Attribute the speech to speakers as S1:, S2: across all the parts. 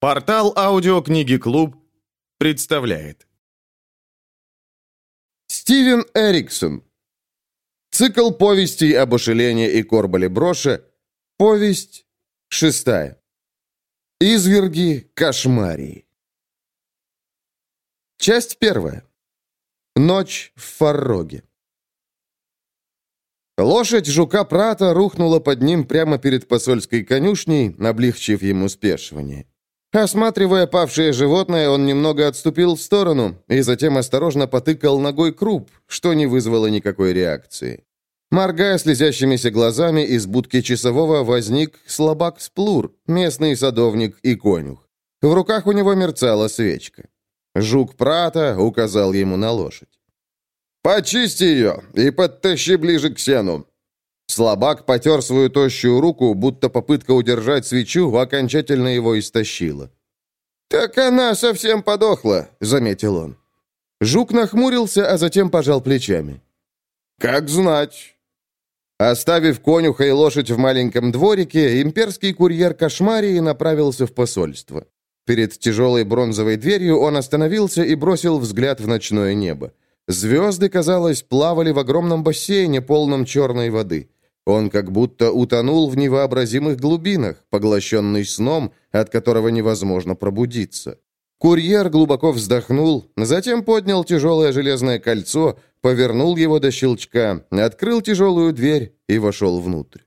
S1: Портал аудиокниги «Клуб» представляет.
S2: Стивен Эриксон. Цикл повестей об Ошелене и Корбале Броше. Повесть шестая. Изверги кошмарии. Часть первая. Ночь в Фарроге. Лошадь жука Прата рухнула под ним прямо перед посольской конюшней, облегчив ему спешивание. Осматривая павшее животное, он немного отступил в сторону и затем осторожно потыкал ногой круп, что не вызвало никакой реакции. Моргая слезящимися глазами, из будки часового возник слабак Сплур, местный садовник и конюх. В руках у него мерцала свечка. Жук Прата указал ему на лошадь. «Почисти ее и подтащи ближе к сену. Слабак потер свою тощую руку, будто попытка удержать свечу окончательно его истощила. «Так она совсем подохла», — заметил он. Жук нахмурился, а затем пожал плечами. «Как знать». Оставив конюха и лошадь в маленьком дворике, имперский курьер Кошмарии направился в посольство. Перед тяжелой бронзовой дверью он остановился и бросил взгляд в ночное небо. Звезды, казалось, плавали в огромном бассейне, полном черной воды. Он как будто утонул в невообразимых глубинах, поглощенный сном, от которого невозможно пробудиться. Курьер глубоко вздохнул, затем поднял тяжелое железное кольцо, повернул его до щелчка, открыл тяжелую дверь и вошел внутрь.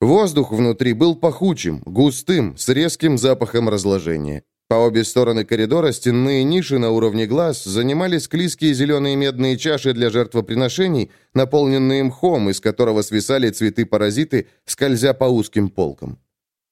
S2: Воздух внутри был пахучим, густым, с резким запахом разложения. По обе стороны коридора стенные ниши на уровне глаз занимали склизкие зеленые медные чаши для жертвоприношений, наполненные мхом, из которого свисали цветы-паразиты, скользя по узким полкам.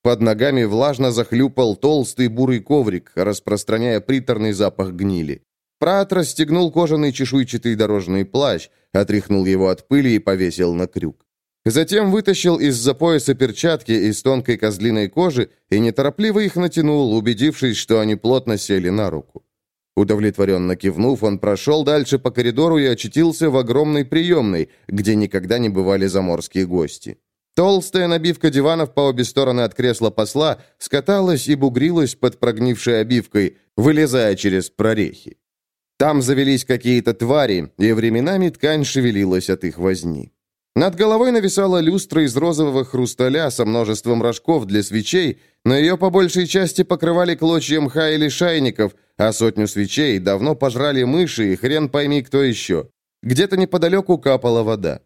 S2: Под ногами влажно захлюпал толстый бурый коврик, распространяя приторный запах гнили. Прат расстегнул кожаный чешуйчатый дорожный плащ, отряхнул его от пыли и повесил на крюк. Затем вытащил из-за пояса перчатки из тонкой козлиной кожи и неторопливо их натянул, убедившись, что они плотно сели на руку. Удовлетворенно кивнув, он прошел дальше по коридору и очутился в огромной приемной, где никогда не бывали заморские гости. Толстая набивка диванов по обе стороны от кресла посла скаталась и бугрилась под прогнившей обивкой, вылезая через прорехи. Там завелись какие-то твари, и временами ткань шевелилась от их возни. Над головой нависала люстра из розового хрусталя со множеством рожков для свечей, но ее по большей части покрывали клочья мха или шайников, а сотню свечей давно пожрали мыши и хрен пойми кто еще. Где-то неподалеку капала вода.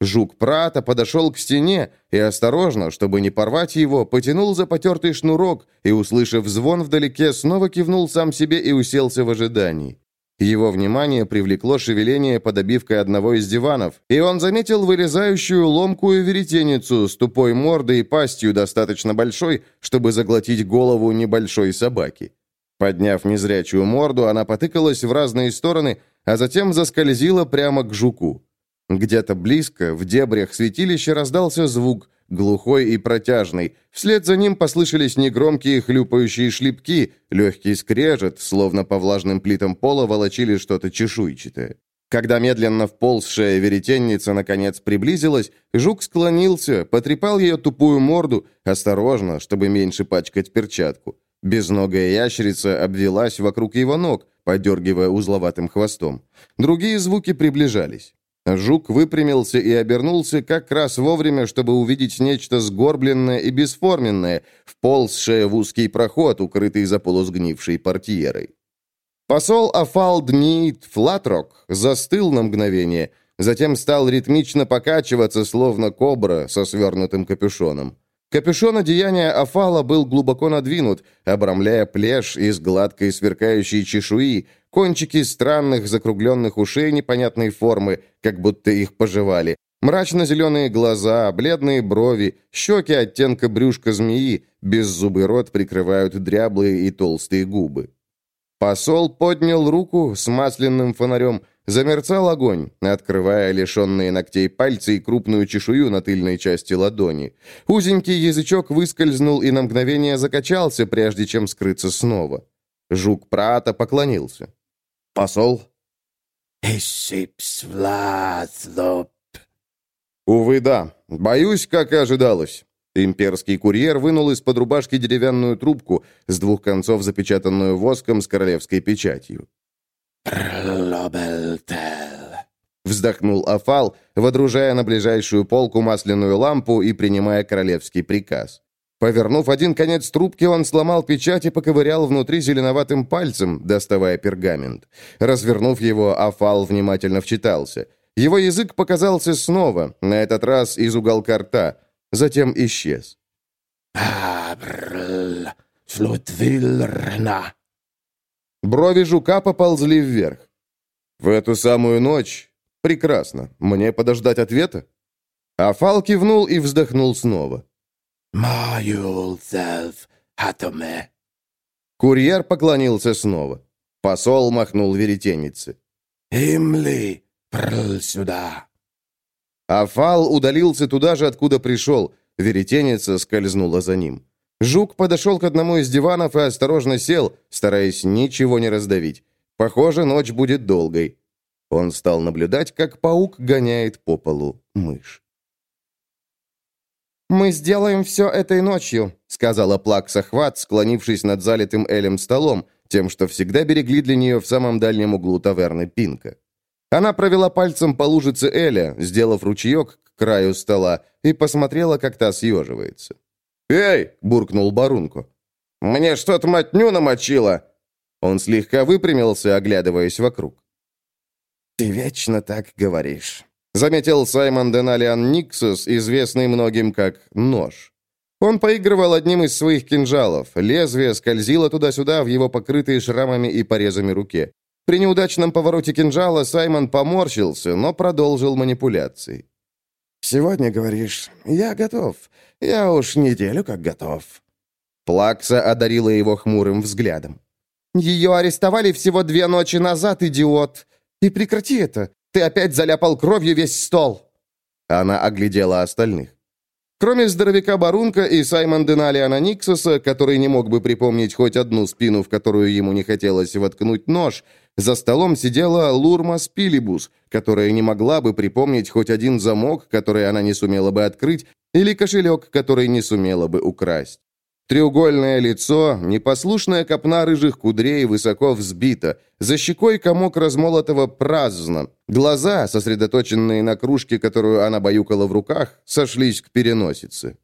S2: Жук Прата подошел к стене и осторожно, чтобы не порвать его, потянул за потертый шнурок и, услышав звон вдалеке, снова кивнул сам себе и уселся в ожидании. Его внимание привлекло шевеление под обивкой одного из диванов, и он заметил вырезающую ломкую веретеницу с тупой мордой и пастью достаточно большой, чтобы заглотить голову небольшой собаки. Подняв незрячую морду, она потыкалась в разные стороны, а затем заскользила прямо к жуку. Где-то близко, в дебрях святилища, раздался звук, глухой и протяжный. Вслед за ним послышались негромкие хлюпающие шлепки, легкий скрежет, словно по влажным плитам пола волочили что-то чешуйчатое. Когда медленно вползшая веретенница наконец приблизилась, жук склонился, потрепал ее тупую морду, осторожно, чтобы меньше пачкать перчатку. Безногая ящерица обвелась вокруг его ног, подергивая узловатым хвостом. Другие звуки приближались. Жук выпрямился и обернулся как раз вовремя, чтобы увидеть нечто сгорбленное и бесформенное, вползшее в узкий проход, укрытый за полусгнившей портьерой. Посол Афалд Нит Флатрок застыл на мгновение, затем стал ритмично покачиваться, словно кобра со свернутым капюшоном. Капюшон одеяния Афала был глубоко надвинут, обрамляя плешь из гладкой сверкающей чешуи, кончики странных закругленных ушей непонятной формы, как будто их пожевали, мрачно-зеленые глаза, бледные брови, щеки оттенка брюшка змеи, беззубый рот прикрывают дряблые и толстые губы. Посол поднял руку с масляным фонарем, замерцал огонь, открывая лишенные ногтей пальцы и крупную чешую на тыльной части ладони. Узенький язычок выскользнул и на мгновение закачался, прежде чем скрыться снова. Жук Прата поклонился. Посол?
S3: Эссипс Власлоп.
S2: Увы, да. Боюсь, как и ожидалось. Имперский курьер вынул из-под рубашки деревянную трубку, с двух концов запечатанную воском с королевской печатью. Вздохнул Афал, водружая на ближайшую полку масляную лампу и принимая королевский приказ. Повернув один конец трубки, он сломал печать и поковырял внутри зеленоватым пальцем, доставая пергамент. Развернув его, Афал внимательно вчитался. Его язык показался снова, на этот раз из уголка рта, затем исчез. Брови жука поползли вверх. «В эту самую ночь? Прекрасно. Мне подождать ответа?» Афал кивнул и вздохнул снова.
S3: «Маюлцев хатоме».
S2: Курьер поклонился снова. Посол махнул веретенице.
S3: «Имли, прл сюда».
S2: Афал удалился туда же, откуда пришел. Веретеница скользнула за ним. Жук подошел к одному из диванов и осторожно сел, стараясь ничего не раздавить. Похоже, ночь будет долгой. Он стал наблюдать, как паук гоняет по полу мышь.
S4: «Мы сделаем все этой ночью», — сказала Плакса Хват, склонившись над залитым Элем столом, тем, что всегда берегли для нее в самом дальнем углу таверны Пинка. Она провела пальцем по лужице Эля, сделав ручеек к краю стола, и посмотрела, как та съеживается.
S2: «Эй!» — буркнул Барунку. «Мне что-то мотню намочило!» Он слегка выпрямился, оглядываясь вокруг.
S4: «Ты вечно так говоришь»,
S2: заметил Саймон Деналиан Никсус, известный многим как «Нож». Он поигрывал одним из своих кинжалов. Лезвие скользило туда-сюда в его покрытые шрамами и порезами руке. При неудачном повороте кинжала Саймон поморщился, но продолжил манипуляции.
S4: «Сегодня, говоришь, я готов. Я уж неделю как готов».
S2: Плакса одарила его хмурым взглядом.
S4: «Ее арестовали всего две ночи назад, идиот. И прекрати это. Ты опять заляпал кровью весь стол!»
S2: Она оглядела остальных. Кроме здоровяка Барунка и Саймон Деналиана Никсоса, который не мог бы припомнить хоть одну спину, в которую ему не хотелось воткнуть нож, за столом сидела Лурма Спилибус, которая не могла бы припомнить хоть один замок, который она не сумела бы открыть, или кошелек, который не сумела бы украсть. Треугольное лицо, непослушная копна рыжих кудрей высоко взбита, за щекой комок размолотого праздно, глаза, сосредоточенные на кружке, которую она баюкала в руках, сошлись к переносице.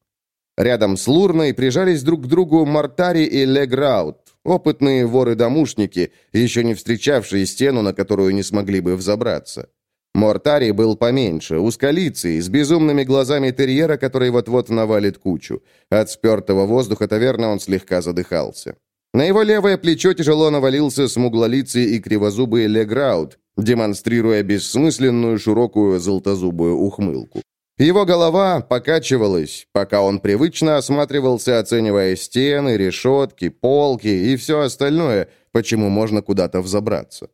S2: Рядом с Лурной прижались друг к другу Мартари и Леграут, опытные воры-домушники, еще не встречавшие стену, на которую не смогли бы взобраться. Мортари был поменьше, узколицый, с безумными глазами терьера, который вот-вот навалит кучу. От спертого воздуха таверна он слегка задыхался. На его левое плечо тяжело навалился смуглолицый и кривозубый Леграут, демонстрируя бессмысленную широкую золотозубую ухмылку. Его голова покачивалась, пока он привычно осматривался, оценивая стены, решетки, полки и все остальное, почему можно куда-то взобраться.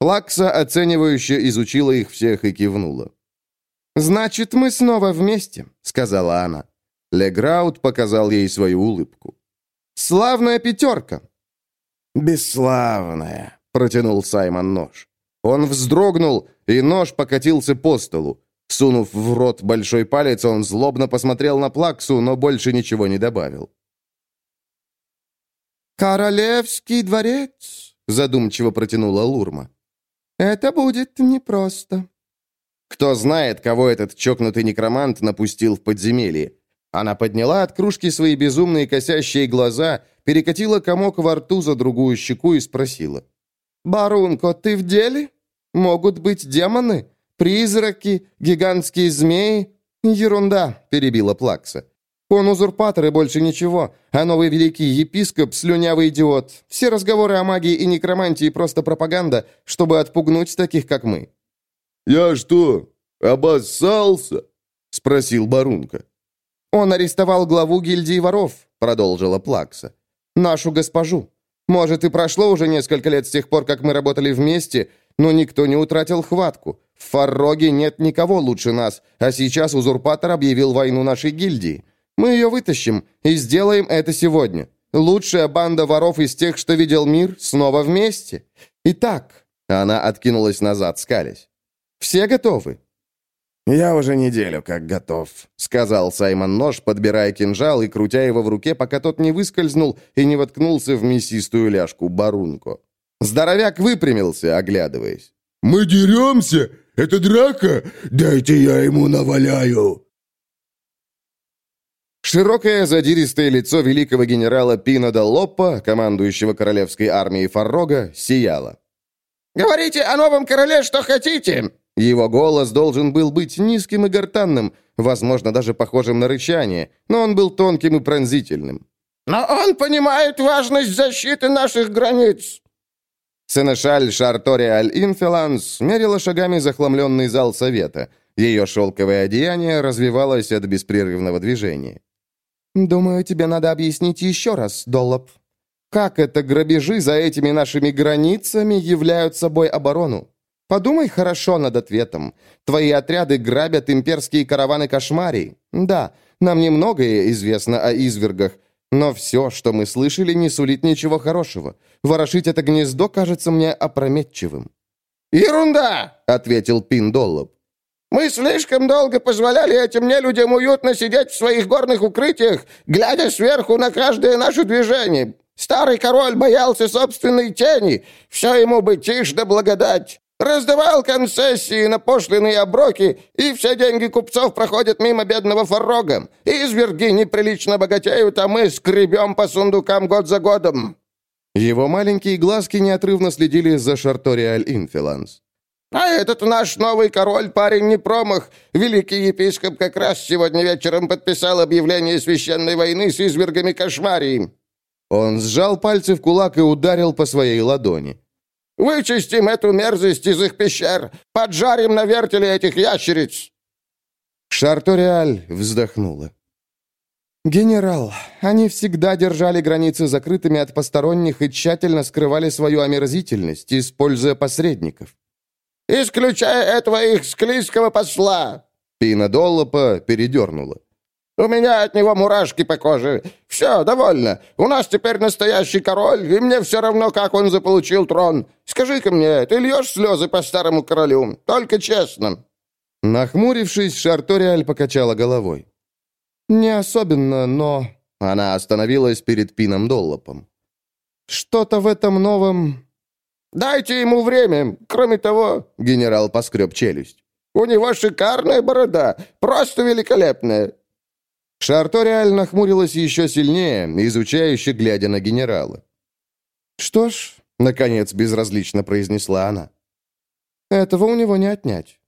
S2: Плакса оценивающе изучила их всех и кивнула.
S4: «Значит, мы снова вместе», — сказала она.
S2: Леграут показал ей свою улыбку.
S4: «Славная пятерка!»
S2: «Бесславная», — протянул Саймон нож. Он вздрогнул, и нож покатился по столу. Сунув в рот большой палец, он злобно посмотрел на Плаксу, но больше ничего не добавил.
S4: «Королевский дворец», — задумчиво протянула Лурма. Это будет непросто.
S2: Кто знает, кого этот чокнутый некромант напустил в подземелье. Она подняла от кружки свои безумные косящие глаза, перекатила комок во рту за другую щеку и спросила.
S4: «Барунко, ты в деле? Могут быть демоны? Призраки? Гигантские змеи?» «Ерунда», — перебила Плакса. Он узурпатор и больше ничего, а новый великий епископ – слюнявый идиот. Все разговоры о магии и некромантии – просто пропаганда, чтобы отпугнуть таких, как мы».
S5: «Я что, обоссался?» – спросил Барунка.
S4: «Он арестовал главу гильдии воров», – продолжила Плакса. «Нашу госпожу. Может, и прошло уже несколько лет с тех пор, как мы работали вместе, но никто не утратил хватку. В Фарроге нет никого лучше нас, а сейчас узурпатор объявил войну нашей гильдии. Мы ее вытащим и сделаем это сегодня. Лучшая банда воров из тех, что видел мир, снова вместе. Итак...» Она откинулась назад, скалясь. «Все готовы?»
S6: «Я уже неделю как готов», — сказал Саймон Нож, подбирая кинжал и крутя его в руке, пока тот не выскользнул и не воткнулся в мясистую ляжку Барунко. Здоровяк выпрямился, оглядываясь.
S7: «Мы деремся? Это драка? Дайте я ему наваляю!»
S6: Широкое задиристое лицо великого генерала Пино де Лоппа, командующего королевской армией Фаррога, сияло.
S2: «Говорите о новом короле, что хотите!»
S6: Его голос должен был быть низким и гортанным, возможно, даже похожим на рычание, но он был тонким и пронзительным.
S2: «Но он понимает важность защиты наших границ!»
S6: Сенешаль Шартори Аль-Инфеланс мерила шагами захламленный зал совета. Ее шелковое одеяние развивалось от беспрерывного движения. «Думаю, тебе надо объяснить еще раз, Доллоп. Как это грабежи за этими нашими границами являют собой оборону? Подумай хорошо над ответом. Твои отряды грабят имперские караваны кошмарий. Да, нам немногое известно о извергах, но все, что мы слышали, не сулит ничего хорошего. Ворошить это гнездо кажется мне опрометчивым».
S2: «Ерунда!»
S6: — ответил Пин Доллоп.
S2: «Мы слишком долго позволяли этим нелюдям уютно сидеть в своих горных укрытиях, глядя сверху на каждое наше движение. Старый король боялся собственной тени. Все ему бы тишь да благодать. Раздавал концессии на пошлиные оброки, и все деньги купцов проходят мимо бедного форрога. Изверги неприлично богатеют, а мы скребем по сундукам год за годом».
S6: Его маленькие глазки неотрывно следили за Шарториаль Инфиланс.
S2: «А этот наш новый король парень не промах. Великий епископ как раз сегодня вечером подписал объявление священной войны с извергами кошмарии».
S6: Он сжал пальцы в кулак и ударил по своей ладони.
S2: Вычистим эту мерзость из их пещер! Поджарим на вертеле этих ящериц!»
S6: Шарториаль вздохнула. «Генерал, они всегда держали границы закрытыми от посторонних и тщательно скрывали свою омерзительность, используя посредников».
S2: «Исключая этого их склизкого посла!»
S6: Пина Доллопа передернула.
S2: У меня от него мурашки по коже. Все, довольно. У нас теперь настоящий король, и мне все равно, как он заполучил трон. Скажи-ка мне, ты льешь слезы по старому королю? Только честно».
S6: Нахмурившись, Шарториаль покачала головой. «Не особенно, но...» Она остановилась перед Пином Доллопом. «Что-то в этом новом...»
S2: «Дайте ему время. Кроме того...» — генерал поскреб челюсть. «У него шикарная борода, просто великолепная.
S6: Шарто нахмурилась еще сильнее, изучающе глядя на генерала. «Что ж», — наконец безразлично произнесла она, — «этого у него не отнять».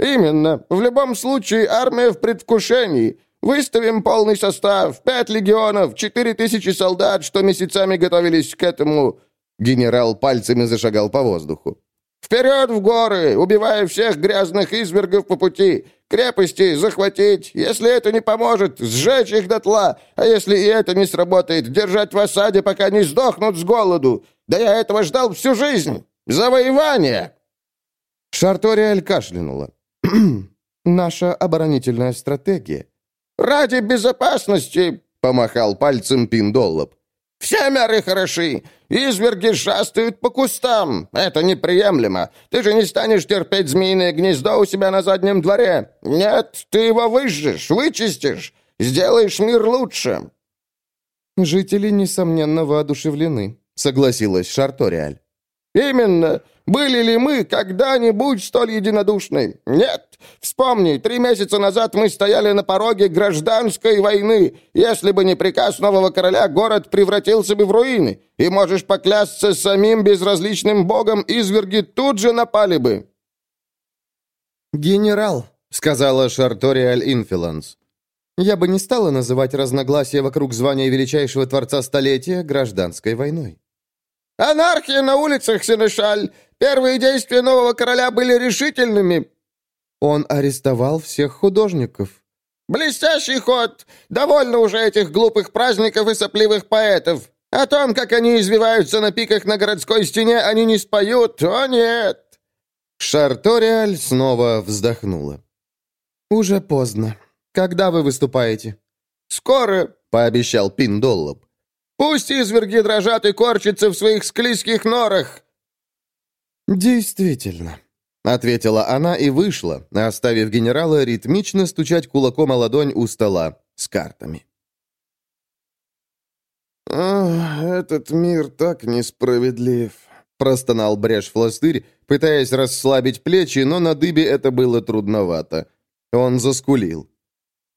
S2: «Именно. В любом случае, армия в предвкушении. Выставим полный состав, пять легионов, четыре тысячи солдат, что месяцами готовились к этому...»
S6: Генерал пальцами зашагал по воздуху.
S2: «Вперед в горы, убивая всех грязных извергов по пути! Крепости захватить! Если это не поможет, сжечь их дотла! А если и это не сработает, держать в осаде, пока не сдохнут с голоду! Да я этого ждал всю жизнь! Завоевание!»
S6: Шарториэль кашлянула. «Наша оборонительная стратегия».
S2: «Ради безопасности!» — помахал пальцем Пиндоллоп. «Все меры хороши. Изверги шастают по кустам. Это неприемлемо. Ты же не станешь терпеть змеиное гнездо у себя на заднем дворе. Нет, ты его выжжешь, вычистишь, сделаешь мир лучше».
S6: «Жители, несомненно, воодушевлены», — согласилась Шарториаль.
S2: «Именно. Были ли мы когда-нибудь столь единодушны? Нет. Вспомни, три месяца назад мы стояли на пороге гражданской войны. Если бы не приказ нового короля, город превратился бы в руины. И можешь поклясться самим безразличным богом, изверги тут же напали бы».
S6: «Генерал», — сказала Шарториаль Инфиланс, «я бы не стала называть разногласия вокруг звания величайшего творца столетия гражданской войной».
S2: «Анархия на улицах, Сенешаль! Первые действия нового короля были решительными!»
S6: «Он арестовал всех художников».
S2: «Блестящий ход! Довольно уже этих глупых праздников и сопливых поэтов! О том, как они извиваются на пиках на городской стене, они не споют, о нет!»
S6: Шарториаль снова вздохнула. «Уже поздно. Когда вы выступаете?»
S2: «Скоро», — пообещал Пиндоллоп. Пусть изверги дрожат и корчатся в своих склизких норах!»
S6: «Действительно».
S2: — ответила она и вышла, оставив генерала ритмично стучать кулаком о ладонь у стола с картами.
S4: «Ах, этот мир так несправедлив», — простонал Брешь-Фластырь, пытаясь расслабить плечи, но на дыбе это было трудновато. Он заскулил.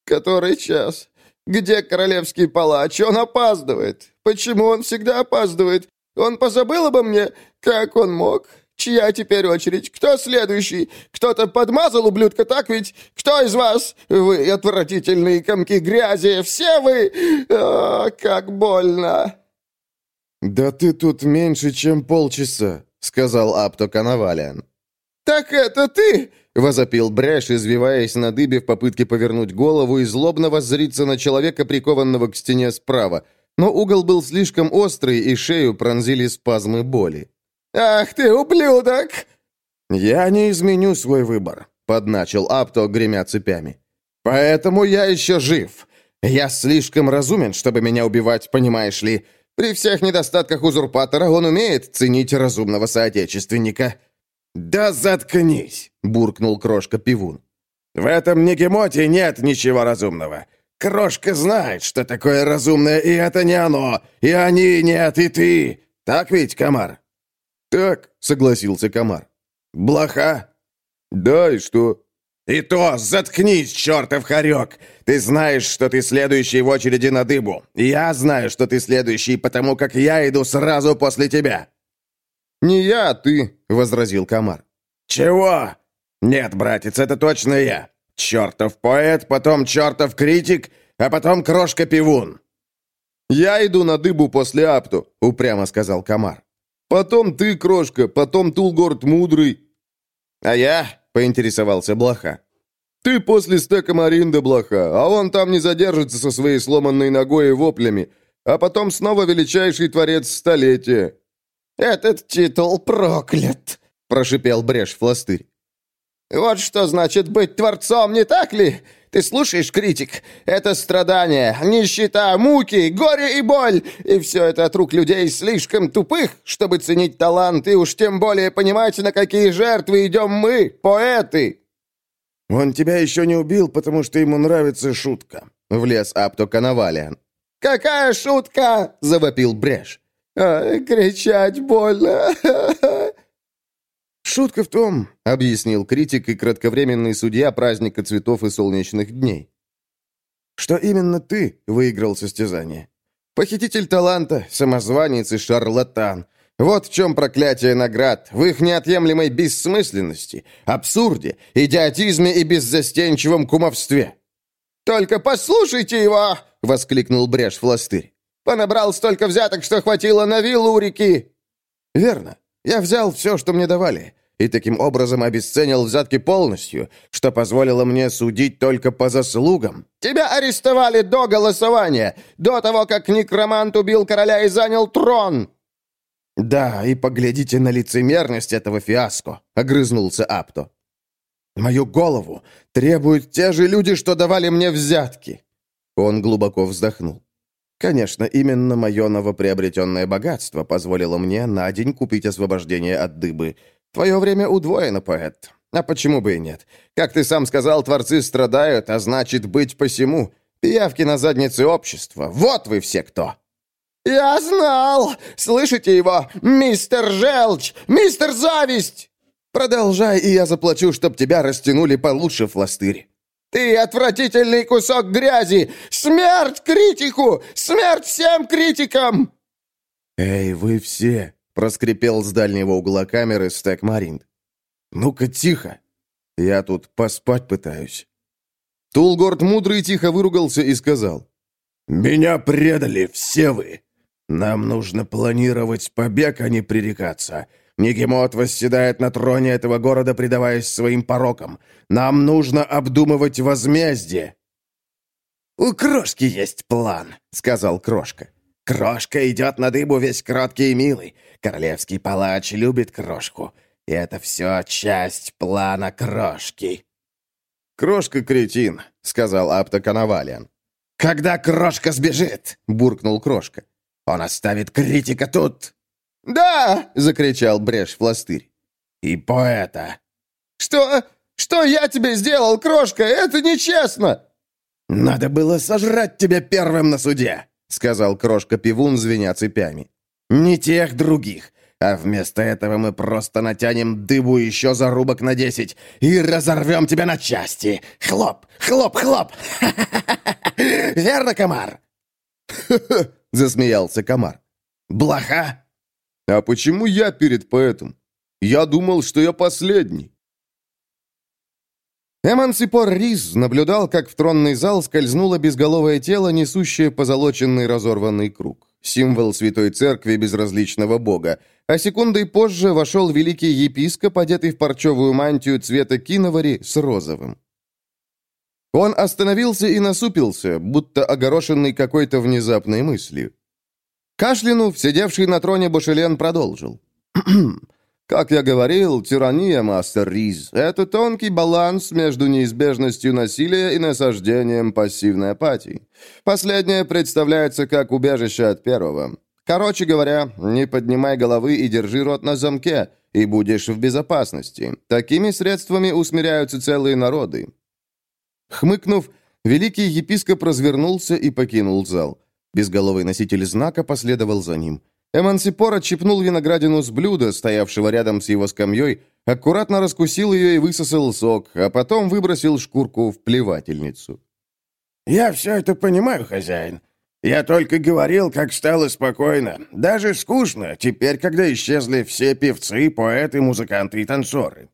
S4: «Который час? Где королевский палач? Он опаздывает. Почему он всегда опаздывает? Он позабыл обо мне? Как он мог? Чья теперь очередь? Кто следующий? Кто-то подмазал ублюдка, так ведь? Кто из вас? Вы отвратительные комки грязи, все вы! О, как больно!»
S2: «Да ты тут меньше, чем полчаса», — сказал Апто Коновалиан.
S4: «Так это ты?»
S2: — возопил Брэш, извиваясь на дыбе в попытке повернуть голову и злобно воззриться на человека, прикованного к стене справа. Но угол был слишком острый, и шею пронзили спазмы боли.
S4: «Ах ты, ублюдок!»
S2: «Я не изменю свой выбор», — подначил Апто, гремя цепями. «Поэтому я еще жив. Я слишком разумен, чтобы меня убивать, понимаешь ли. При всех недостатках узурпатора он умеет ценить разумного соотечественника». «Да заткнись!» — буркнул Крошка-пивун. «В этом Негемоте нет ничего разумного. Крошка знает, что такое разумное, и это не оно, и они нет, и ты. Так ведь, Комар?»
S4: «Так», — согласился комар.
S2: «Блоха?»
S4: «Да, и что?»
S2: «И то, заткнись, чертов хорек! Ты знаешь, что ты следующий в очереди на дыбу. Я знаю, что ты следующий, потому как я иду сразу после тебя».
S4: «Не я, а ты», — возразил комар.
S2: «Чего?» «Нет, братец, это точно я. Чертов поэт, потом чертов критик, а потом крошка-пивун».
S4: «Я иду на дыбу после Апту», — упрямо сказал комар. Потом ты, крошка, потом Тулгорд мудрый.
S2: А я, поинтересовался Блоха.
S4: Ты после стека Маринда, Блоха, а он там не задержится со своей сломанной ногой и воплями, а потом снова величайший творец столетия.
S8: «Этот титул проклят!» — прошипел Брешь Фластырь. «Вот что значит быть творцом, не так ли? Ты слушаешь, критик? Это страдания, нищета, муки, горе и боль. И все это от рук людей слишком тупых, чтобы ценить талант и уж тем более понимать, на какие жертвы идем мы, поэты».
S2: «Он тебя еще не убил, потому что ему нравится шутка», — влез Апто Коновалиан.
S8: «Какая шутка?» — завопил Брешь. А, «Кричать больно!»
S2: «Шутка в том», — объяснил критик и кратковременный судья праздника цветов и солнечных дней, «что именно ты выиграл состязание. Похититель таланта, самозванец и шарлатан. Вот в чем проклятие наград, в их неотъемлемой бессмысленности, абсурде, идиотизме и беззастенчивом кумовстве».
S8: «Только послушайте его!» — воскликнул Брешь Фластырь. «Понабрал столько взяток, что хватило на виллу у реки!»
S2: «Верно. Я взял все, что мне давали, и таким образом обесценил взятки полностью, что позволило мне судить только по заслугам.
S8: Тебя арестовали до голосования, до того, как некромант убил короля и занял трон!»
S2: «Да, и поглядите на лицемерность этого фиаско», — огрызнулся Апто. «Мою голову требуют те же люди, что давали мне взятки». Он глубоко вздохнул. Конечно, именно мое новоприобретенное богатство позволило мне на день купить освобождение от дыбы. Твое время удвоено, поэт. А почему бы и нет? Как ты сам сказал, творцы страдают, а значит, быть посему. Пиявки на заднице общества. Вот вы все кто!»
S8: «Я знал! Слышите его? Мистер Желчь! Мистер Зависть!»
S2: «Продолжай, и я заплачу, чтоб тебя растянули получше, фластырь».
S8: «Ты отвратительный кусок грязи! Смерть критику! Смерть всем критикам!»
S2: «Эй, вы все!» — проскрипел с дальнего угла камеры Стэк Маринд. «Ну-ка, тихо! Я тут поспать пытаюсь». Тулгорд Мудрый тихо выругался и сказал. «Меня предали все вы! Нам нужно планировать побег, а не пререкаться. Нигемот восседает на троне этого города, предаваясь своим порокам. Нам нужно обдумывать возмездие».
S8: «У Крошки есть план», — сказал Крошка. «Крошка идет на дыбу весь кроткий и милый. Королевский палач любит Крошку. И это все часть плана Крошки».
S2: «Крошка кретин», — сказал Аптоконовалиан.
S8: «Когда Крошка сбежит», — буркнул Крошка. «Он оставит критика тут».
S4: «Да!» — закричал Бреш Фластырь.
S8: «И поэта!»
S9: Что? Что я тебе сделал, крошка? Это нечестно!»
S10: «Надо было сожрать тебя первым на суде», — сказал крошка-пивун, звеня цепями. «Не тех других, а вместо этого мы просто натянем дыбу еще зарубок на десять и разорвем тебя на части. Хлоп, хлоп, хлоп! Верно, комар?» засмеялся комар. «Блоха?» «А почему я перед поэтом? Я думал, что я последний». Эмансипор Риз наблюдал, как в тронный зал скользнуло безголовое тело, несущее позолоченный разорванный круг. Символ Святой Церкви безразличного бога. А секундой позже вошел великий епископ, одетый в парчевую мантию цвета киновари с розовым. Он остановился и насупился, будто огорошенный какой-то внезапной мыслью. Кашлянув, сидевший на троне Бошелен продолжил. «Как я говорил, тирания, мастер Риз, это тонкий баланс между неизбежностью насилия и насаждением пассивной апатии. Последнее представляется как убежище от первого. Короче говоря, не поднимай головы и держи рот на замке, и будешь в безопасности. Такими средствами усмиряются целые народы. Хмыкнув, великий епископ развернулся и покинул зал. Безголовый носитель знака последовал за ним. Эмансипор отщипнул виноградину с блюда, стоявшего рядом с его скамьей, аккуратно раскусил ее и высосал сок, а потом выбросил шкурку в плевательницу.
S3: «Я все это понимаю, хозяин. Я только говорил, как стало спокойно. Даже скучно, теперь, когда исчезли все певцы, поэты, музыканты и танцоры.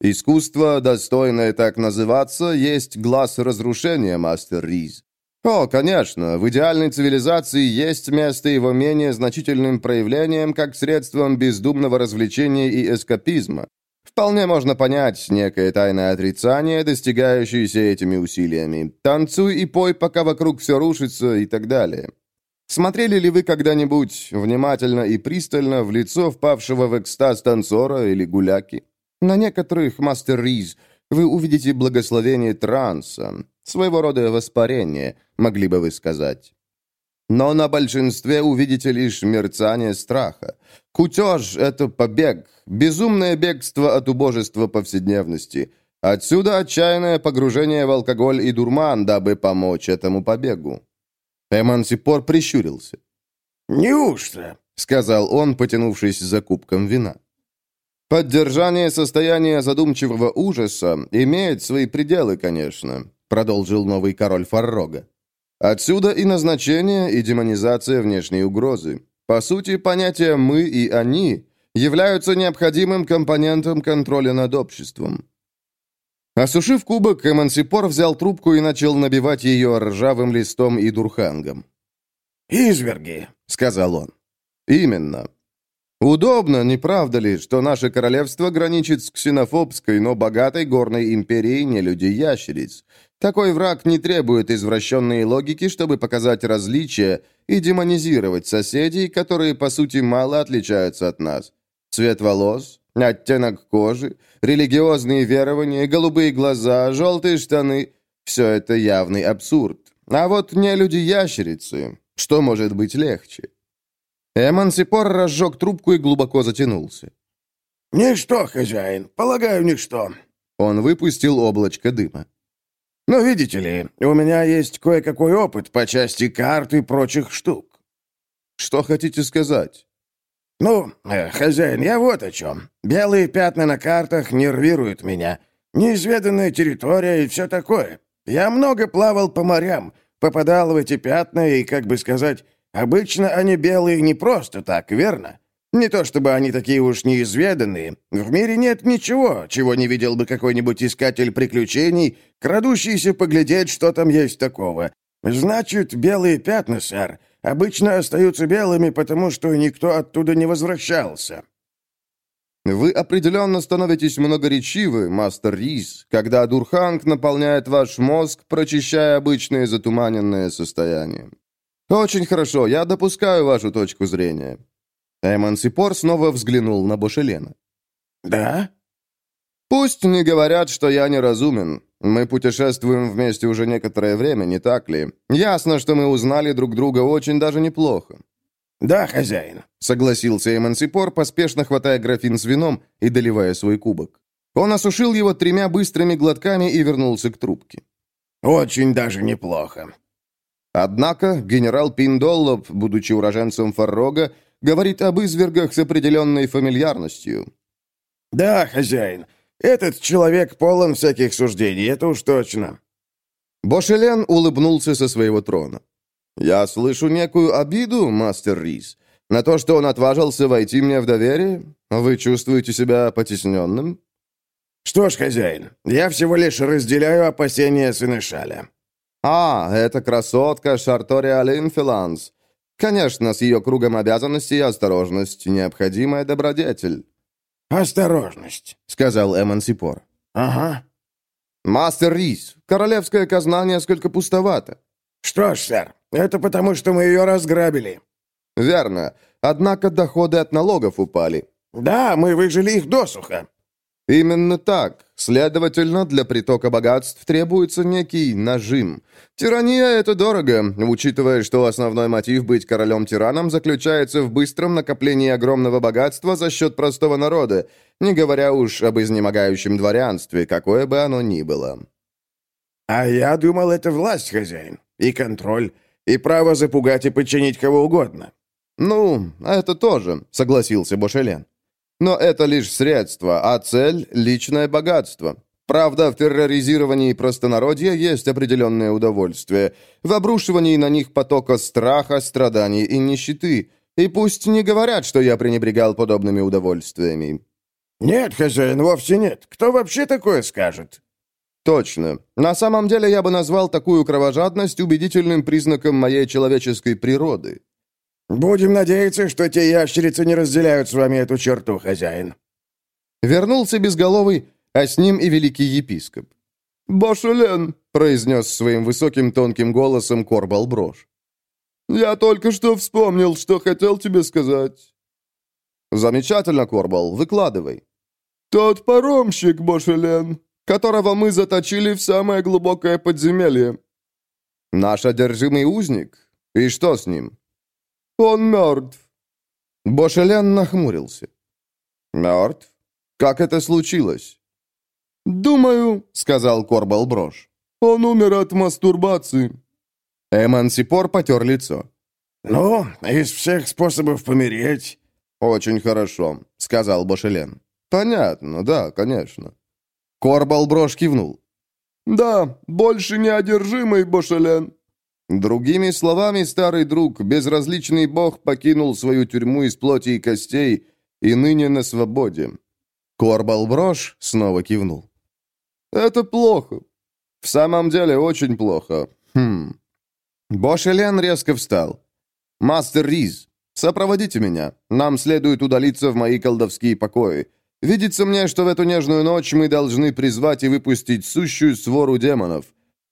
S2: Искусство, достойное так называться, есть глаз разрушения, мастер Риз. О, конечно, в идеальной цивилизации есть место его менее значительным проявлением как средством бездумного развлечения и эскапизма. Вполне можно понять некое тайное отрицание, достигающееся этими усилиями. Танцуй и пой, пока вокруг все рушится и так далее. Смотрели ли вы когда-нибудь внимательно и пристально в лицо впавшего в экстаз танцора или гуляки? На некоторых, мастер Риз, вы увидите благословение транса, своего рода воспарение, могли бы вы сказать. Но на большинстве увидите лишь мерцание страха. Кутеж — это побег, безумное бегство от убожества повседневности. Отсюда отчаянное погружение в алкоголь и дурман, дабы помочь этому побегу. Эмансипор прищурился.
S3: «Неужто?»
S2: — сказал он, потянувшись за кубком вина. «Поддержание состояния задумчивого ужаса имеет свои пределы, конечно», продолжил новый король Фаррога. «Отсюда и назначение, и демонизация внешней угрозы. По сути, понятия «мы» и «они» являются необходимым компонентом контроля над обществом». Осушив кубок, Эмансипор взял трубку и начал набивать ее ржавым листом и дурхангом.
S3: «Изверги», — сказал он.
S2: «Именно. Удобно, не правда ли, что наше королевство граничит с ксенофобской, но богатой горной империей нелюдей-ящериц? Такой враг не требует извращенной логики, чтобы показать различия и демонизировать соседей, которые, по сути, мало отличаются от нас. Цвет волос, оттенок кожи, религиозные верования, голубые глаза, желтые штаны – все это явный абсурд. А вот не люди-ящерицы. Что может быть легче? Эмансипор разжег трубку и глубоко затянулся.
S3: «Ничто, хозяин, полагаю, ничто».
S2: Он выпустил облачко дыма.
S3: «Но видите ли, у меня есть кое-какой опыт по части карт и прочих штук».
S2: «Что хотите сказать?»
S3: «Ну, э, хозяин, я вот о чем. Белые пятна на картах нервируют меня. Неизведанная территория и все такое. Я много плавал по морям, попадал в эти пятна и, как бы сказать, Обычно они белые не просто так, верно? Не то чтобы они такие уж неизведанные. В мире нет ничего, чего не видел бы какой-нибудь искатель приключений, крадущийся поглядеть, что там есть такого. Значит, белые пятна, сэр, обычно остаются белыми, потому что никто оттуда не возвращался.
S2: Вы определенно становитесь многоречивы, мастер Рис, когда Дурханг наполняет ваш мозг, прочищая обычное затуманенное состояние. «Очень хорошо, я допускаю вашу точку зрения». Эмансипор снова взглянул на Бошелена.
S3: «Да?»
S2: «Пусть не говорят, что я неразумен. Мы путешествуем вместе уже некоторое время, не так ли? Ясно, что мы узнали друг друга очень даже неплохо».
S3: «Да, хозяин», —
S2: согласился Эмансипор, поспешно хватая графин с вином и доливая свой кубок. Он осушил его тремя быстрыми глотками и вернулся к трубке.
S3: «Очень даже неплохо».
S2: Однако генерал Пиндоллоп, будучи уроженцем Фаррога, говорит об извергах с определенной фамильярностью.
S3: «Да, хозяин, этот человек полон всяких суждений, это уж точно».
S2: Бошелен улыбнулся со своего трона. «Я слышу некую обиду, мастер Рис, на то, что он отважился войти мне в доверие. Вы чувствуете себя потесненным?»
S3: «Что ж, хозяин, я всего лишь разделяю опасения Сенешаля».
S2: «А, это красотка Шартория Линфиланс. Конечно, с ее кругом обязанностей осторожность – необходимая добродетель».
S3: «Осторожность», — сказал Эмансипор. «Ага».
S2: «Мастер Рис, королевская казна несколько пустовата».
S3: «Что ж, сэр, это потому, что мы ее разграбили».
S2: «Верно. Однако доходы от налогов упали».
S3: «Да, мы выжили их досуха».
S2: Именно так. Следовательно, для притока богатств требуется некий нажим. Тирания — это дорого, учитывая, что основной мотив быть королем-тираном заключается в быстром накоплении огромного богатства за счет простого народа, не говоря уж об изнемогающем дворянстве, какое бы оно ни было.
S3: «А я думал, это власть, хозяин, и контроль, и право запугать и подчинить кого угодно».
S2: «Ну, это тоже», — согласился Бошелен. Но это лишь средство, а цель – личное богатство. Правда, в терроризировании простонародья есть определенное удовольствие. В обрушивании на них потока страха, страданий и нищеты. И пусть не говорят, что я пренебрегал подобными удовольствиями.
S3: «Нет, хозяин, вовсе нет. Кто вообще такое скажет?»
S2: «Точно. На самом деле я бы назвал такую кровожадность убедительным признаком моей человеческой природы».
S3: «Будем надеяться, что те ящерицы не разделяют с вами эту черту, хозяин».
S2: Вернулся безголовый, а с ним и великий епископ. «Башулен», — произнес своим высоким тонким голосом Корбал Брош. «Я только что вспомнил, что хотел тебе сказать». «Замечательно, Корбал, выкладывай». «Тот паромщик, Бошелен, которого мы заточили в самое глубокое подземелье». «Наш одержимый узник? И что с ним?» «Он мертв». Бошелян нахмурился. «Мертв? Как это случилось?» «Думаю», — сказал Корбал Брош, — «он умер от мастурбации». Эмансипор потер лицо.
S3: «Ну, из всех способов помереть...»
S2: «Очень хорошо», — сказал Бошелен. «Понятно, да, конечно». Корбал Брош кивнул. «Да, больше неодержимый Бошелен. Другими словами, старый друг, безразличный бог, покинул свою тюрьму из плоти и костей и ныне на свободе. Корбал Брош снова кивнул. «Это плохо. В самом деле очень плохо. Хм». Бош Элен резко встал. «Мастер Риз, сопроводите меня. Нам следует удалиться в мои колдовские покои. Видится мне, что в эту нежную ночь мы должны призвать и выпустить сущую свору демонов.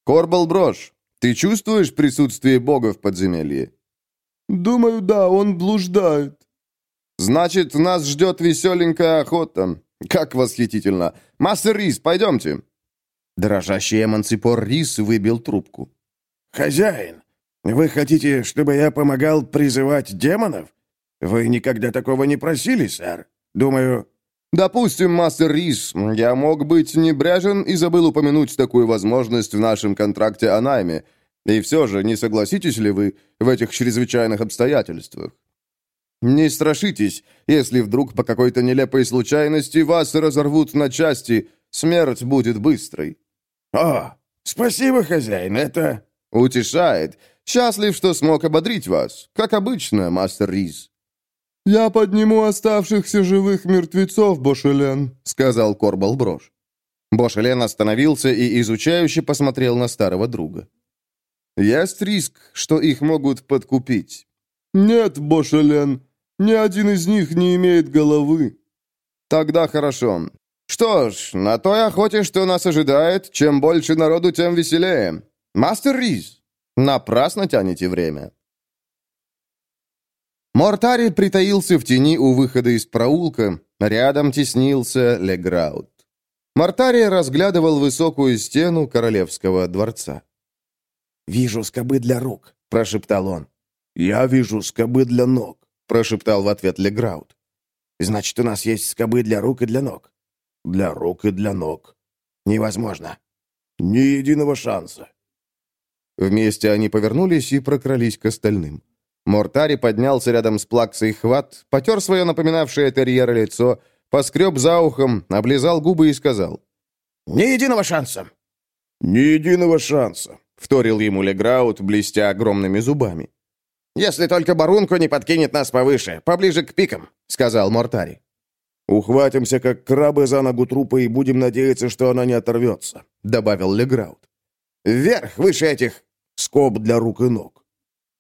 S2: Корбал Брош, ты чувствуешь присутствие Бога в подземелье?» «Думаю, да, он блуждает». «Значит, нас ждет веселенькая охота. Как восхитительно! Мастер Рис, пойдемте!» Дрожащий эмансипор Рис выбил трубку.
S3: «Хозяин, вы хотите, чтобы я помогал призывать демонов? Вы никогда такого не просили, сэр. Думаю,
S2: «Допустим, мастер Рис, я мог быть небрежен и забыл упомянуть такую возможность в нашем контракте о найме. И все же, не согласитесь ли вы в этих чрезвычайных обстоятельствах? Не страшитесь, если вдруг по какой-то нелепой случайности вас разорвут на части, смерть будет быстрой».
S3: «О, спасибо, хозяин, это...»
S2: «Утешает. Счастлив, что смог ободрить вас. Как обычно, мастер Рис». «Я подниму оставшихся живых мертвецов, Бошелен», — сказал Корбал Брош. Бошелен остановился и изучающе посмотрел на старого друга. «Есть риск, что их могут подкупить». «Нет, Бошелен, ни один из них не имеет головы». «Тогда хорошо. Что ж, на той охоте, что нас ожидает, чем больше народу, тем веселее. Мастер Риз, напрасно тянете время». Мортари притаился в тени у выхода из проулка, рядом теснился Леграут. Мортари разглядывал высокую стену королевского дворца.
S3: «Вижу скобы для рук», — прошептал он.
S5: «Я вижу скобы для ног», —
S2: прошептал в ответ Леграут.
S3: «Значит, у нас есть скобы для рук и для ног». для рук и для ног. Невозможно. Ни единого шанса.
S2: Вместе они повернулись и прокрались к остальным. Мортари поднялся рядом с Плаксой хват, потер свое напоминавшее терьера лицо, поскреб за ухом, облизал губы и сказал.
S3: «Ни единого шанса!»
S2: «Ни единого шанса!» — вторил ему Леграут, блестя огромными зубами.
S8: «Если только Барунко не подкинет нас повыше, поближе к пикам», — сказал Мортари.
S3: «Ухватимся, как крабы за ногу трупа, и будем надеяться, что она не оторвется», — добавил Леграут.
S8: «Вверх, выше этих
S3: скоб для рук и ног».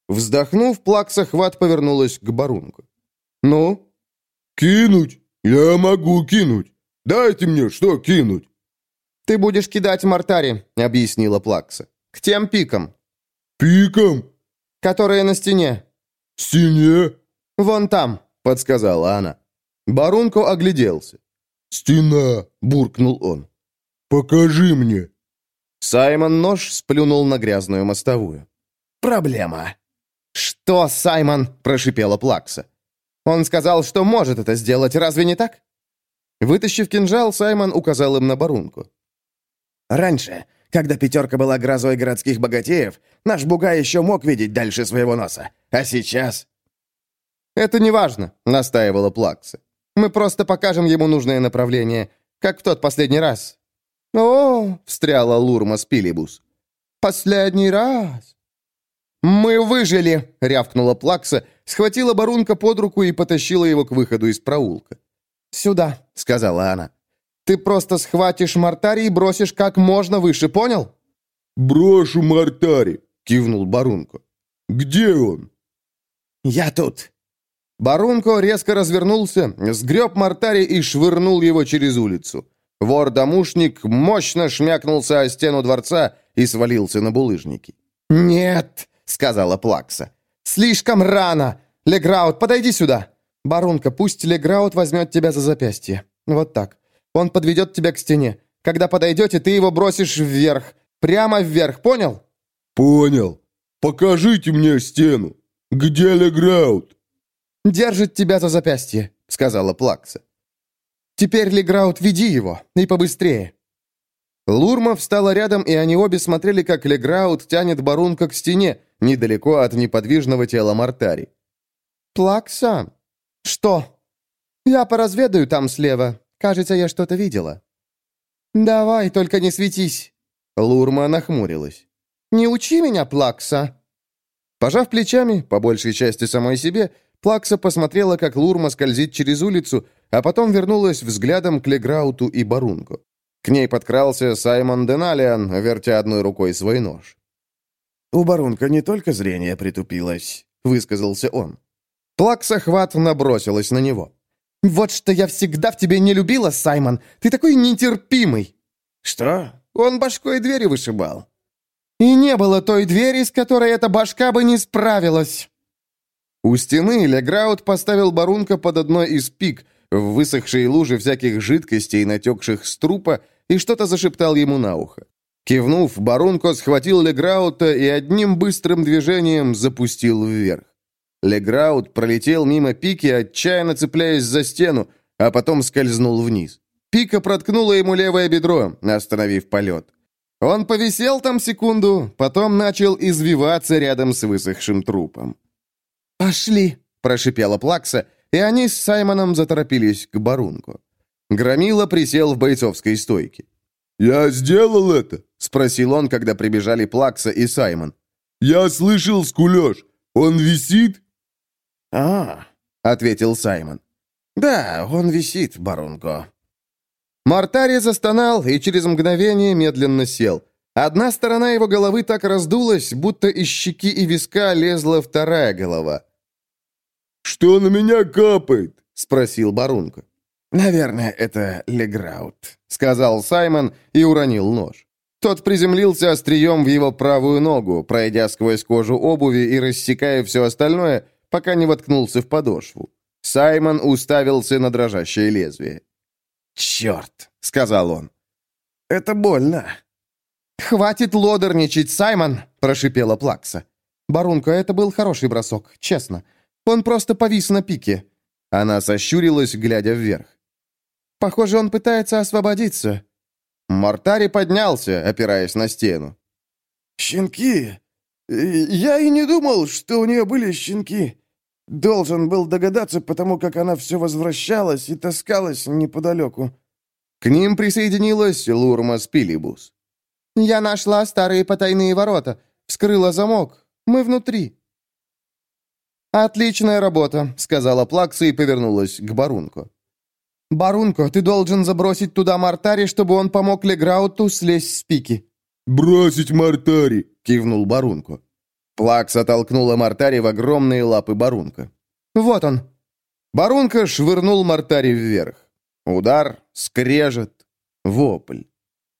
S2: Вздохнув, Плакса хват повернулась к Барунку. «Ну?»
S5: «Кинуть? Я могу кинуть. Дайте мне что кинуть».
S2: «Ты будешь кидать Мортари», — объяснила Плакса. «К тем пикам».
S5: «Пикам?»
S2: «Которые на стене».
S5: «Стене?»
S2: «Вон там», — подсказала она. Барунко огляделся.
S5: «Стена!» — буркнул он. «Покажи мне!»
S2: Саймон нож сплюнул на грязную мостовую.
S8: «Проблема!»
S2: «Что, Саймон?» – прошипела Плакса. «Он сказал, что может это сделать, разве не так?» Вытащив кинжал, Саймон указал им на Барунку.
S8: «Раньше, когда пятерка была грозой городских богатеев, наш буга еще мог видеть дальше своего носа. А сейчас...»
S2: «Это не важно», — настаивала Плакса. «Мы просто покажем ему нужное направление, как в тот последний раз». «О!» — встряла Лурма Спилибус. «Последний раз!» «Мы выжили!» — рявкнула Плакса, схватила Барунка под руку и потащила его к выходу из проулка. «Сюда», — сказала она. «Ты просто схватишь Мартари и бросишь как можно выше, понял?»
S5: «Брошу Мартари», — кивнул Барунко. «Где он?»
S8: «Я тут».
S2: Барунко резко развернулся, сгреб Мартари и швырнул его через улицу. Вор-домушник мощно шмякнулся о стену дворца и свалился на булыжники. «Нет!» — сказала Плакса. «Слишком рано! Леграут, подойди сюда!» «Барунка, пусть Леграут возьмет тебя за запястье. Вот так. Он подведет тебя к стене. Когда подойдете, ты его бросишь вверх. Прямо вверх, понял?»
S5: «Понял. Покажите мне стену. Где Леграут?»
S2: «Держит тебя за запястье», — сказала Плакса. «Теперь, Леграут, веди его, и побыстрее». Лурма встала рядом, и они обе смотрели, как Леграут тянет Барунка к стене, недалеко от неподвижного тела Мартари. «Плакса? Что?» «Я поразведаю там слева. Кажется, я что-то видела». «Давай, только не светись». Лурма нахмурилась. «Не учи меня, Плакса». Пожав плечами, по большей части самой себе, Плакса посмотрела, как Лурма скользит через улицу, а потом вернулась взглядом к Леграуту и Барунку. К ней подкрался Саймон Деналиан, вертя одной рукой свой нож.
S3: «У Барунка не только зрение притупилось», — высказался он.
S2: Плакса хват набросилась на него. «Вот что я всегда в тебе не любила, Саймон! Ты такой нетерпимый!»
S3: «Что?
S2: Он башкой двери вышибал». «И не было той двери, с которой эта башка бы не справилась!» У стены Леграут поставил Барунка под одной из пик, в высохшей луже всяких жидкостей, натекших с трупа, и что-то зашептал ему на ухо. Кивнув, Барунко схватил Леграута и одним быстрым движением запустил вверх. Леграут пролетел мимо пики, отчаянно цепляясь за стену, а потом скользнул вниз. Пика проткнула ему левое бедро, остановив полет. Он повисел там секунду, потом начал извиваться рядом с высохшим трупом. «Пошли!» – прошипела Плакса, и они с Саймоном заторопились к Барунку. Громила присел в бойцовской стойке.
S5: «Я сделал это?»
S2: — спросил он, когда прибежали Плакса и Саймон.
S5: «Я слышал скулеж. Он висит?»
S3: «А, —
S2: ответил Саймон.
S3: да, он висит, Барунко».
S2: Мартари застонал и через мгновение медленно сел. Одна сторона его головы так раздулась, будто из щеки и виска лезла вторая голова.
S5: «Что на меня капает?»
S2: — спросил Барунко.
S3: «Наверное, это Леграут», —
S2: сказал Саймон и уронил нож. Тот приземлился острием в его правую ногу, пройдя сквозь кожу обуви и рассекая все остальное, пока не воткнулся в подошву. Саймон уставился на дрожащее лезвие.
S3: «Черт!»
S2: — сказал он.
S3: «Это больно».
S2: «Хватит лодерничать, Саймон!» — прошипела Плакса. «Барунка, это был хороший бросок, честно. Он просто повис на пике». Она сощурилась, глядя вверх.
S4: Похоже, он пытается освободиться».
S2: Мартари поднялся, опираясь на стену.
S3: «Щенки! Я и не думал, что у нее были щенки. Должен был догадаться, потому как она все возвращалась и таскалась неподалеку».
S2: К ним присоединилась Лурма Спилибус.
S4: «Я нашла старые потайные ворота, вскрыла замок. Мы внутри».
S2: «Отличная работа», — сказала Плакса и повернулась к Барунку.
S4: «Барунко, ты должен забросить туда Мартари, чтобы он помог Леграуту слезть с пики».
S5: «Бросить Мартари!»
S2: — кивнул Барунко. Плакса толкнула Мартари в огромные лапы Барунка.
S4: «Вот он!»
S2: Барунка швырнул Мартари вверх. Удар, скрежет, вопль.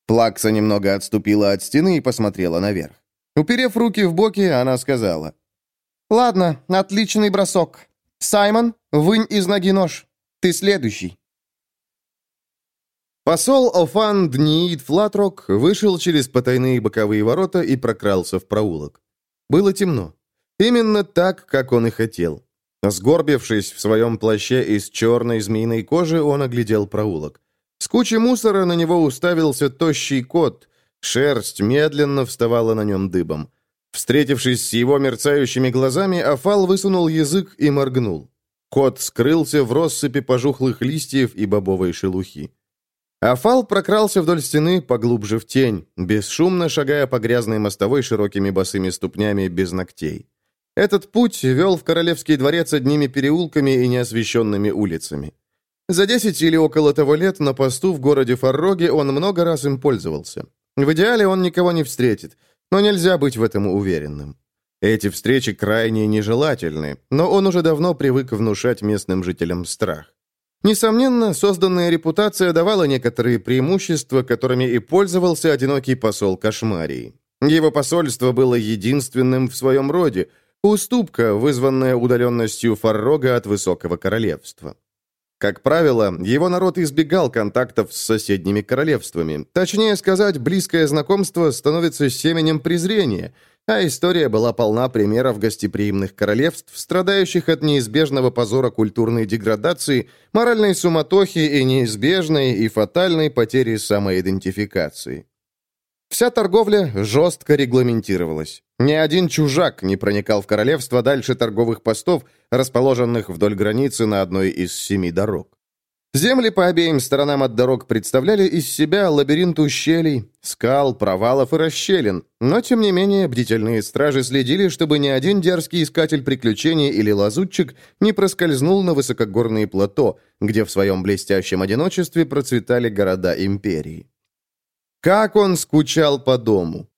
S2: Плакса немного отступила от стены и посмотрела наверх. Уперев руки в боки, она сказала.
S4: «Ладно, отличный бросок. Саймон, вынь из ноги нож. Ты следующий».
S2: Посол Офан Дниит Флатрок вышел через потайные боковые ворота и прокрался в проулок. Было темно. Именно так, как он и хотел. Сгорбившись в своем плаще из черной змеиной кожи, он оглядел проулок. С кучи мусора на него уставился тощий кот. Шерсть медленно вставала на нем дыбом. Встретившись с его мерцающими глазами, Афал высунул язык и моргнул. Кот скрылся в россыпи пожухлых листьев и бобовой шелухи. Афал прокрался вдоль стены поглубже в тень, бесшумно шагая по грязной мостовой широкими босыми ступнями без ногтей. Этот путь вел в Королевский дворец одними переулками и неосвещенными улицами. За десять или около того лет на посту в городе Фарроге он много раз им пользовался. В идеале он никого не встретит, но нельзя быть в этом уверенным. Эти встречи крайне нежелательны, но он уже давно привык внушать местным жителям страх. Несомненно, созданная репутация давала некоторые преимущества, которыми и пользовался одинокий посол Кошмарии. Его посольство было единственным в своем роде, уступка, вызванная удаленностью Фаррога от Высокого Королевства. Как правило, его народ избегал контактов с соседними королевствами. Точнее сказать, близкое знакомство становится семенем презрения, а история была полна примеров гостеприимных королевств, страдающих от неизбежного позора культурной деградации, моральной суматохи и неизбежной и фатальной потери самоидентификации. Вся торговля жестко регламентировалась. Ни один чужак не проникал в королевство дальше торговых постов, расположенных вдоль границы на одной из семи дорог. Земли по обеим сторонам от дорог представляли из себя лабиринт ущелий, скал, провалов и расщелин, но, тем не менее, бдительные стражи следили, чтобы ни один дерзкий искатель приключений или лазутчик не проскользнул на высокогорные плато, где в своем блестящем одиночестве процветали города империи. Как он скучал по дому!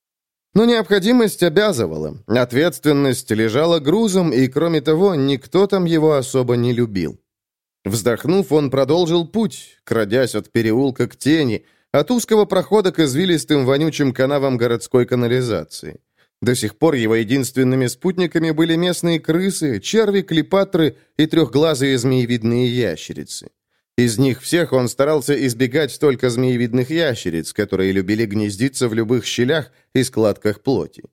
S2: Но необходимость обязывала, ответственность лежала грузом, и, кроме того, никто там его особо не любил. Вздохнув, он продолжил путь, крадясь от переулка к тени, от узкого прохода к извилистым вонючим канавам городской канализации. До сих пор его единственными спутниками были местные крысы, черви, клепатры и трехглазые змеевидные ящерицы. Из них всех он старался избегать только змеевидных ящериц, которые любили гнездиться в любых щелях и складках плоти.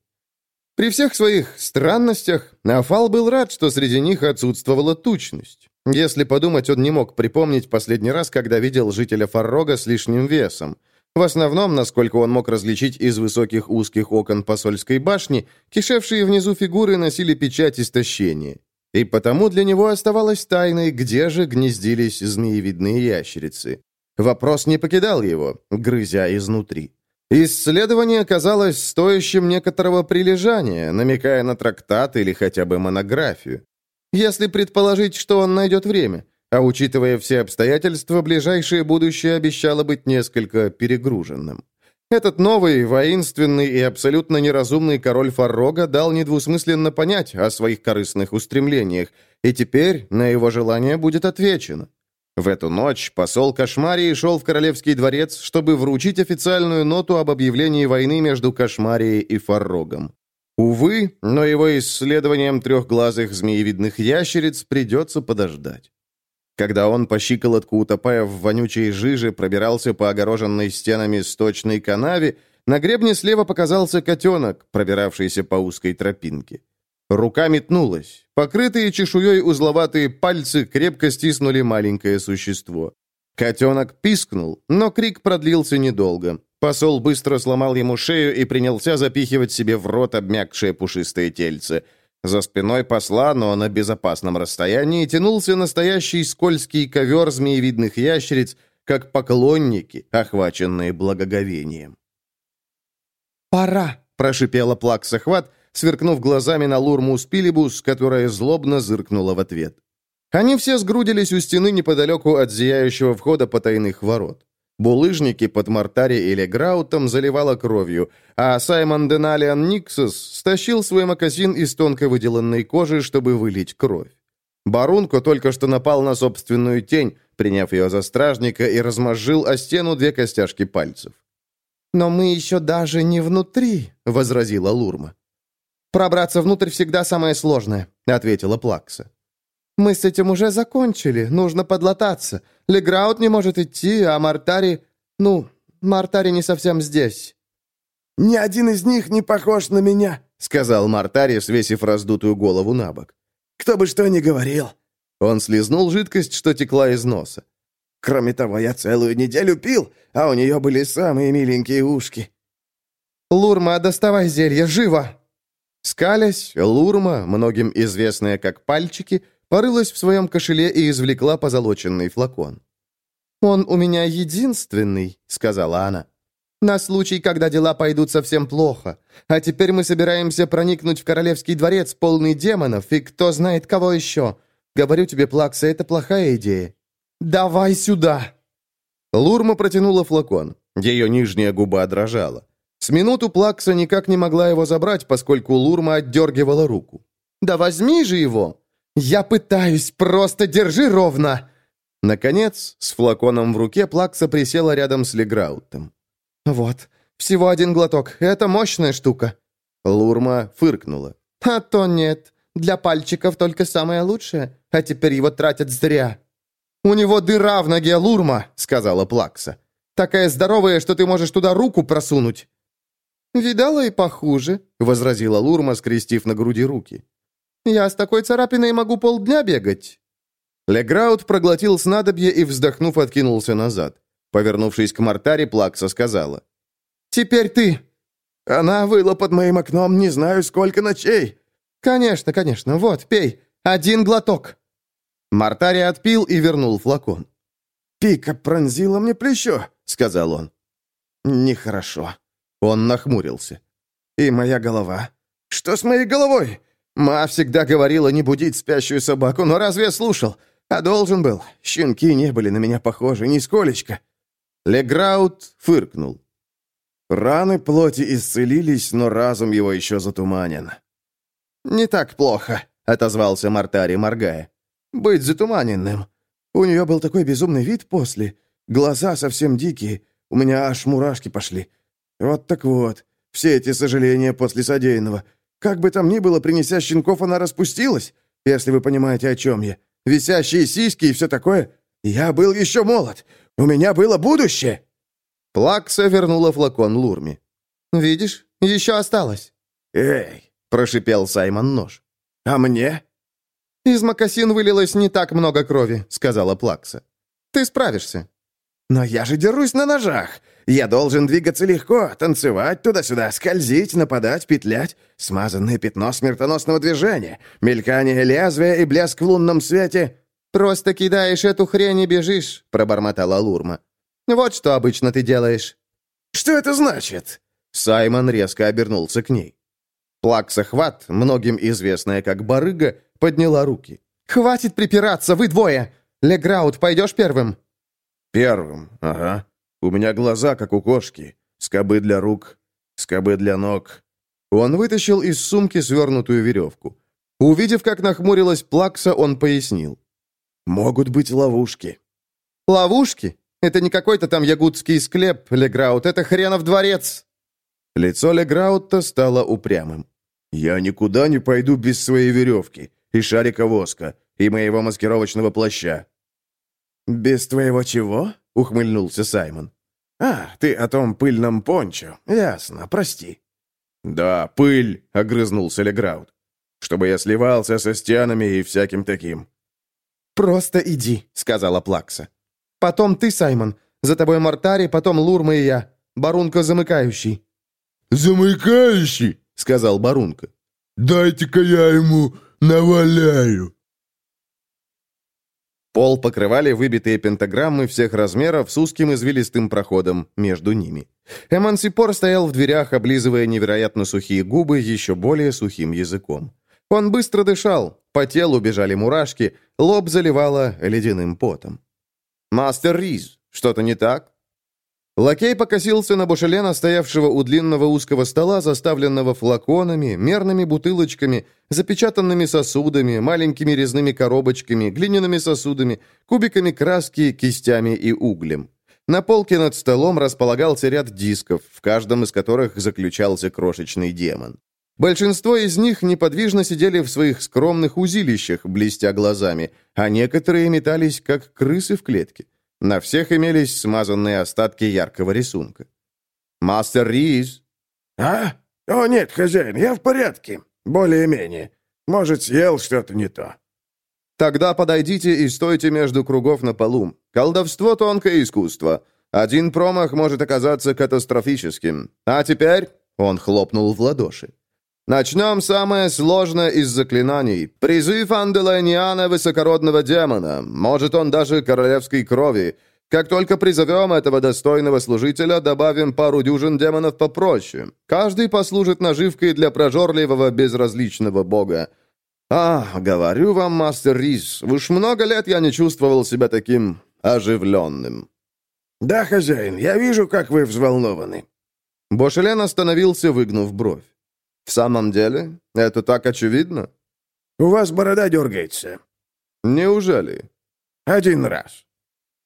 S2: При всех своих странностях Афал был рад, что среди них отсутствовала тучность. Если подумать, он не мог припомнить последний раз, когда видел жителя Фаррога с лишним весом. В основном, насколько он мог различить из высоких узких окон посольской башни, кишевшие внизу фигуры носили печать истощения. И потому для него оставалось тайной, где же гнездились змеевидные ящерицы. Вопрос не покидал его, грызя изнутри. Исследование казалось стоящим некоторого прилежания, намекая на трактат или хотя бы монографию. Если предположить, что он найдет время, а учитывая все обстоятельства, ближайшее будущее обещало быть несколько перегруженным. Этот новый, воинственный и абсолютно неразумный король Фаррога дал недвусмысленно понять о своих корыстных устремлениях, и теперь на его желание будет отвечено. В эту ночь посол Кошмарии шел в Королевский дворец, чтобы вручить официальную ноту об объявлении войны между Кошмарией и Фаррогом. Увы, но его исследованием трехглазых змеевидных ящериц придется подождать. Когда он по щиколотку утопая в вонючей жиже пробирался по огороженной стенами сточной канаве, на гребне слева показался котенок, пробиравшийся по узкой тропинке. Рука метнулась. Покрытые чешуей узловатые пальцы крепко стиснули маленькое существо.
S11: Котенок пискнул, но крик продлился недолго. Посол быстро сломал ему шею и принялся запихивать себе в рот обмякшее пушистое тельце. За спиной посла, но на безопасном расстоянии, тянулся настоящий скользкий ковер змеевидных ящериц, как поклонники, охваченные благоговением.
S2: «Пора!» – прошипела Плаксахват, сверкнув глазами на Лурму Спилибус, которая злобно зыркнула в ответ. Они все сгрудились у стены неподалеку от зияющего входа потайных ворот. Булыжники под Мартари или Граутом заливало кровью, а Саймон Деналиан Никсус стащил свой мокасин из тонко выделанной кожи, чтобы вылить кровь. Барунко только что напал на собственную тень, приняв ее за стражника, и размозжил о стену две костяшки пальцев. «Но мы еще даже не внутри», — возразила Лурма. «Пробраться внутрь всегда самое сложное», — ответила Плакса. «Мы с этим уже закончили, нужно подлататься. Леграут не может идти, а Мартари... Ну, Мартари не совсем здесь».
S12: «Ни один из них не похож на меня», — сказал
S11: Мартари, свесив раздутую голову на бок.
S12: «Кто бы что ни говорил».
S11: Он слезнул жидкость, что текла из носа.
S12: «Кроме того, я целую неделю пил, а у нее были самые миленькие ушки».
S2: «Лурма, доставай зелье, живо!»
S11: Скалясь, Лурма, многим известная как пальчики, порылась в своем кошеле и извлекла позолоченный флакон.
S2: «Он у меня единственный», — сказала она. «На случай, когда дела пойдут совсем плохо. А теперь мы собираемся проникнуть в королевский дворец, полный демонов, и кто знает кого еще. Говорю тебе, Плакса, это плохая идея. Давай сюда!»
S11: Лурма протянула флакон. Ее нижняя губа дрожала. С минуту Плакса никак не могла его забрать, поскольку Лурма отдергивала руку.
S2: «Да возьми же его!» «Я пытаюсь, просто держи ровно!»
S11: Наконец, с флаконом в руке Плакса присела рядом с Леграутом.
S2: «Вот, всего один глоток. Это мощная штука».
S11: Лурма фыркнула.
S2: «А то нет. Для пальчиков только самое лучшее. А теперь его тратят зря». «У него дыра в ноге Лурма», — сказала Плакса. «Такая здоровая, что ты можешь туда руку просунуть». «Видала и похуже», — возразила Лурма, скрестив на груди руки. Я с такой царапиной могу полдня бегать».
S11: Леграут проглотил снадобье и, вздохнув, откинулся назад. Повернувшись к Мартаре, Плакса сказала.
S2: «Теперь ты».
S12: «Она выла под моим окном не знаю сколько ночей».
S2: «Конечно, конечно. Вот, пей. Один глоток».
S11: Мартари отпил и вернул флакон.
S12: «Пика пронзила мне плечо», — сказал он. «Нехорошо».
S11: Он нахмурился.
S12: «И моя голова. Что с моей головой? Ма всегда говорила не будить спящую собаку, но разве я слушал? А должен был. Щенки не были на меня похожи, нисколечко.
S11: Леграут фыркнул.
S12: Раны плоти исцелились, но разум его еще затуманен. «Не так плохо», — отозвался Мартари, моргая. «Быть затуманенным. У нее был такой безумный вид после. Глаза совсем дикие. У меня аж мурашки пошли. Вот так вот. Все эти сожаления после содеянного. Как бы там ни было, принеся щенков, она распустилась, если вы понимаете, о чем я. Висящие сиськи и все такое. Я был еще молод. У меня было будущее».
S11: Плакса вернула флакон Лурми.
S2: «Видишь, еще осталось».
S12: «Эй!»
S11: – прошипел Саймон нож.
S12: «А мне?»
S2: «Из мокасин вылилось не так много крови», — сказала Плакса. «Ты справишься».
S12: «Но я же дерусь на ножах. Я должен двигаться легко, танцевать туда-сюда, скользить, нападать, петлять. Смазанное пятно смертоносного движения, мелькание лезвия и блеск в лунном свете.
S2: «Просто кидаешь эту хрень и бежишь», — пробормотала Лурма. «Вот что обычно ты делаешь».
S12: «Что это значит?»
S11: Саймон резко обернулся к ней. Плакса-хват, многим известная как барыга, подняла руки.
S2: «Хватит припираться, вы двое! Леграут, пойдешь первым?»
S12: «Первым, ага. У меня глаза, как у кошки. Скобы для рук, скобы для ног».
S11: Он вытащил из сумки свернутую веревку. Увидев, как нахмурилась Плакса, он пояснил.
S12: «Могут быть ловушки».
S2: «Ловушки? Это не какой-то там ягудский склеп, Леграут, это хренов дворец!»
S11: Лицо Леграута стало упрямым.
S12: «Я никуда не пойду без своей веревки, и шарика воска, и моего маскировочного плаща». «Без твоего чего?» Ухмыльнулся Саймон. «А, ты о том пыльном пончо. Ясно, прости».
S11: «Да, пыль», — огрызнулся Леграут. «Чтобы я сливался со стенами и всяким таким».
S2: «Просто иди», — сказала Плакса.
S13: Потом ты, Саймон. За тобой Мартари, потом Лурма и я. Барунка замыкающий».
S14: «Замыкающий?» — сказал Барунка. «Дайте-ка я ему наваляю».
S2: Пол покрывали выбитые пентаграммы всех размеров с узким извилистым проходом между ними. Эмансипор стоял в дверях, облизывая невероятно сухие губы еще более сухим языком. Он быстро дышал, по телу бежали мурашки, лоб заливало ледяным потом. «Мастер Риз, что-то не так?» Лакей покосился на Бушелена, стоявшего у длинного узкого стола, заставленного флаконами, мерными бутылочками, запечатанными сосудами, маленькими резными коробочками, глиняными сосудами, кубиками краски, кистями и углем. На полке над столом располагался ряд дисков, в каждом из которых заключался крошечный демон. Большинство из них неподвижно сидели в своих скромных узилищах, блестя глазами, а некоторые метались, как крысы в клетке. На всех имелись смазанные остатки яркого рисунка. «Мастер Риз!»
S3: «А? О, нет, хозяин, я в порядке. Более-менее. Может, съел что-то не то».
S2: «Тогда подойдите и стойте между кругов на полу. Колдовство — тонкое искусство. Один промах может оказаться катастрофическим. А теперь...» — он хлопнул в ладоши. Начнем самое сложное из заклинаний. Призыв Анделайниана высокородного демона. Может, он даже королевской крови. Как только призовем этого достойного служителя, добавим пару дюжин демонов попроще. Каждый послужит наживкой для прожорливого безразличного бога. А, говорю вам, мастер Рис, уж много лет я не чувствовал себя таким оживленным.
S3: Да, хозяин, я вижу, как вы взволнованы.
S2: Бошелен остановился, выгнув бровь. «В самом деле? Это так очевидно?»
S3: «У вас борода дергается».
S2: «Неужели?»
S3: «Один раз».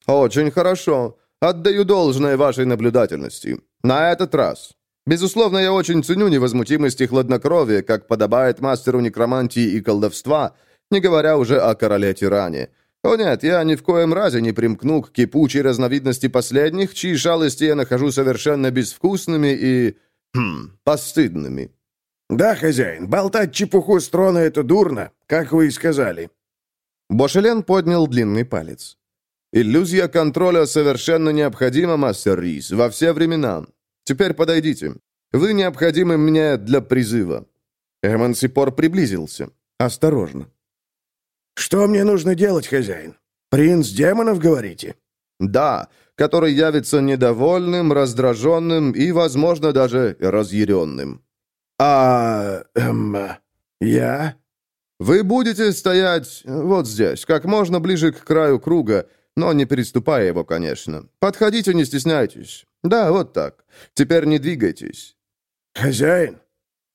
S2: «Очень хорошо. Отдаю должное вашей наблюдательности. На этот раз. Безусловно, я очень ценю невозмутимость и хладнокровие, как подобает мастеру некромантии и колдовства, не говоря уже о короле-тиране. О нет, я ни в коем разе не примкну к кипучей разновидности последних, чьи шалости я нахожу совершенно безвкусными и... Хм, постыдными.
S3: «Да, хозяин, болтать чепуху с трона — это дурно, как вы и сказали».
S2: Бошелен поднял длинный палец. «Иллюзия контроля совершенно необходима, мастер Рис, во все времена. Теперь подойдите. Вы необходимы мне для призыва». Эмансипор приблизился. Осторожно.
S3: «Что мне нужно делать, хозяин? Принц демонов, говорите?»
S2: «Да, который явится недовольным, раздраженным и, возможно, даже разъяренным».
S3: «А... Эм, я?»
S2: «Вы будете стоять вот здесь, как можно ближе к краю круга, но не переступая его, конечно. Подходите, не стесняйтесь. Да, вот так. Теперь не двигайтесь».
S3: «Хозяин?»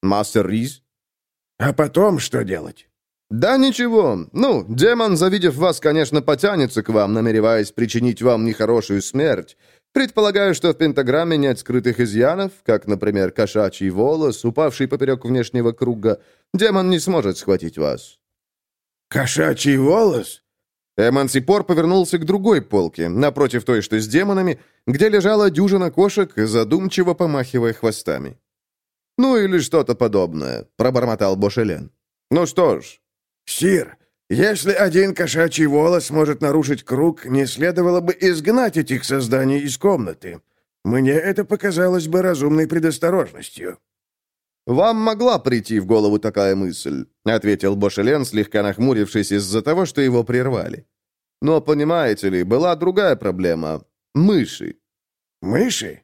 S2: «Мастер Риз?»
S3: «А потом что делать?»
S2: «Да ничего. Ну, демон, завидев вас, конечно, потянется к вам, намереваясь причинить вам нехорошую смерть. Предполагаю, что в пентаграмме нет скрытых изъянов, как, например, кошачий волос, упавший поперек внешнего круга. Демон не сможет схватить вас».
S3: «Кошачий волос?»
S2: Эмансипор повернулся к другой полке, напротив той, что с демонами, где лежала дюжина кошек, задумчиво помахивая хвостами. «Ну или что-то подобное», — пробормотал Бошелен. «Ну что ж».
S3: «Сир, если один кошачий волос может нарушить круг, не следовало бы изгнать этих созданий из комнаты. Мне это показалось бы разумной предосторожностью».
S2: «Вам могла прийти в голову такая мысль», — ответил Бошелен, слегка нахмурившись из-за того, что его прервали. «Но, понимаете ли, была другая проблема. Мыши».
S3: «Мыши?»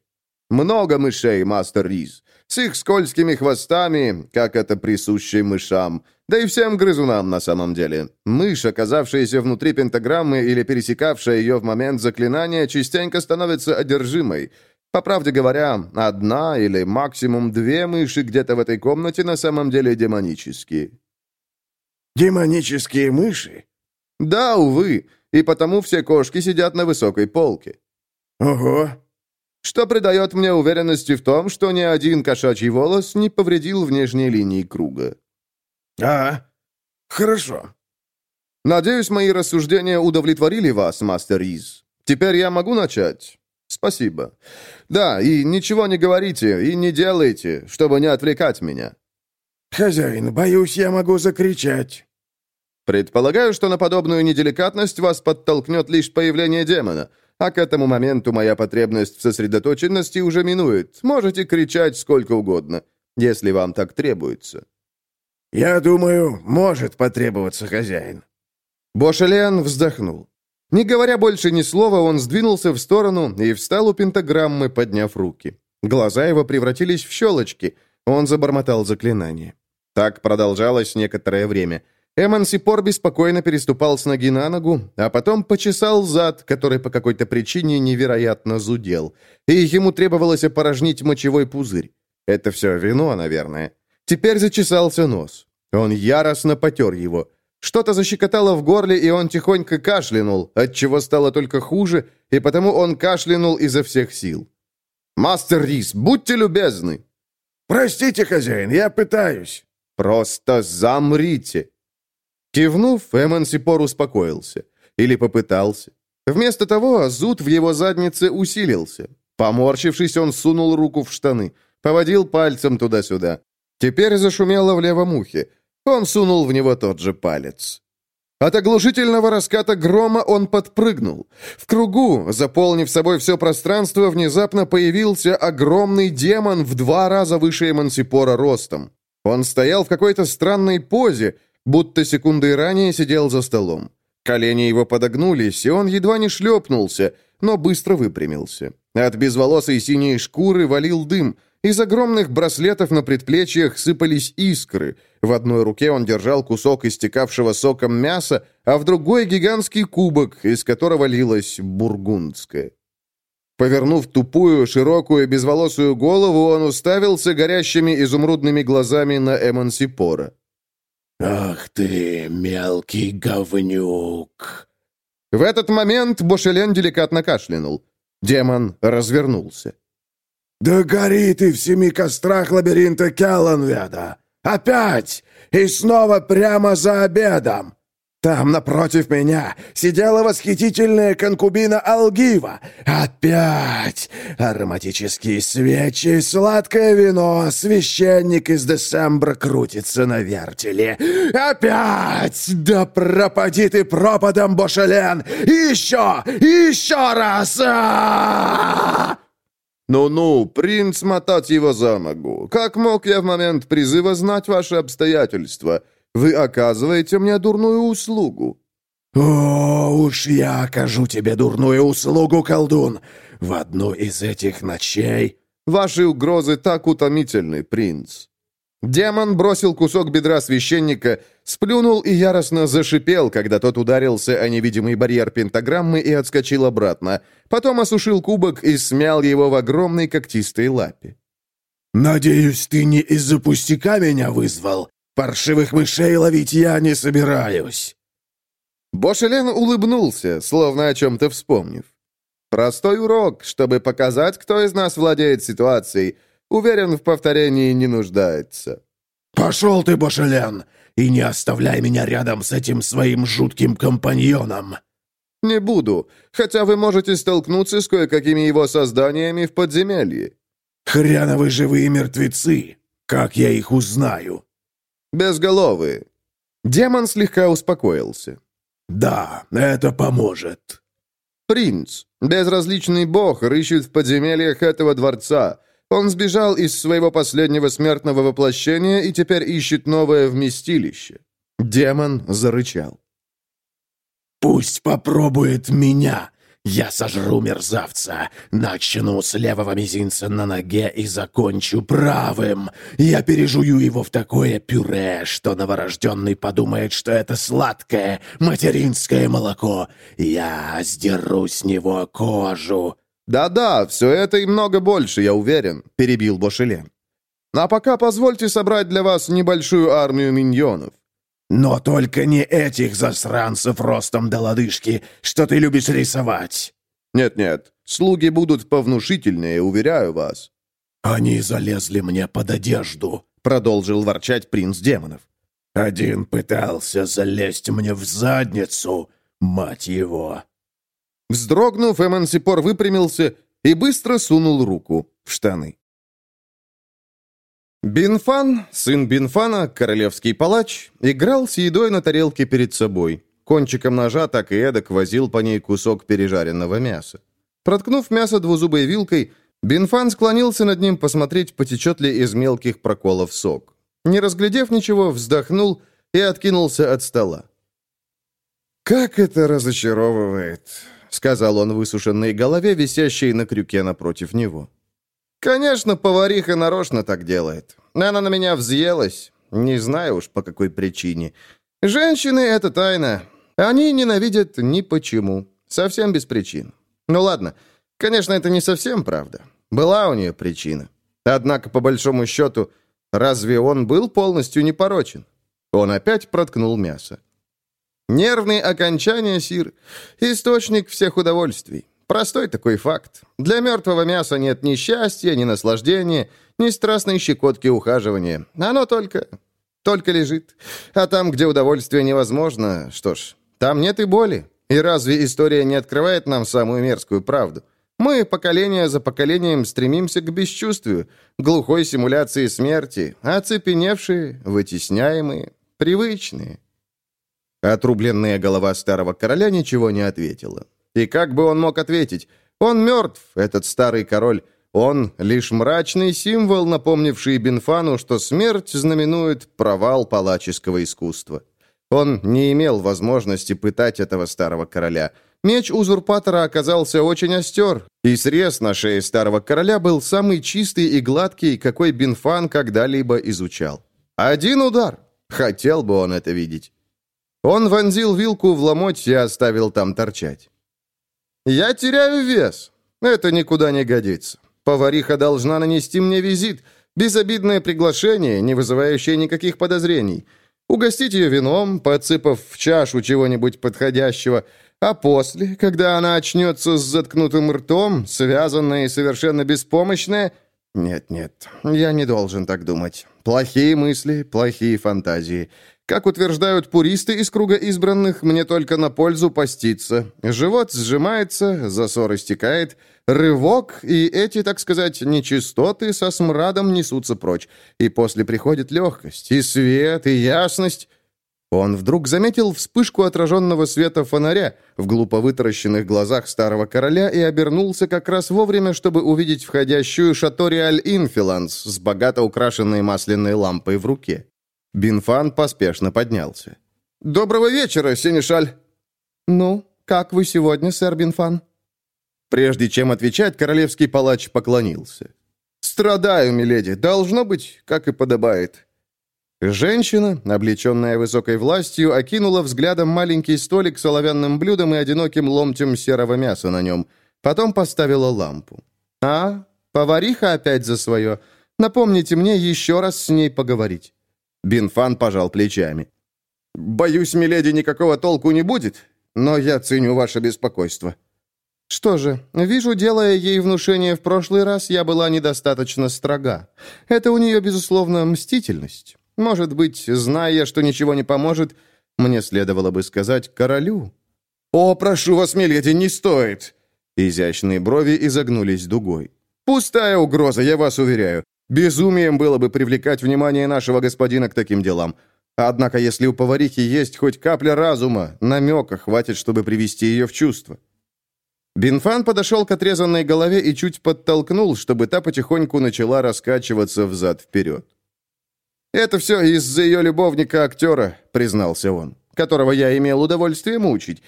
S2: «Много мышей, мастер Риз. С их скользкими хвостами, как это присуще мышам. Да и всем грызунам на самом деле. Мышь, оказавшаяся внутри пентаграммы или пересекавшая ее в момент заклинания, частенько становится одержимой. По правде говоря, одна или максимум две мыши где-то в этой комнате на самом деле демонические.
S3: «Демонические мыши?»
S2: «Да, увы, и потому все кошки сидят на высокой полке».
S3: «Ого!»
S2: Что придает мне уверенности в том, что ни один кошачий волос не повредил внешней линии круга.
S3: «А, хорошо».
S2: «Надеюсь, мои рассуждения удовлетворили вас, мастер Из. Теперь я могу начать?» «Спасибо. Да, и ничего не говорите и не делайте, чтобы не отвлекать меня».
S3: «Хозяин, боюсь, я могу закричать».
S2: «Предполагаю, что на подобную неделикатность вас подтолкнет лишь появление демона. А к этому моменту моя потребность в сосредоточенности уже минует. Можете кричать сколько угодно, если вам так требуется».
S3: «Я думаю, может потребоваться хозяин».
S2: Бошелен вздохнул. Не говоря больше ни слова, он сдвинулся в сторону и встал у пентаграммы, подняв руки. Глаза его превратились в щелочки. Он забормотал заклинание. Так продолжалось некоторое время. Эмансипор беспокойно переступал с ноги на ногу, а потом почесал зад, который по какой-то причине невероятно зудел. И ему требовалось опорожнить мочевой пузырь. Это все вино, наверное. Теперь зачесался нос. Он яростно потер его. Что-то защекотало в горле, и он тихонько кашлянул, отчего стало только хуже, и потому он кашлянул изо всех сил. «Мастер Рис, будьте любезны!»
S3: «Простите, хозяин, я пытаюсь!»
S2: «Просто замрите!» Кивнув, Эмансипор успокоился. Или попытался. Вместо того, зуд в его заднице усилился. Поморщившись, он сунул руку в штаны, поводил пальцем туда-сюда. Теперь зашумело в левом ухе. Он сунул в него тот же палец. От оглушительного раската грома он подпрыгнул. В кругу, заполнив собой все пространство, внезапно появился огромный демон в два раза выше Эмансипора ростом. Он стоял в какой-то странной позе, будто секунды ранее сидел за столом. Колени его подогнулись, и он едва не шлепнулся, но быстро выпрямился. От безволосой синей шкуры валил дым, из огромных браслетов на предплечьях сыпались искры. В одной руке он держал кусок истекавшего соком мяса, а в другой гигантский кубок, из которого лилось бургундское. Повернув тупую, широкую, безволосую голову, он уставился горящими изумрудными глазами на Эмансипора.
S15: «Ах ты, мелкий говнюк!»
S2: В этот момент Бошелен деликатно кашлянул. Демон развернулся.
S3: «Да гори ты в семи кострах лабиринта Келланведа! Опять! И снова прямо за обедом! Там, напротив меня, сидела восхитительная конкубина Алгива. Опять! Ароматические свечи, сладкое вино, священник из Десембра крутится на вертеле. Опять! Да пропади ты пропадом, Бошелен! еще! еще раз! А-а-а!
S2: «Ну-ну, принц мотать его за ногу. Как мог я в момент призыва знать ваши обстоятельства? Вы оказываете мне дурную услугу».
S3: «О, уж я окажу тебе дурную услугу, колдун! В одну из этих ночей...»
S2: «Ваши угрозы так утомительны, принц». Демон бросил кусок бедра священника, сплюнул и яростно зашипел, когда тот ударился о невидимый барьер пентаграммы и отскочил обратно. Потом осушил кубок и смял его в огромной когтистой лапе.
S3: «Надеюсь, ты не из-за пустяка меня вызвал? Паршивых мышей ловить я не собираюсь!»
S2: Бошелен улыбнулся, словно о чем-то вспомнив. «Простой урок, чтобы показать, кто из нас владеет ситуацией». Уверен, в повторении не нуждается».
S3: «Пошел ты, Бошелен, и не оставляй меня рядом с этим своим жутким компаньоном!»
S2: «Не буду, хотя вы можете столкнуться с кое-какими его созданиями в подземелье».
S3: «Хряновы живые мертвецы! Как я их узнаю?»
S2: «Безголовые». Демон слегка успокоился.
S3: «Да, это поможет».
S2: «Принц, безразличный бог, рыщет в подземельях этого дворца. Он сбежал из своего последнего смертного воплощения и теперь ищет новое вместилище. Демон зарычал.
S3: «Пусть попробует меня. Я сожру мерзавца, начну с левого мизинца на ноге и закончу правым. Я пережую его в такое пюре, что новорожденный подумает, что это сладкое материнское молоко. Я сдеру с него кожу».
S2: «Да-да, все это и много больше, я уверен», — перебил Бошелен. «А пока позвольте собрать для вас небольшую армию миньонов».
S3: «Но только не этих засранцев ростом до лодыжки, что ты любишь рисовать».
S2: «Нет-нет, слуги будут повнушительнее, уверяю вас».
S3: «Они залезли мне под одежду», —
S2: продолжил ворчать принц демонов.
S3: «Один пытался залезть мне в задницу, мать его».
S2: Вздрогнув, Эмансипор выпрямился и быстро сунул руку в штаны. Бинфан, сын Бинфана, королевский палач, играл с едой на тарелке перед собой. Кончиком ножа так и эдак возил по ней кусок пережаренного мяса. Проткнув мясо двузубой вилкой, Бинфан склонился над ним посмотреть, потечет ли из мелких проколов сок. Не разглядев ничего, вздохнул и откинулся от стола. «Как это разочаровывает!» — сказал он высушенной голове, висящей на крюке напротив него. «Конечно, повариха нарочно так делает. Она на меня взъелась. Не знаю уж, по какой причине. Женщины — это тайна. Они ненавидят ни почему. Совсем без причин. Ну ладно, конечно, это не совсем правда. Была у нее причина. Однако, по большому счету, разве он был полностью непорочен? Он опять проткнул мясо. Нервные окончания, Сир, источник всех удовольствий. Простой такой факт. Для мертвого мяса нет ни счастья, ни наслаждения, ни страстной щекотки ухаживания. Оно только... только лежит. А там, где удовольствие невозможно, что ж, там нет и боли. И разве история не открывает нам самую мерзкую правду? Мы, поколение за поколением, стремимся к бесчувствию, глухой симуляции смерти, оцепеневшие, вытесняемые, привычные. Отрубленная голова старого короля ничего не ответила. И как бы он мог ответить? Он мертв, этот старый король. Он — лишь мрачный символ, напомнивший Бенфану, что смерть знаменует провал палаческого искусства. Он не имел возможности пытать этого старого короля. Меч узурпатора оказался очень остер, и срез на шее старого короля был самый чистый и гладкий, какой Бенфан когда-либо изучал. Один удар. Хотел бы он это видеть. Он вонзил вилку в ломоть и оставил там торчать. «Я теряю вес. Это никуда не годится. Повариха должна нанести мне визит. Безобидное приглашение, не вызывающее никаких подозрений. Угостить ее вином, подсыпав в чашу чего-нибудь подходящего. А после, когда она очнется с заткнутым ртом, связанная и совершенно беспомощная... Нет-нет, я не должен так думать. Плохие мысли, плохие фантазии. Как утверждают пуристы из круга избранных, мне только на пользу поститься. Живот сжимается, засор истекает, рывок, и эти, так сказать, нечистоты со смрадом несутся прочь. И после приходит легкость, и свет, и ясность. Он вдруг заметил вспышку отраженного света фонаря в глупо вытаращенных глазах старого короля и обернулся как раз вовремя, чтобы увидеть входящую Шаториаль Инфиланс с богато украшенной масляной лампой в руке. Бинфан поспешно поднялся. «Доброго вечера, Сенешаль!» «Ну, как вы сегодня, сэр Бинфан?» Прежде чем отвечать, королевский палач поклонился. «Страдаю, миледи, должно быть, как и подобает». Женщина, облеченная высокой властью, окинула взглядом маленький столик с оловянным блюдом и одиноким ломтем серого мяса на нем. Потом поставила лампу. «А, повариха опять за свое. Напомните мне еще раз с ней поговорить». Бинфан пожал плечами. «Боюсь, миледи, никакого толку не будет, но я ценю ваше беспокойство». «Что же, вижу, делая ей внушение в прошлый раз, я была недостаточно строга. Это у нее, безусловно, мстительность. Может быть, зная, что ничего не поможет, мне следовало бы сказать королю». «О, прошу вас, миледи, не стоит!» Изящные брови изогнулись дугой. «Пустая угроза, я вас уверяю. Безумием было бы привлекать внимание нашего господина к таким делам. Однако, если у поварихи есть хоть капля разума, намека хватит, чтобы привести ее в чувство. Бинфан подошел к отрезанной голове и чуть подтолкнул, чтобы та потихоньку начала раскачиваться взад-вперед. «Это все из-за ее любовника-актера», — признался он, «которого я имел удовольствие мучить.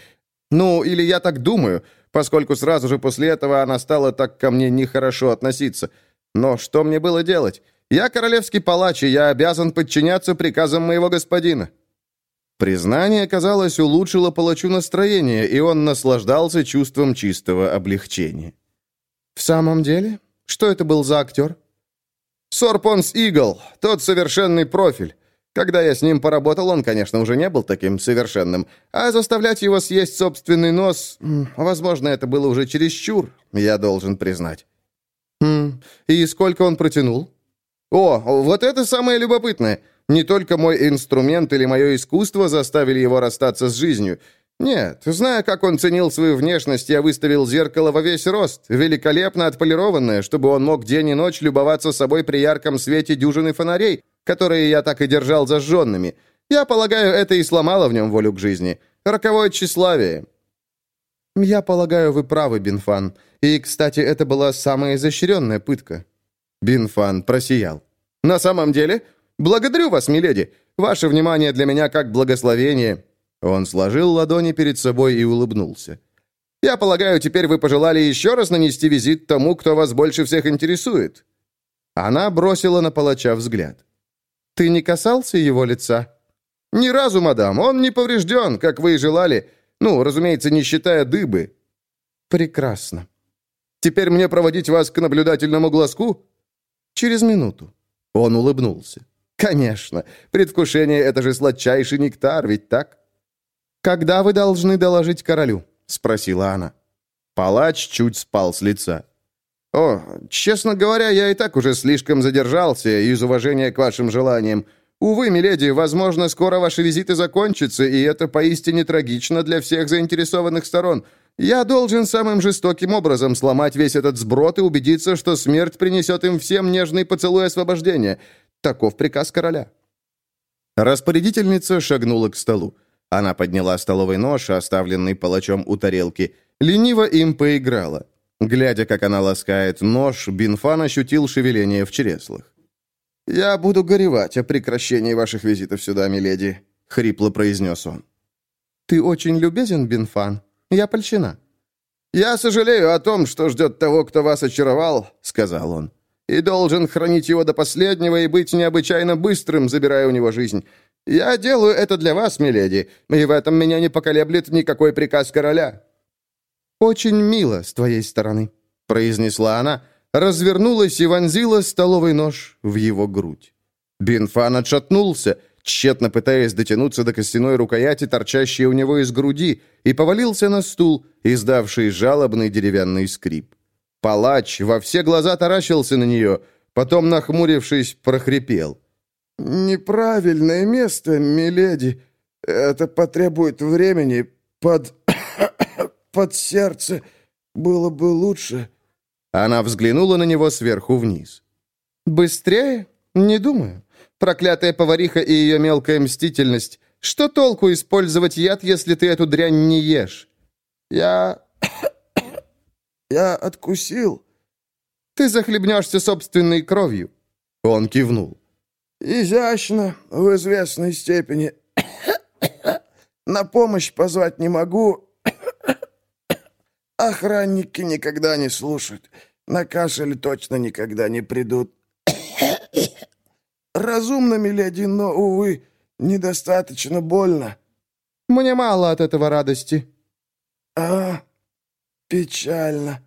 S2: Ну, или я так думаю, поскольку сразу же после этого она стала так ко мне нехорошо относиться. Но что мне было делать? Я королевский палач, и я обязан подчиняться приказам моего господина». Признание, казалось, улучшило палачу настроение, и он наслаждался чувством чистого облегчения. «В самом деле? Что это был за актер?» «Сорпонс Игл, тот совершенный профиль. Когда я с ним поработал, он, конечно, уже не был таким совершенным, а заставлять его съесть собственный нос, возможно, это было уже чересчур, я должен признать. «Хм, и сколько он протянул?» «О, вот это самое любопытное. Не только мой инструмент или мое искусство заставили его расстаться с жизнью. Нет, зная, как он ценил свою внешность, я выставил зеркало во весь рост, великолепно отполированное, чтобы он мог день и ночь любоваться собой при ярком свете дюжины фонарей, которые я так и держал зажженными. Я полагаю, это и сломало в нем волю к жизни. Роковое тщеславие. «Я полагаю, вы правы, Бинфан. И, кстати, это была самая изощренная пытка». Бинфан просиял. «На самом деле? Благодарю вас, миледи. Ваше внимание для меня как благословение». Он сложил ладони перед собой и улыбнулся. «Я полагаю, теперь вы пожелали еще раз нанести визит тому, кто вас больше всех интересует». Она бросила на палача взгляд. «Ты не касался его лица?» «Ни разу, мадам. Он не поврежден, как вы и желали. Ну, разумеется, не считая дыбы». «Прекрасно. Теперь мне проводить вас к наблюдательному глазку?» «Через минуту». Он улыбнулся. «Конечно. Предвкушение — это же сладчайший нектар, ведь так?» «Когда вы должны доложить королю?» — спросила она. Палач чуть спал с лица. «О, честно говоря, я и так уже слишком задержался из уважения к вашим желаниям. Увы, миледи, возможно, скоро ваши визиты закончатся, и это поистине трагично для всех заинтересованных сторон. Я должен самым жестоким образом сломать весь этот сброд и убедиться, что смерть принесет им всем нежный поцелуй освобождения. Таков приказ короля». Распорядительница шагнула к столу. Она подняла столовый нож, оставленный палачом у тарелки. Лениво им поиграла. Глядя, как она ласкает нож, Бинфан ощутил шевеление в чреслах. «Я буду горевать о прекращении ваших визитов сюда, миледи», — хрипло произнес он. «Ты очень любезен, Бинфан. Я польщена». «Я сожалею о том, что ждет того, кто вас очаровал», — сказал он, «и должен хранить его до последнего и быть необычайно быстрым, забирая у него жизнь. Я делаю это для вас, миледи, и в этом меня не поколеблет никакой приказ короля». «Очень мило с твоей стороны», — произнесла она, — развернулась и вонзила столовый нож в его грудь. Бинфан отшатнулся, тщетно пытаясь дотянуться до костяной рукояти, торчащей у него из груди, и повалился на стул, издавший жалобный деревянный скрип. Палач во все глаза таращился на нее, потом, нахмурившись, прохрипел. «Неправильное место, миледи. Это потребует времени. Под... под сердце было бы лучше». Она взглянула на него сверху вниз. «Быстрее? Не думаю. Проклятая повариха и ее мелкая мстительность. Что толку использовать яд, если ты эту дрянь не ешь?» «Я... я откусил». «Ты захлебнешься собственной кровью». Он кивнул. «Изящно, в известной степени. На помощь позвать не могу, Охранники никогда не слушают. На кашель точно никогда не придут. Разумно, миледи, но, увы, недостаточно больно. Мне мало от этого радости. А, печально.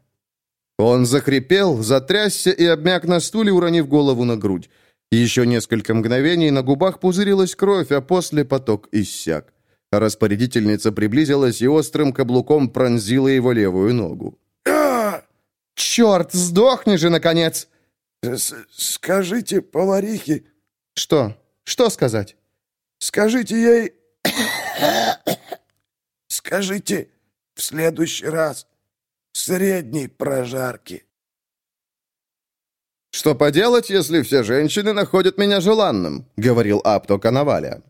S2: Он захрипел, затрясся и обмяк на стуле, уронив голову на грудь. Еще несколько мгновений на губах пузырилась кровь, а после поток иссяк. Распорядительница приблизилась и острым каблуком пронзила его левую ногу. «Черт, сдохни же, наконец!» «Скажите поварихе...» «Что? Что сказать?» «Скажите ей...» «Скажите в следующий раз средней прожарки».
S1: «Что поделать, если все женщины находят меня желанным?» — говорил Апто Коноваля.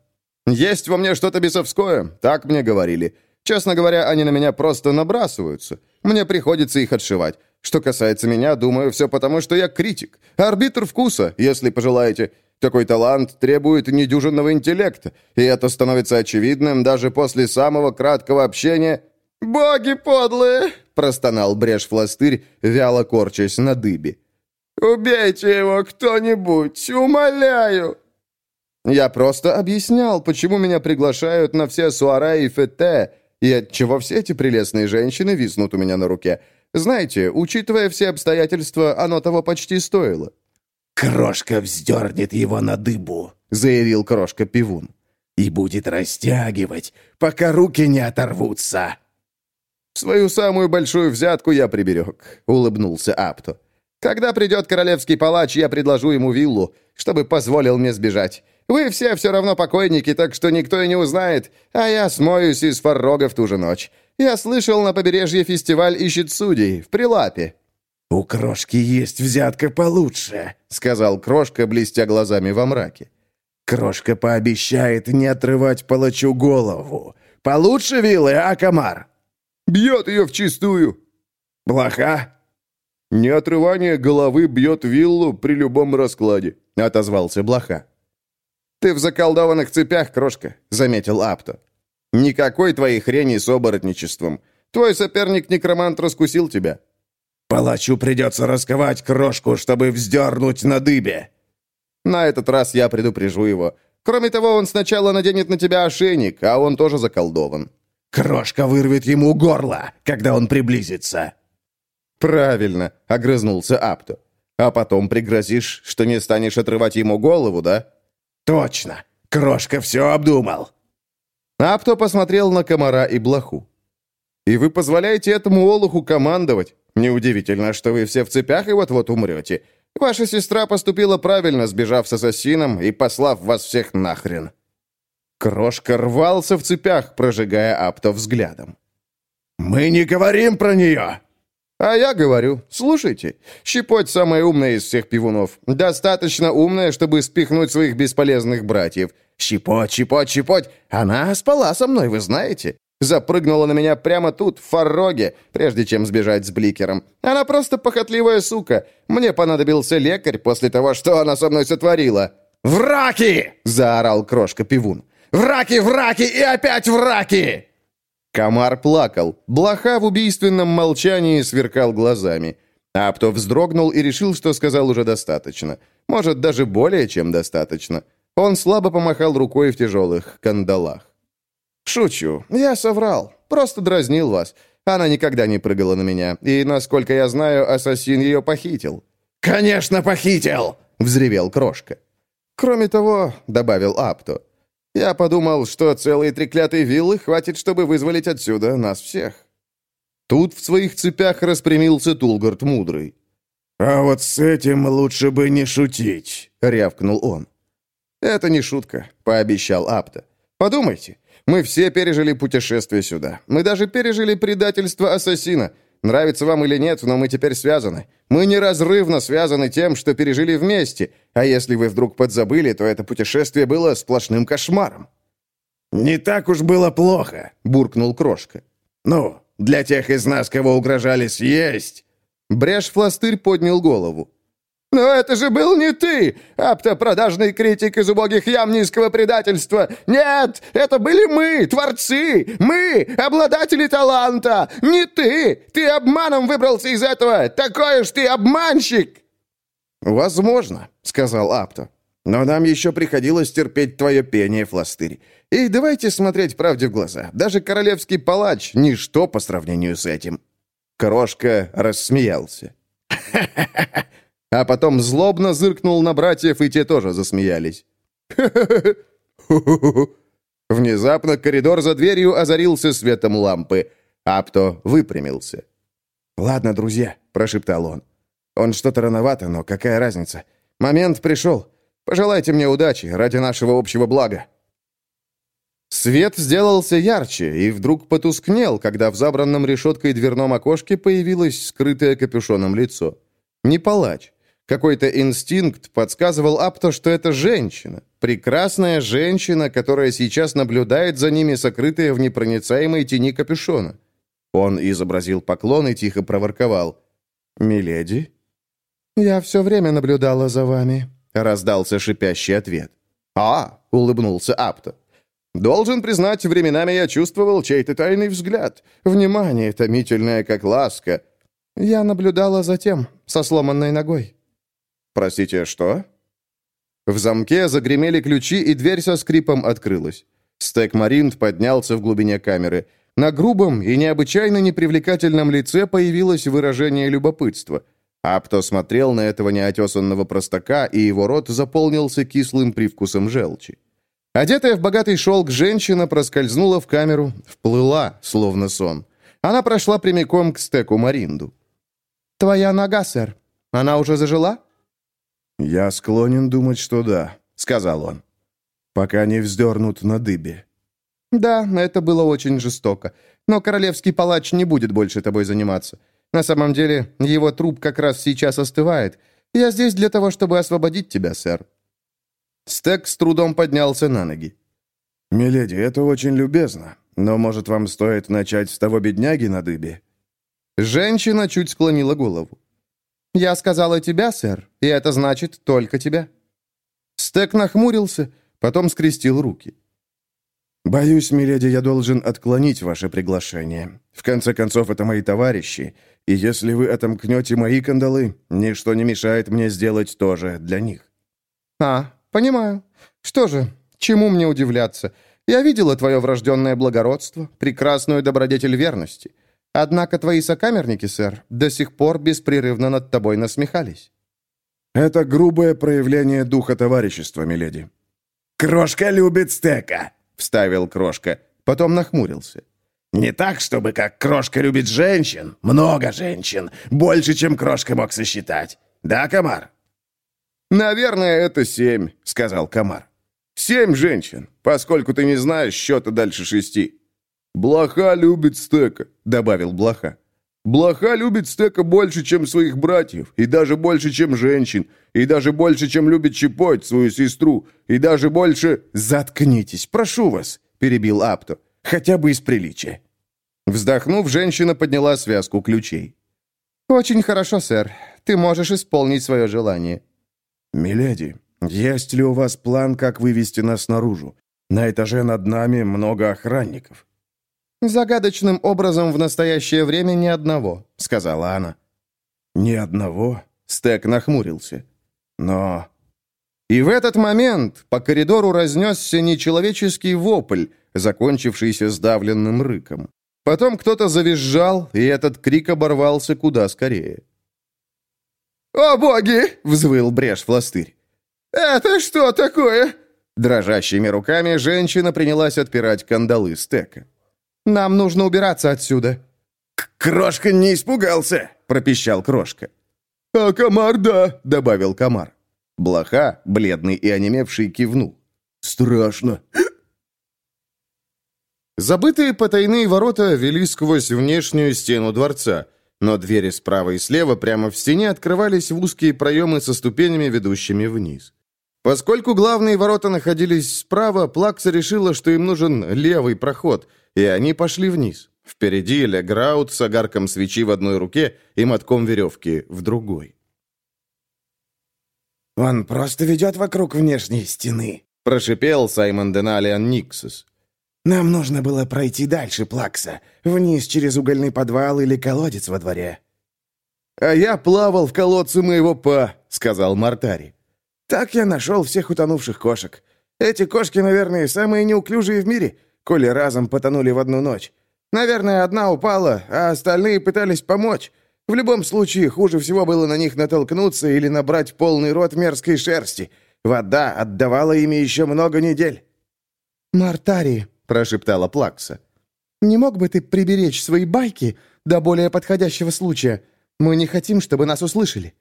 S1: «Есть во мне что-то бесовское, так мне говорили. Честно говоря, они на меня просто набрасываются. Мне приходится их отшивать. Что касается меня, думаю, все потому, что я критик. Арбитр вкуса, если пожелаете. Такой талант требует недюжинного интеллекта, и это становится очевидным даже после самого краткого общения. «Боги подлые!» – простонал брешь-фластырь, вяло корчась на дыбе. «Убейте его кто-нибудь, умоляю!» Я просто объяснял, почему меня приглашают на все суара и фете, и отчего все эти прелестные женщины виснут у меня на руке. Знаете, учитывая все обстоятельства, оно того почти стоило».
S3: «Крошка вздернет его на дыбу», — заявил Крошка-пивун. «И будет растягивать, пока руки не оторвутся».
S1: «Свою самую большую взятку я приберег», — улыбнулся Апто. «Когда придет королевский палач, я предложу ему виллу, чтобы позволил мне сбежать. Вы все все равно покойники, так что никто и не узнает, а я смоюсь из фаррога в ту же ночь. Я слышал, на побережье фестиваль ищет судей, в Прилапе».
S3: «У Крошки есть взятка получше», — сказал Крошка, блестя глазами во мраке. «Крошка пообещает не отрывать палачу голову. Получше вилы, а, комар?»
S16: Бьет ее вчистую!»
S3: «Блоха?»
S16: «Не отрывание головы бьет виллу при любом раскладе», — отозвался Блоха.
S2: «Ты в заколдованных цепях, крошка», — заметил Апто. «Никакой твоей хрени с оборотничеством. Твой соперник-некромант раскусил тебя».
S3: «Палачу придется расковать крошку, чтобы вздернуть на дыбе».
S2: «На этот раз я предупрежу его. Кроме того, он сначала наденет на тебя ошейник, а он тоже заколдован».
S3: «Крошка вырвет ему горло, когда он приблизится».
S2: «Правильно», — огрызнулся Апто. «А потом пригрозишь, что не станешь отрывать ему голову, да?»
S3: «Точно! Крошка все обдумал!»
S2: Апто посмотрел на комара и блоху. «И вы позволяете этому олуху командовать? Неудивительно, что вы все в цепях и вот-вот умрете. Ваша сестра поступила правильно, сбежав с ассасином и послав вас всех нахрен». Крошка рвался в цепях, прожигая Апто взглядом.
S3: «Мы не говорим про нее!»
S2: «А я говорю, слушайте, Щепоть самая умная из всех пивунов. Достаточно умная, чтобы спихнуть своих бесполезных братьев. Щепоть, щепоть, щепоть. Она спала со мной, вы знаете. Запрыгнула на меня прямо тут, в фарроге, прежде чем сбежать с Бликером. Она просто похотливая сука. Мне понадобился лекарь после того, что она со мной сотворила».
S3: «Враки!»
S2: — заорал крошка-пивун.
S3: «Враки, враки и опять враки!»
S2: Комар плакал. Блоха в убийственном молчании сверкал глазами. Апто вздрогнул и решил, что сказал уже достаточно. Может, даже более чем достаточно. Он слабо помахал рукой в тяжелых кандалах. «Шучу. Я соврал. Просто дразнил вас. Она никогда не прыгала на меня. И, насколько я знаю, ассасин ее похитил».
S3: «Конечно, похитил!»
S2: — взревел Крошка. «Кроме того», — добавил Апто, я подумал, что целые треклятые виллы хватит, чтобы вызволить отсюда нас всех. Тут в своих цепях распрямился Тулгард Мудрый.
S3: «А вот с этим лучше бы не шутить», —
S2: рявкнул он. «Это не шутка», — пообещал Апта. «Подумайте, мы все пережили путешествие сюда. Мы даже пережили предательство ассасина. Нравится вам или нет, но мы теперь связаны. Мы неразрывно связаны тем, что пережили вместе. А если вы вдруг подзабыли, то это путешествие было сплошным кошмаром».
S3: «Не так уж было плохо», — буркнул Крошка. «Ну, для тех из нас, кого угрожали съесть...»
S2: Брешь-фластырь поднял голову. «Но это же был не ты, аптопродажный критик из убогих ям низкого предательства! Нет, это были мы, творцы! Мы, обладатели таланта! Не ты! Ты обманом выбрался из этого! Такой уж ты обманщик!» «Возможно», — сказал Апто. «Но нам еще приходилось терпеть твое пение, Фластырь. И давайте смотреть правде в глаза. Даже королевский палач — ничто по сравнению с этим». Крошка рассмеялся. «Ха-ха-ха! А потом злобно зыркнул на братьев, и те тоже засмеялись. Внезапно коридор за дверью озарился светом лампы. Апто выпрямился. «Ладно, друзья», — прошептал он. «Он что-то рановато, но какая разница? Момент пришел. Пожелайте мне удачи ради нашего общего блага». Свет сделался ярче и вдруг потускнел, когда в забранном решеткой дверном окошке появилось скрытое капюшоном лицо. Не палач, какой-то инстинкт подсказывал Апто, что это женщина. Прекрасная женщина, которая сейчас наблюдает за ними, сокрытая в непроницаемой тени капюшона. Он изобразил поклон и тихо проворковал. «Миледи?» «Я все время наблюдала за вами», — раздался шипящий ответ. «А!» — улыбнулся Апто. «Должен признать, временами я чувствовал чей-то тайный взгляд. Внимание томительное, как ласка. Я наблюдала за тем, со сломанной ногой». «Простите, что?» В замке загремели ключи, и дверь со скрипом открылась. Стек Маринд поднялся в глубине камеры. На грубом и необычайно непривлекательном лице появилось выражение любопытства. Апто смотрел на этого неотесанного простака, и его рот заполнился кислым привкусом желчи. Одетая в богатый шелк женщина проскользнула в камеру, вплыла, словно сон. Она прошла прямиком к стеку Маринду. «Твоя нога, сэр. Она уже зажила?»
S16: «Я склонен думать, что да», — сказал он. «Пока не вздернут на дыбе».
S2: «Да, это было очень жестоко. Но королевский палач не будет больше тобой заниматься. На самом деле, его труп как раз сейчас остывает. Я здесь для того, чтобы освободить тебя, сэр». Стек с трудом поднялся на ноги.
S16: «Миледи, это очень любезно.
S3: Но, может, вам стоит начать с того бедняги на дыбе?»
S2: Женщина чуть склонила голову. «Я сказала тебя, сэр, и это значит только тебя». Стек нахмурился, потом скрестил руки.
S3: «Боюсь, миледи, я должен отклонить ваше приглашение. В конце концов, это мои товарищи, и если вы отомкнете мои кандалы, ничто не мешает мне сделать то же для них».
S2: «А, понимаю. Что же, чему мне удивляться? Я видела твое врожденное благородство, прекрасную добродетель верности. Однако твои сокамерники, сэр, до сих пор беспрерывно над тобой насмехались».
S3: «Это грубое проявление духа товарищества, миледи».
S8: «Крошка любит стека», — вставил Крошка,
S2: потом нахмурился.
S8: «Не так, чтобы как Крошка любит женщин, много женщин, больше, чем Крошка мог сосчитать. Да, Комар?»
S1: «Наверное, это семь», — сказал Комар. «Семь женщин, поскольку ты не знаешь счета дальше шести». «Блоха любит стека», — добавил Блоха. «Блоха любит стека больше, чем своих братьев, и даже больше, чем женщин, и даже больше, чем любит Чепоть, свою сестру, и даже больше...»
S2: «Заткнитесь, прошу вас», — перебил Апто, — «хотя бы из приличия». Вздохнув, женщина подняла связку ключей. «Очень хорошо, сэр. Ты можешь исполнить свое желание».
S3: «Миледи, есть ли у вас план, как вывести нас наружу? На этаже над нами много охранников».
S2: «Загадочным образом в настоящее время ни одного», — сказала она.
S3: «Ни одного?»
S2: — Стек нахмурился. «Но...» И в этот момент по коридору разнесся нечеловеческий вопль, закончившийся сдавленным рыком. Потом кто-то завизжал, и этот крик оборвался куда скорее.
S8: «О, боги!» — взвыл брешь фластырь. «Это что такое?»
S2: Дрожащими руками женщина принялась отпирать кандалы стека. Нам нужно убираться отсюда».
S8: «Крошка не испугался!» — пропищал Крошка.
S1: «А комар, да!»
S2: — добавил комар. Блоха, бледный и онемевший, кивнул.
S1: «Страшно!»
S2: Забытые потайные ворота вели сквозь внешнюю стену дворца, но двери справа и слева прямо в стене открывались в узкие проемы со ступенями, ведущими вниз. Поскольку главные ворота находились справа, Плакса решила, что им нужен левый проход, и они пошли вниз. Впереди Леграут с огарком свечи в одной руке и мотком веревки в другой.
S8: «Он просто ведет вокруг внешней стены», —
S2: прошипел Саймон Деналиан Никсус.
S8: «Нам нужно было пройти дальше, Плакса, вниз через угольный подвал или колодец во дворе».
S1: «А я плавал в колодце моего па», — сказал Мартари.
S8: «Так я нашел всех утонувших кошек. Эти кошки, наверное, самые неуклюжие в мире коли разом потонули в одну ночь. Наверное, одна упала, а остальные пытались помочь. В любом случае, хуже всего было на них натолкнуться или набрать полный рот мерзкой шерсти. Вода отдавала ими еще много недель.
S2: «Мартари», — прошептала Плакса, — «не мог бы ты приберечь свои байки до более подходящего случая? Мы не хотим, чтобы нас услышали».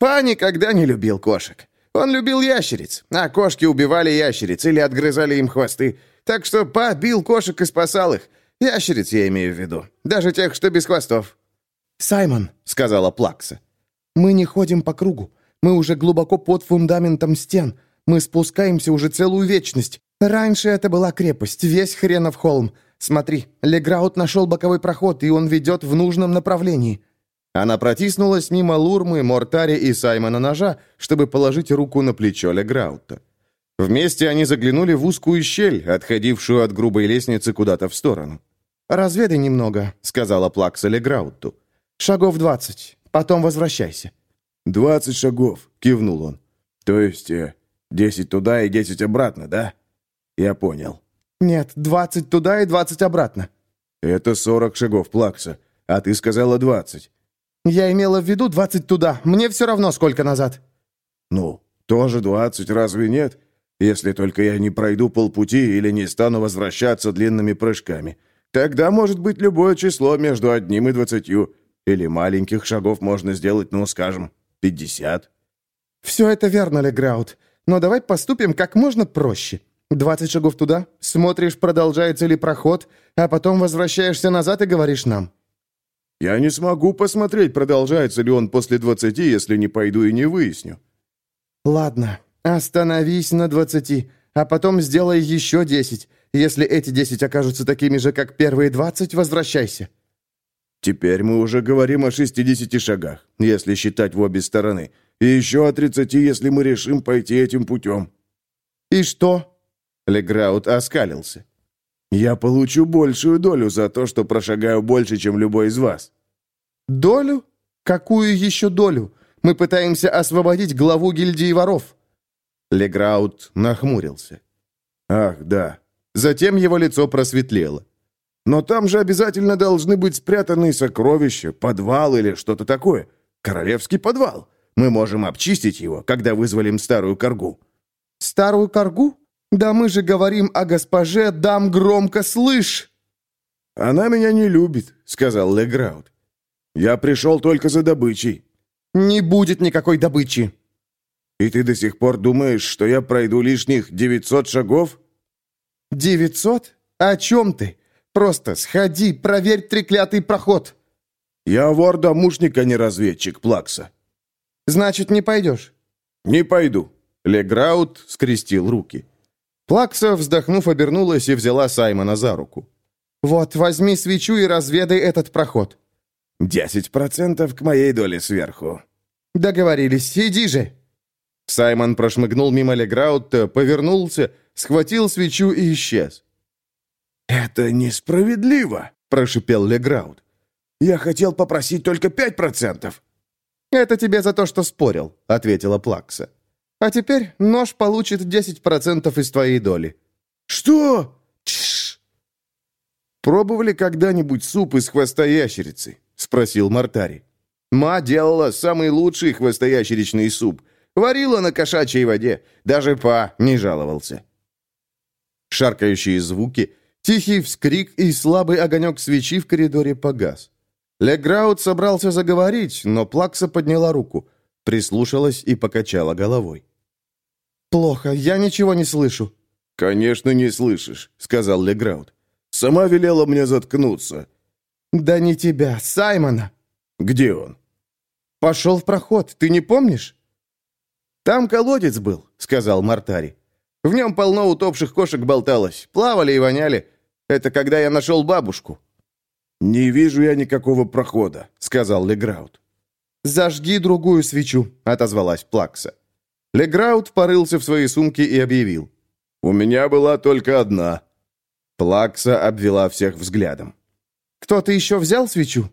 S8: Па никогда не любил кошек. Он любил ящериц, а кошки убивали ящериц или отгрызали им хвосты. Так что побил кошек и спасал их. Ящериц я имею в виду. Даже тех, что без хвостов».
S2: «Саймон», — сказала Плакса, — «мы не ходим по кругу. Мы уже глубоко под фундаментом стен. Мы спускаемся уже целую вечность. Раньше это была крепость, весь хренов холм. Смотри, Леграут нашел боковой проход, и он ведет в нужном направлении». Она протиснулась мимо Лурмы, Мортари и Саймона Ножа, чтобы положить руку на плечо Леграута. Вместе они заглянули в узкую щель, отходившую от грубой лестницы куда-то в сторону. «Разведай немного», — сказала Плакса Леграуту. «Шагов двадцать. Потом возвращайся».
S3: «Двадцать шагов», — кивнул он. «То есть э, десять туда и десять обратно, да?» «Я понял».
S2: «Нет, двадцать туда и двадцать обратно».
S3: «Это сорок шагов, Плакса, а ты сказала двадцать».
S2: «Я имела в виду двадцать туда. Мне все равно, сколько назад».
S3: «Ну, тоже двадцать, разве нет?» Если только я не пройду полпути или не стану возвращаться длинными прыжками. Тогда может быть любое число между одним и двадцатью. Или маленьких шагов можно сделать, ну, скажем, пятьдесят.
S2: Все это верно, Леграут. Но давай поступим как можно проще. Двадцать шагов туда, смотришь, продолжается ли проход, а потом возвращаешься назад и говоришь нам.
S3: Я не смогу посмотреть, продолжается ли он после двадцати, если не пойду и не выясню.
S2: Ладно, «Остановись на двадцати, а потом сделай еще десять. Если эти десять окажутся такими же, как первые двадцать, возвращайся».
S17: «Теперь мы уже говорим о 60 шагах, если считать в обе стороны, и еще о 30, если мы решим пойти этим путем».
S2: «И что?» Леграут оскалился.
S17: «Я получу большую долю за то, что прошагаю больше, чем любой из вас».
S2: «Долю? Какую еще долю? Мы пытаемся освободить главу гильдии воров». Леграут нахмурился.
S17: «Ах, да».
S2: Затем его лицо просветлело.
S17: «Но там же обязательно должны быть спрятаны сокровища, подвал или что-то такое. Королевский подвал. Мы можем обчистить его, когда вызволим старую коргу».
S2: «Старую коргу? Да мы же говорим о госпоже Дам громко слышь!»
S17: «Она меня не любит», — сказал Леграут. «Я пришел только за добычей».
S2: «Не будет никакой добычи».
S17: «И ты до сих пор думаешь, что я пройду лишних девятьсот шагов?»
S2: «Девятьсот? О чем ты? Просто сходи, проверь треклятый проход».
S17: «Я вор-домушник, а не разведчик, Плакса».
S2: «Значит, не пойдешь?»
S17: «Не пойду».
S2: Леграут скрестил руки. Плакса, вздохнув, обернулась и взяла Саймона за руку. «Вот, возьми свечу и разведай этот проход».
S17: «Десять процентов к моей доле сверху».
S2: «Договорились, иди же». Саймон прошмыгнул мимо Леграутта, повернулся, схватил свечу и исчез.
S17: «Это несправедливо», — прошипел Леграут. «Я хотел попросить только пять процентов».
S2: «Это тебе за то, что спорил», — ответила Плакса. «А теперь нож получит 10% из твоей доли».
S17: «Что?»
S2: Тш. «Пробовали когда-нибудь суп из хвоста ящерицы?» — спросил Мартари. «Ма делала самый лучший хвостоящеричный суп. Варила на кошачьей воде. Даже па не жаловался». Шаркающие звуки, тихий вскрик и слабый огонек свечи в коридоре погас. Леграут собрался заговорить, но Плакса подняла руку, прислушалась и покачала головой. «Плохо, я ничего не слышу».
S17: «Конечно, не слышишь», — сказал Леграут. «Сама велела мне заткнуться».
S2: «Да не тебя, Саймона».
S17: «Где он?»
S2: «Пошел в проход, ты не помнишь?» «Там колодец был», — сказал Мартари. «В нем полно утопших кошек болталось, плавали и воняли. Это когда я нашел бабушку».
S17: «Не вижу я никакого прохода», — сказал Леграут.
S2: «Зажги другую свечу», — отозвалась Плакса. Леграут порылся в своей сумке и объявил.
S17: «У меня была только одна».
S2: Плакса обвела всех взглядом. «Кто-то еще взял свечу?»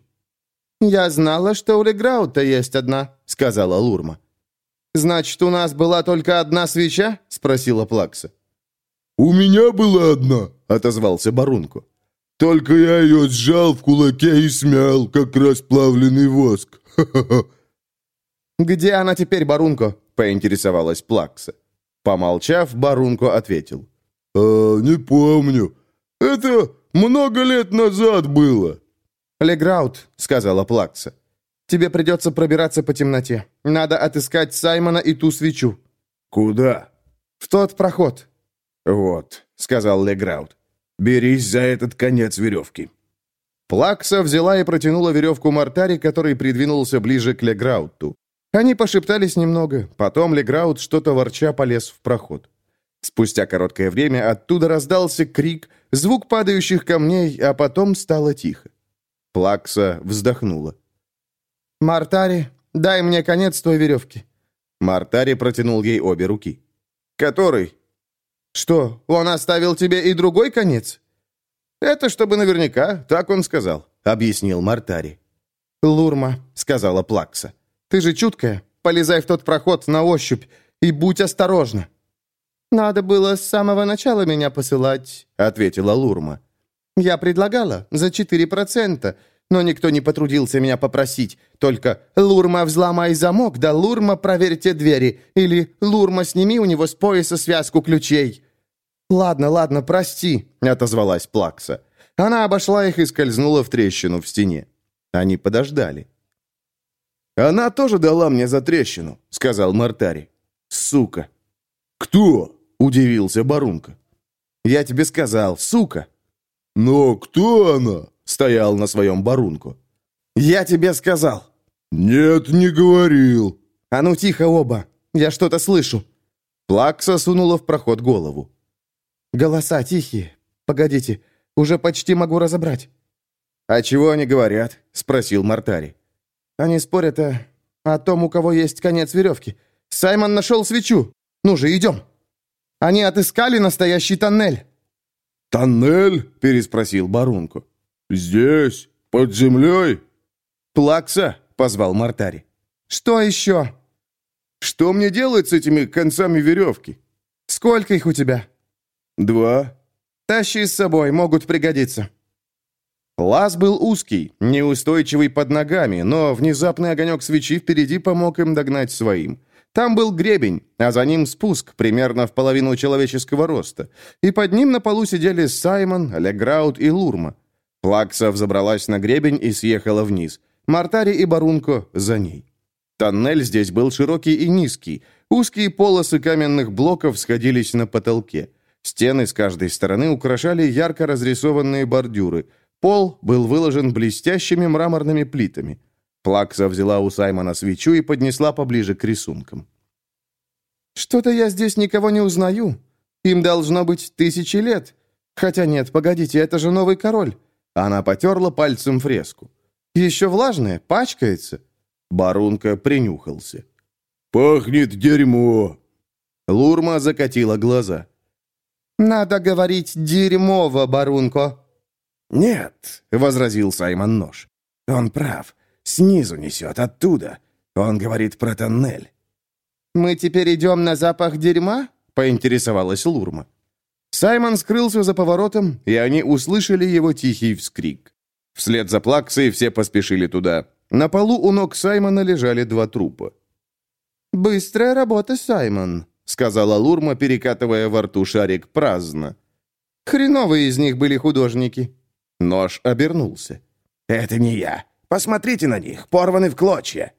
S2: «Я знала, что у Леграута есть одна», — сказала Лурма. «Значит, у нас была только одна свеча?» — спросила Плакса.
S17: «У меня была одна», — отозвался Барунко. «Только я ее сжал в кулаке и смял, как расплавленный воск. Ха-ха-ха».
S2: «Где она теперь, Барунко?» — поинтересовалась Плакса. Помолчав, Барунко ответил.
S17: «А, не помню. Это много лет назад было».
S2: «Леграут», — сказала Плакса. «Тебе придется пробираться по темноте. Надо отыскать Саймона и ту свечу».
S17: «Куда?»
S2: «В тот проход».
S17: «Вот», — сказал Леграут. «Берись за этот конец веревки».
S2: Плакса взяла и протянула веревку Мартари, который придвинулся ближе к Леграуту. Они пошептались немного, потом Леграут что-то ворча полез в проход. Спустя короткое время оттуда раздался крик, звук падающих камней, а потом стало тихо. Плакса вздохнула. «Мартари, дай мне конец той веревки». Мартари протянул ей обе руки. «Который?» «Что, он оставил тебе и другой конец?» «Это чтобы наверняка, так он сказал», — объяснил Мартари. «Лурма», — сказала Плакса. «Ты же чуткая. Полезай в тот проход на ощупь и будь осторожна». «Надо было с самого начала меня посылать», — ответила Лурма. «Я предлагала за 4%, но никто не потрудился меня попросить. Только «Лурма, взломай замок», да «Лурма, проверьте двери» или «Лурма, сними у него с пояса связку ключей». «Ладно, ладно, прости», — отозвалась Плакса. Она обошла их и скользнула в трещину в стене. Они подождали. «Она тоже дала мне за трещину», — сказал Мартари. «Сука».
S17: «Кто?»
S2: — удивился Барунка. «Я тебе сказал, сука».
S17: «Но кто она?»
S2: — стоял на своем Барунку. «Я тебе сказал».
S17: «Нет, не говорил».
S2: «А ну тихо оба, я что-то слышу». Плакса сунула в проход голову. «Голоса тихие.
S4: Погодите, уже почти могу разобрать».
S2: «А чего они говорят?» — спросил Мартари.
S4: «Они спорят о... о том, у кого есть конец веревки. Саймон нашел свечу. Ну же, идем. Они отыскали настоящий тоннель».
S5: «Тоннель?» — переспросил Барунко. «Здесь, под землей?»
S2: «Плакса!» — позвал Мартари.
S4: «Что еще?»
S5: «Что мне делать с этими концами веревки?»
S4: «Сколько их у тебя?»
S5: «Два».
S4: «Тащи с собой, могут пригодиться».
S2: Лаз был узкий, неустойчивый под ногами, но внезапный огонек свечи впереди помог им догнать своим. Там был гребень, а за ним спуск, примерно в половину человеческого роста. И под ним на полу сидели Саймон, Леграут и Лурма. Плакса взобралась на гребень и съехала вниз. Мартари и Барунко за ней. Тоннель здесь был широкий и низкий. Узкие полосы каменных блоков сходились на потолке. Стены с каждой стороны украшали ярко разрисованные бордюры. Пол был выложен блестящими мраморными плитами. Плакса взяла у Саймона свечу и поднесла поближе к рисункам.
S4: «Что-то я здесь никого не узнаю. Им должно быть тысячи лет. Хотя нет, погодите, это же новый король».
S2: Она потерла пальцем фреску.
S4: «Еще влажная, пачкается».
S2: Барунка принюхался.
S5: «Пахнет дерьмо!»
S2: Лурма закатила глаза.
S4: «Надо говорить дерьмово, Барунко».
S3: «Нет», — возразил Саймон Нож. «Он прав. Снизу несет, оттуда. Он говорит про тоннель».
S4: «Мы теперь идем на запах дерьма?» — поинтересовалась Лурма.
S2: Саймон скрылся за поворотом, и они услышали его тихий вскрик. Вслед за Плаксой все поспешили туда. На полу у ног Саймона лежали два трупа.
S4: «Быстрая работа, Саймон», — сказала Лурма, перекатывая во рту шарик праздно. «Хреновые из них были художники».
S2: Нож обернулся.
S3: «Это не я. Посмотрите на них, порваны в клочья».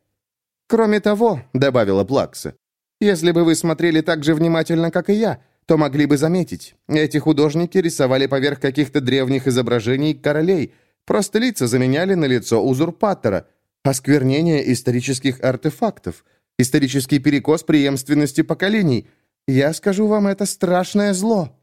S4: «Кроме того», — добавила Плакса, «если бы вы смотрели так же внимательно, как и я, то могли бы заметить, эти художники рисовали поверх каких-то древних изображений королей, просто лица заменяли на лицо узурпатора, осквернение исторических артефактов, исторический перекос преемственности поколений. Я скажу вам, это страшное зло».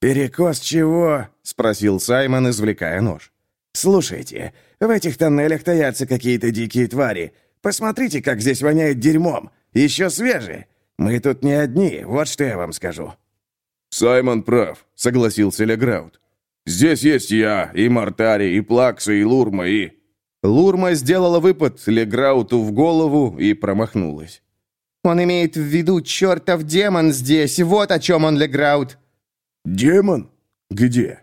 S3: «Перекос чего?» — спросил Саймон, извлекая нож. «Слушайте, в этих тоннелях таятся какие-то дикие твари. Посмотрите, как здесь воняет дерьмом. Еще свежие. Мы тут не одни, вот что я вам скажу».
S5: «Саймон прав», — согласился Леграут. «Здесь есть я, и Мартари, и Плакса, и Лурма, и...»
S2: Лурма сделала выпад Леграуту в голову и промахнулась.
S4: «Он имеет в виду чертов демон здесь, вот о чем он, Леграут».
S5: «Демон? Где?»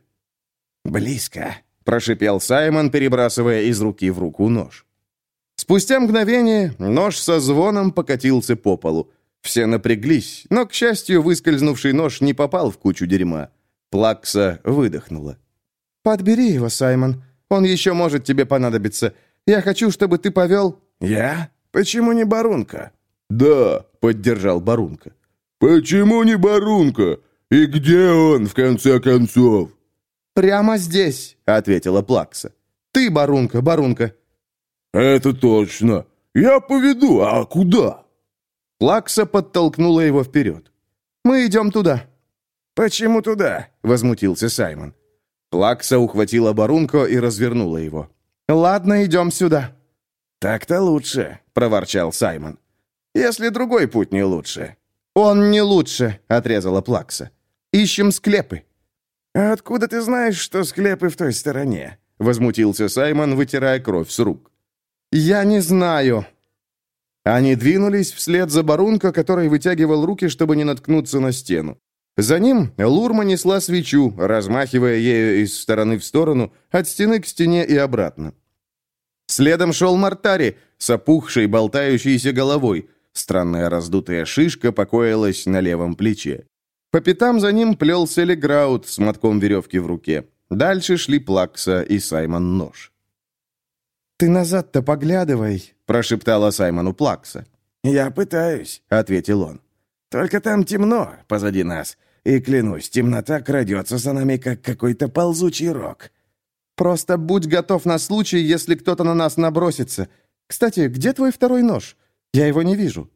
S3: «Близко»,
S2: прошипел Саймон, перебрасывая из руки в руку нож. Спустя мгновение нож со звоном покатился по полу. Все напряглись, но, к счастью, выскользнувший нож не попал в кучу дерьма. Плакса выдохнула.
S4: «Подбери его, Саймон. Он еще может тебе понадобиться. Я хочу, чтобы ты повел...»
S3: «Я? Почему не Барунка?»
S5: «Да», — поддержал Барунка. «Почему не Барунка? И где он, в конце концов?»
S4: «Прямо здесь», — ответила Плакса. «Ты, Барунка, Барунка».
S5: «Это точно. Я поведу, а куда?»
S2: Плакса подтолкнула его вперед.
S4: «Мы идем туда».
S3: «Почему туда?» — возмутился Саймон.
S2: Плакса ухватила Барунко и развернула его.
S4: «Ладно, идем сюда».
S3: «Так-то лучше», — проворчал Саймон. «Если другой путь не лучше».
S4: «Он не лучше», — отрезала Плакса. «Ищем склепы».
S3: «А откуда ты знаешь, что склепы в той стороне?» — возмутился Саймон, вытирая кровь с рук.
S4: «Я не знаю».
S2: Они двинулись вслед за Барунко, который вытягивал руки, чтобы не наткнуться на стену. За ним Лурма несла свечу, размахивая ею из стороны в сторону, от стены к стене и обратно. Следом шел Мартари с опухшей, болтающейся головой. Странная раздутая шишка покоилась на левом плече. По пятам за ним плелся Леграут с мотком веревки в руке. Дальше шли Плакса и Саймон Нож.
S4: «Ты назад-то поглядывай», — прошептала Саймону Плакса.
S3: «Я пытаюсь», — ответил он. «Только там темно позади нас, и, клянусь, темнота крадется за нами, как какой-то ползучий рог».
S4: «Просто будь готов на случай, если кто-то на нас набросится. Кстати, где твой второй нож? Я его не вижу».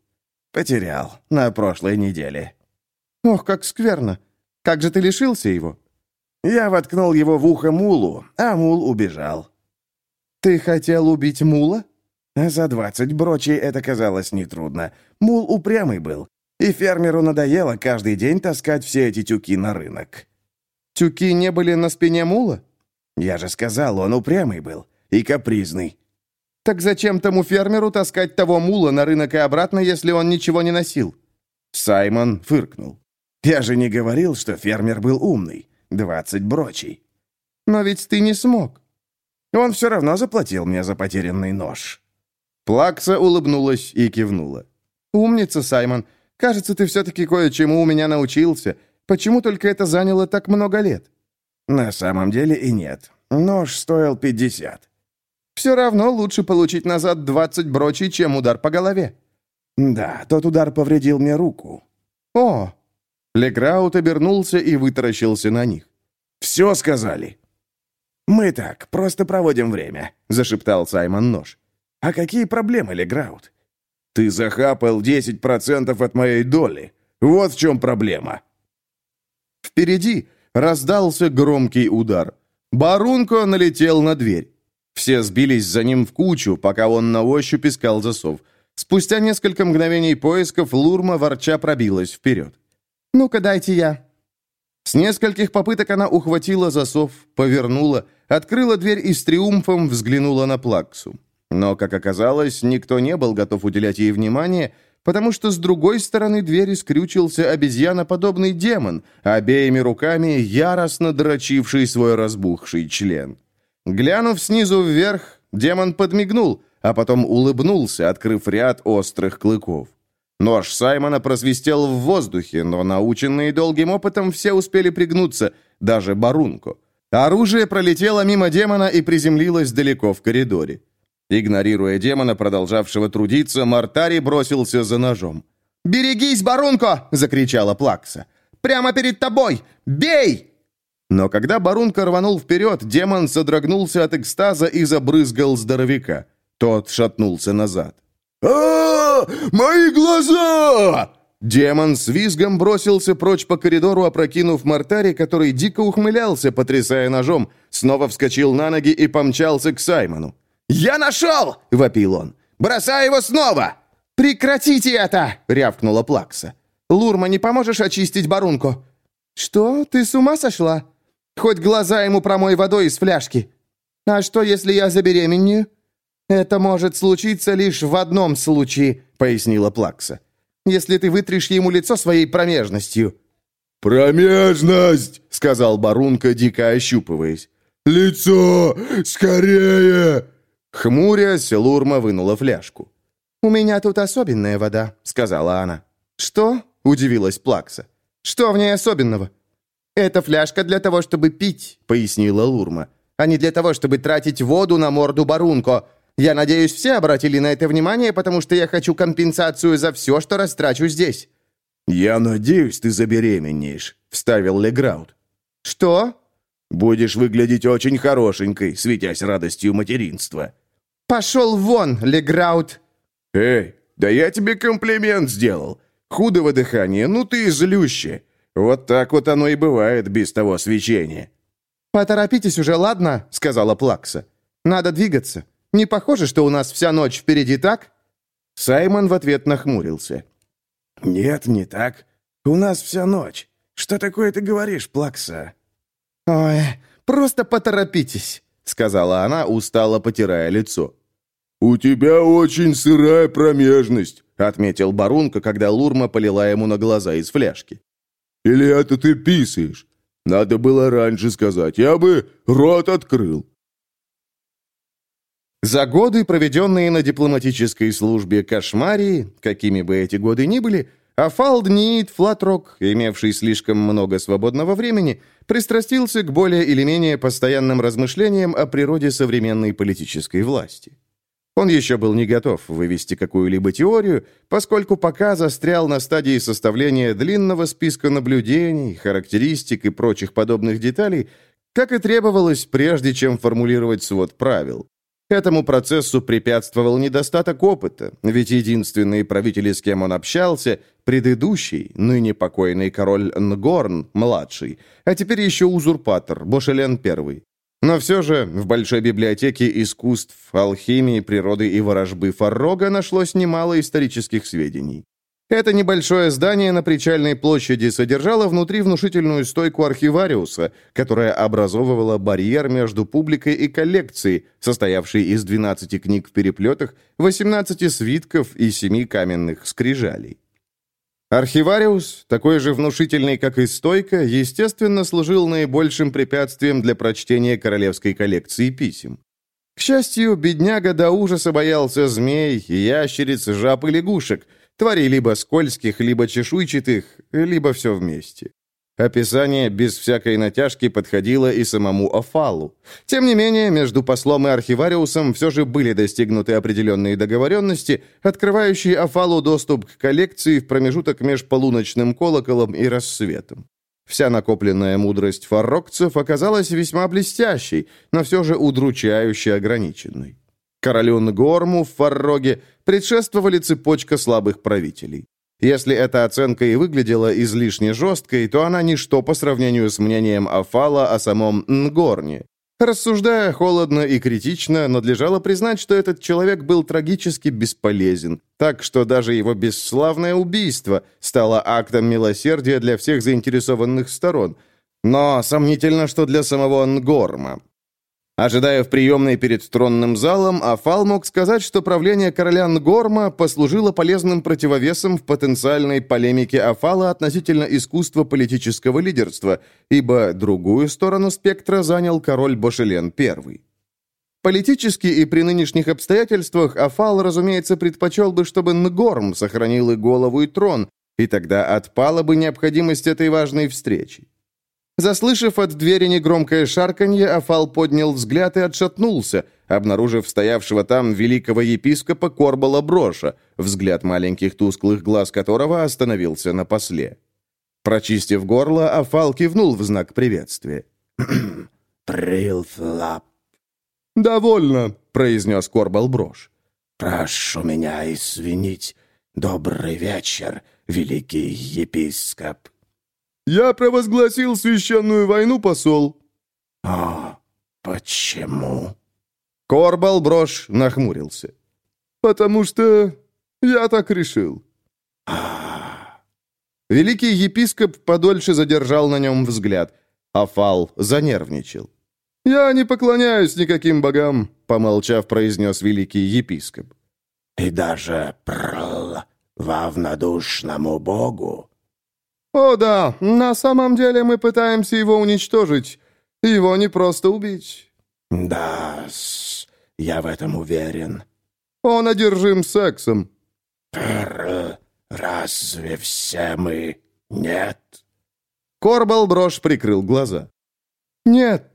S3: «Потерял. На прошлой неделе».
S4: «Ох, как скверно! Как же ты лишился его?»
S18: Я воткнул его в ухо мулу, а мул убежал.
S2: «Ты хотел убить мула?»
S18: За двадцать брочей это казалось нетрудно. Мул упрямый был, и фермеру надоело каждый день таскать все эти тюки на рынок.
S2: «Тюки не были на спине мула?»
S18: «Я же сказал, он упрямый был и капризный».
S2: «Так зачем тому фермеру таскать того мула на рынок и обратно, если он ничего не носил?»
S18: Саймон фыркнул. «Я же не говорил, что фермер был умный. Двадцать брочей».
S2: «Но ведь ты не смог».
S18: «Он все равно заплатил мне за потерянный нож».
S2: Плакса улыбнулась и кивнула. «Умница, Саймон. Кажется, ты все-таки кое-чему у меня научился. Почему только это заняло так много лет?»
S18: «На самом деле и нет. Нож стоил пятьдесят».
S2: «Все равно лучше получить назад двадцать брочей, чем удар по голове».
S18: «Да, тот удар повредил мне руку».
S2: «О!» Леграут обернулся и вытаращился на них.
S18: «Все сказали». «Мы так, просто проводим время», — зашептал Саймон Нож. «А какие проблемы, Леграут?» «Ты захапал 10% от моей доли. Вот в чем проблема».
S2: Впереди раздался громкий удар. Барунко налетел на дверь. Все сбились за ним в кучу, пока он на ощупь искал засов. Спустя несколько мгновений поисков Лурма ворча пробилась вперед. «Ну-ка, дайте я». С нескольких попыток она ухватила засов, повернула, открыла дверь и с триумфом взглянула на Плаксу. Но, как оказалось, никто не был готов уделять ей внимания, потому что с другой стороны двери скрючился обезьяноподобный демон, обеими руками яростно дрочивший свой разбухший член. Глянув снизу вверх, демон подмигнул, а потом улыбнулся, открыв ряд острых клыков. Нож Саймона просвистел в воздухе, но наученные долгим опытом все успели пригнуться, даже Барунко. Оружие пролетело мимо демона и приземлилось далеко в коридоре. Игнорируя демона, продолжавшего трудиться, Мартари бросился за ножом. «Берегись, Барунко!» — закричала Плакса. «Прямо перед тобой! Бей!» Но когда Барунко рванул вперед, демон содрогнулся от экстаза и забрызгал здоровяка. Тот шатнулся назад.
S19: А, Мои глаза!»
S2: Демон с визгом бросился прочь по коридору, опрокинув Мартари, который дико ухмылялся, потрясая ножом, снова вскочил на ноги и помчался к Саймону.
S20: «Я нашел!» — вопил он. «Бросай его снова!»
S2: «Прекратите это!» — рявкнула Плакса. «Лурма, не поможешь очистить барунку?» «Что? Ты с ума сошла? Хоть глаза ему промой водой из фляжки. А что, если я забеременею?» «Это может случиться лишь в одном случае», — пояснила Плакса. «Если ты вытрешь ему лицо своей промежностью».
S19: «Промежность!» — сказал Барунка, дико ощупываясь. «Лицо! Скорее!»
S2: Хмурясь, Лурма вынула фляжку. «У меня тут особенная вода», — сказала она. «Что?» — удивилась Плакса. «Что в ней особенного?» «Это фляжка для того, чтобы пить», — пояснила Лурма, «а не для того, чтобы тратить воду на морду Барунко. Я надеюсь, все обратили на это внимание, потому что я хочу компенсацию за все, что растрачу здесь».
S19: «Я надеюсь, ты забеременеешь», — вставил Леграут.
S2: «Что?»
S19: «Будешь выглядеть очень хорошенькой, светясь радостью материнства».
S2: «Пошел вон, Леграут!»
S19: «Эй, да я тебе комплимент сделал. Худого дыхания, ну ты и злюще. Вот так вот оно и бывает без того свечения».
S2: «Поторопитесь уже, ладно?» — сказала Плакса. «Надо двигаться. Не похоже, что у нас вся ночь впереди, так?» Саймон в ответ нахмурился.
S18: «Нет, не так. У нас вся ночь. Что такое ты говоришь, Плакса?»
S2: «Ой, просто поторопитесь», — сказала она, устало потирая лицо.
S19: «У тебя очень сырая промежность», — отметил
S2: Барунка, когда Лурма полила ему на глаза из фляжки.
S19: «Или это ты писаешь? Надо было раньше сказать, я бы рот открыл».
S2: За годы, проведенные на дипломатической службе Кошмарии, какими бы эти годы ни были, Афалд Ниит Флатрок, имевший слишком много свободного времени, пристрастился к более или менее постоянным размышлениям о природе современной политической власти. Он еще был не готов вывести какую-либо теорию, поскольку пока застрял на стадии составления длинного списка наблюдений, характеристик и прочих подобных деталей, как и требовалось, прежде чем формулировать свод правил. Этому процессу препятствовал недостаток опыта, ведь единственные правители, с кем он общался, предыдущий, ныне покойный король Нгорн, младший, а теперь еще узурпатор, Бошелен I. Но все же в Большой библиотеке искусств, алхимии, природы и ворожбы Фаррога нашлось немало исторических сведений. Это небольшое здание на причальной площади содержало внутри внушительную стойку архивариуса, которая образовывала барьер между публикой и коллекцией, состоявшей из 12 книг в переплетах, 18 свитков и 7 каменных скрижалей. Архивариус, такой же внушительный, как и стойка, естественно, служил наибольшим препятствием для прочтения королевской коллекции писем. К счастью, бедняга до ужаса боялся змей, ящериц, жаб и лягушек – Тварей либо скользких, либо чешуйчатых, либо все вместе. Описание без всякой натяжки подходило и самому Афалу. Тем не менее, между послом и архивариусом все же были достигнуты определенные договоренности, открывающие Афалу доступ к коллекции в промежуток между полуночным колоколом и рассветом. Вся накопленная мудрость фаррокцев оказалась весьма блестящей, но все же удручающе ограниченной. Королю Нгорму в Фарроге предшествовали цепочка слабых правителей. Если эта оценка и выглядела излишне жесткой, то она ничто по сравнению с мнением Афала о самом Нгорне. Рассуждая холодно и критично, надлежало признать, что этот человек был трагически бесполезен, так что даже его бесславное убийство стало актом милосердия для всех заинтересованных сторон. Но сомнительно, что для самого Нгорма. Ожидая в приемной перед тронным залом, Афал мог сказать, что правление короля Нгорма послужило полезным противовесом в потенциальной полемике Афала относительно искусства политического лидерства, ибо другую сторону спектра занял король Бошелен I. Политически и при нынешних обстоятельствах Афал, разумеется, предпочел бы, чтобы Нгорм сохранил и голову, и трон, и тогда отпала бы необходимость этой важной встречи. Заслышав от двери негромкое шарканье, Афал поднял взгляд и отшатнулся, обнаружив стоявшего там великого епископа Корбала Броша, взгляд маленьких тусклых глаз которого остановился на после. Прочистив горло, Афал кивнул в знак приветствия.
S3: «Прилфлап».
S2: «Довольно», — произнес Корбал Брош.
S3: «Прошу меня извинить. Добрый вечер, великий епископ».
S2: «Я провозгласил священную войну, посол».
S3: «А почему?»
S2: Корбал Брош нахмурился. «Потому что я так решил».
S3: А.
S2: Великий епископ подольше задержал на нем взгляд. Афал занервничал. «Я не поклоняюсь никаким богам», — помолчав, произнес великий епископ.
S3: «И даже прл вавнодушному богу?»
S2: «О да, на самом деле мы пытаемся его уничтожить. Его не просто убить».
S3: «Да, я в этом уверен».
S2: «Он одержим сексом».
S3: «Р разве все мы нет?»
S2: Корбал Брош прикрыл глаза. «Нет».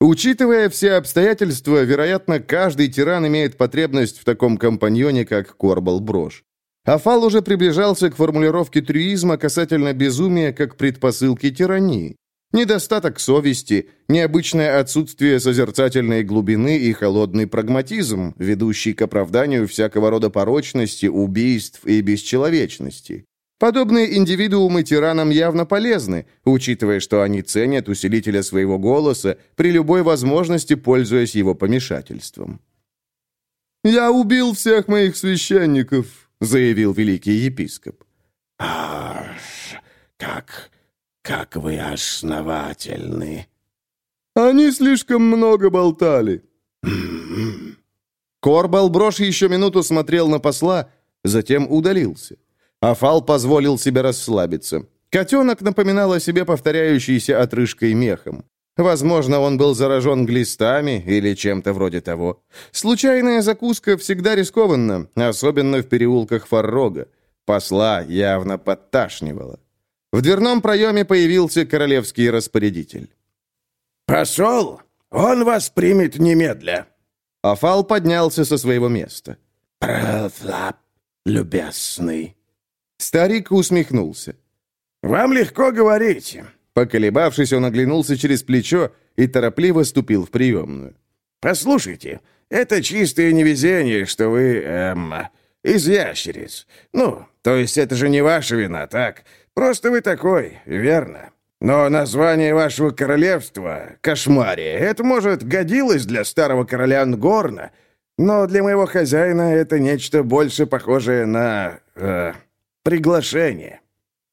S2: Учитывая все обстоятельства, вероятно, каждый тиран имеет потребность в таком компаньоне, как Корбал Брош. Афал уже приближался к формулировке трюизма касательно безумия как предпосылки тирании. Недостаток совести, необычное отсутствие созерцательной глубины и холодный прагматизм, ведущий к оправданию всякого рода порочности, убийств и бесчеловечности. Подобные индивидуумы тиранам явно полезны, учитывая, что они ценят усилителя своего голоса при любой возможности, пользуясь его помешательством. «Я убил всех моих священников», заявил великий епископ.
S3: «Аж, как, как вы основательны!»
S2: «Они слишком много болтали». Корбал Брош еще минуту смотрел на посла, затем удалился. Афал позволил себе расслабиться. Котенок напоминал о себе повторяющейся отрыжкой мехом. Возможно, он был заражен глистами или чем-то вроде того. Случайная закуска всегда рискованна, особенно в переулках Фаррога. Посла явно подташнивало. В дверном проеме появился королевский распорядитель.
S3: «Посол, он вас примет немедля».
S2: Афал поднялся со своего места.
S3: «Пролап, любезный».
S2: Старик усмехнулся.
S3: «Вам легко говорить.
S2: Поколебавшись, он оглянулся через плечо и торопливо ступил в приемную.
S3: «Послушайте, Это чистое невезение, что вы, эм, из ящериц. Ну, то есть это же не ваша вина, так? Просто вы такой, верно? Но название вашего королевства — Кошмария. Это, может, годилось для старого короля Ангорна, но для моего хозяина это нечто больше похожее на... Э, приглашение».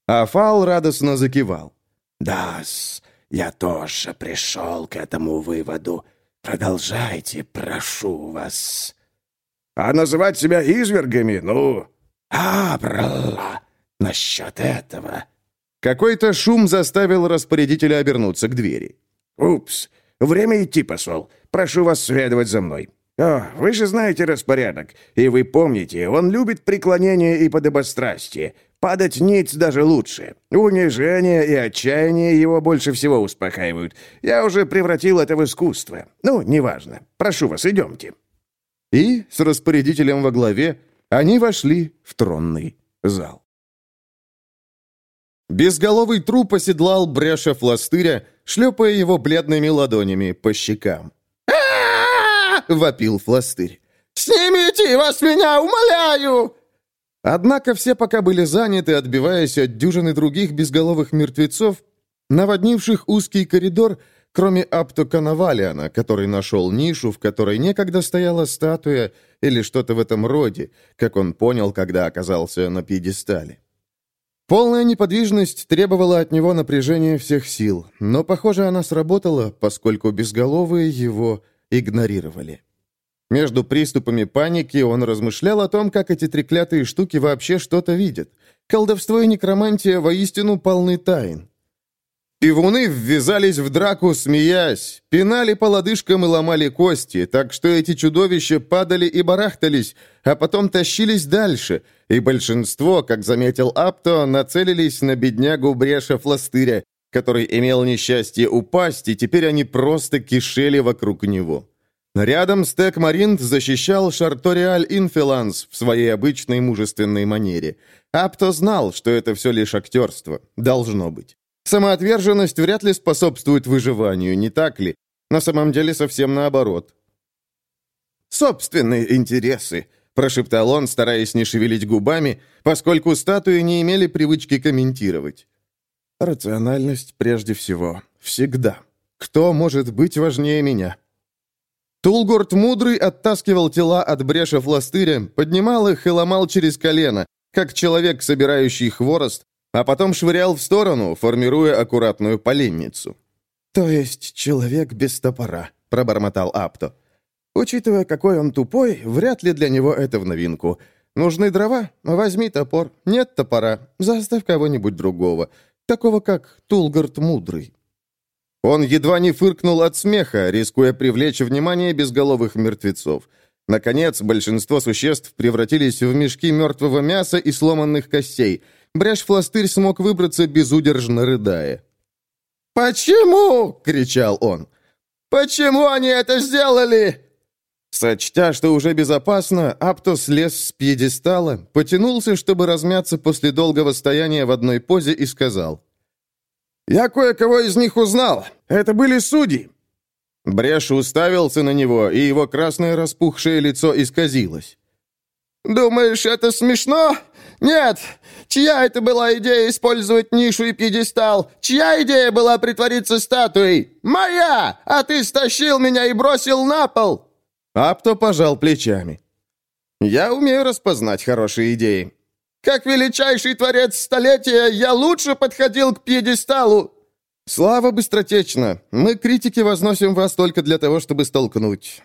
S2: Афал радостно закивал.
S3: «Да-с, я тоже пришел к этому выводу. Продолжайте, прошу вас». «А называть себя извергами, ну...» «А, брала, насчет этого...»
S2: Какой-то шум заставил распорядителя обернуться к двери.
S3: «Упс, время идти, посол. Прошу вас следовать за мной. О, вы же знаете распорядок, и вы помните, он любит преклонение и подобострастие. Падать ниц даже лучше. Унижение и отчаяние его больше всего успокаивают. Я уже превратил это в искусство. Ну, неважно. Прошу вас, идемте».
S2: И с распорядителем во главе они вошли в тронный зал. Безголовый труп оседлал бреша фластыря, шлепая его бледными ладонями по щекам. вопил фластырь.
S8: «Снимите его с меня, умоляю!»
S2: Однако все пока были заняты, отбиваясь от дюжины других безголовых мертвецов, наводнивших узкий коридор, кроме Апто Коновалиана, который нашел нишу, в которой некогда стояла статуя или что-то в этом роде, как он понял, когда оказался на пьедестале. Полная неподвижность требовала от него напряжения всех сил, но, похоже, она сработала, поскольку безголовые его игнорировали. Между приступами паники он размышлял о том, как эти треклятые штуки вообще что-то видят. Колдовство и некромантия воистину полны тайн. Пивуны ввязались в драку, смеясь, пинали по лодыжкам и ломали кости, так что эти чудовища падали и барахтались, а потом тащились дальше, и большинство, как заметил Апто, нацелились на беднягу Бреша Фластыря, который имел несчастье упасть, и теперь они просто кишели вокруг него. Рядом Стек Маринт защищал Шарториаль Инфиланс в своей обычной мужественной манере. Апто знал, что это все лишь актерство. Должно быть. Самоотверженность вряд ли способствует выживанию, не так ли? На самом деле совсем наоборот. «Собственные интересы», — прошептал он, стараясь не шевелить губами, поскольку статуи не имели привычки комментировать. «Рациональность прежде всего. Всегда. Кто может быть важнее меня?» Тулгорд Мудрый оттаскивал тела от бреша фластыря, поднимал их и ломал через колено, как человек, собирающий хворост, а потом швырял в сторону, формируя аккуратную поленницу. «То есть человек без топора», — пробормотал Апто. «Учитывая, какой он тупой, вряд ли для него это в новинку. Нужны дрова? Возьми топор. Нет топора? Заставь кого-нибудь другого. Такого, как Тулгард Мудрый». Он едва не фыркнул от смеха, рискуя привлечь внимание безголовых мертвецов. Наконец, большинство существ превратились в мешки мертвого мяса и сломанных костей — Брешь-фластырь смог выбраться, безудержно рыдая.
S8: «Почему?» — кричал он. «Почему они это сделали?»
S2: Сочтя, что уже безопасно, Апто слез с пьедестала, потянулся, чтобы размяться после долгого стояния в одной позе и сказал.
S3: «Я кое-кого из них узнал. Это были судьи».
S2: Бреш уставился на него, и его красное распухшее лицо исказилось.
S8: «Думаешь, это смешно? Нет! Чья это была идея использовать нишу и пьедестал? Чья идея была притвориться статуей? Моя! А ты стащил меня и бросил на пол!»
S2: Апто пожал плечами. «Я умею распознать хорошие идеи.
S8: Как величайший творец столетия, я лучше подходил к пьедесталу!»
S2: «Слава быстротечно! Мы, критики, возносим вас только для того, чтобы столкнуть».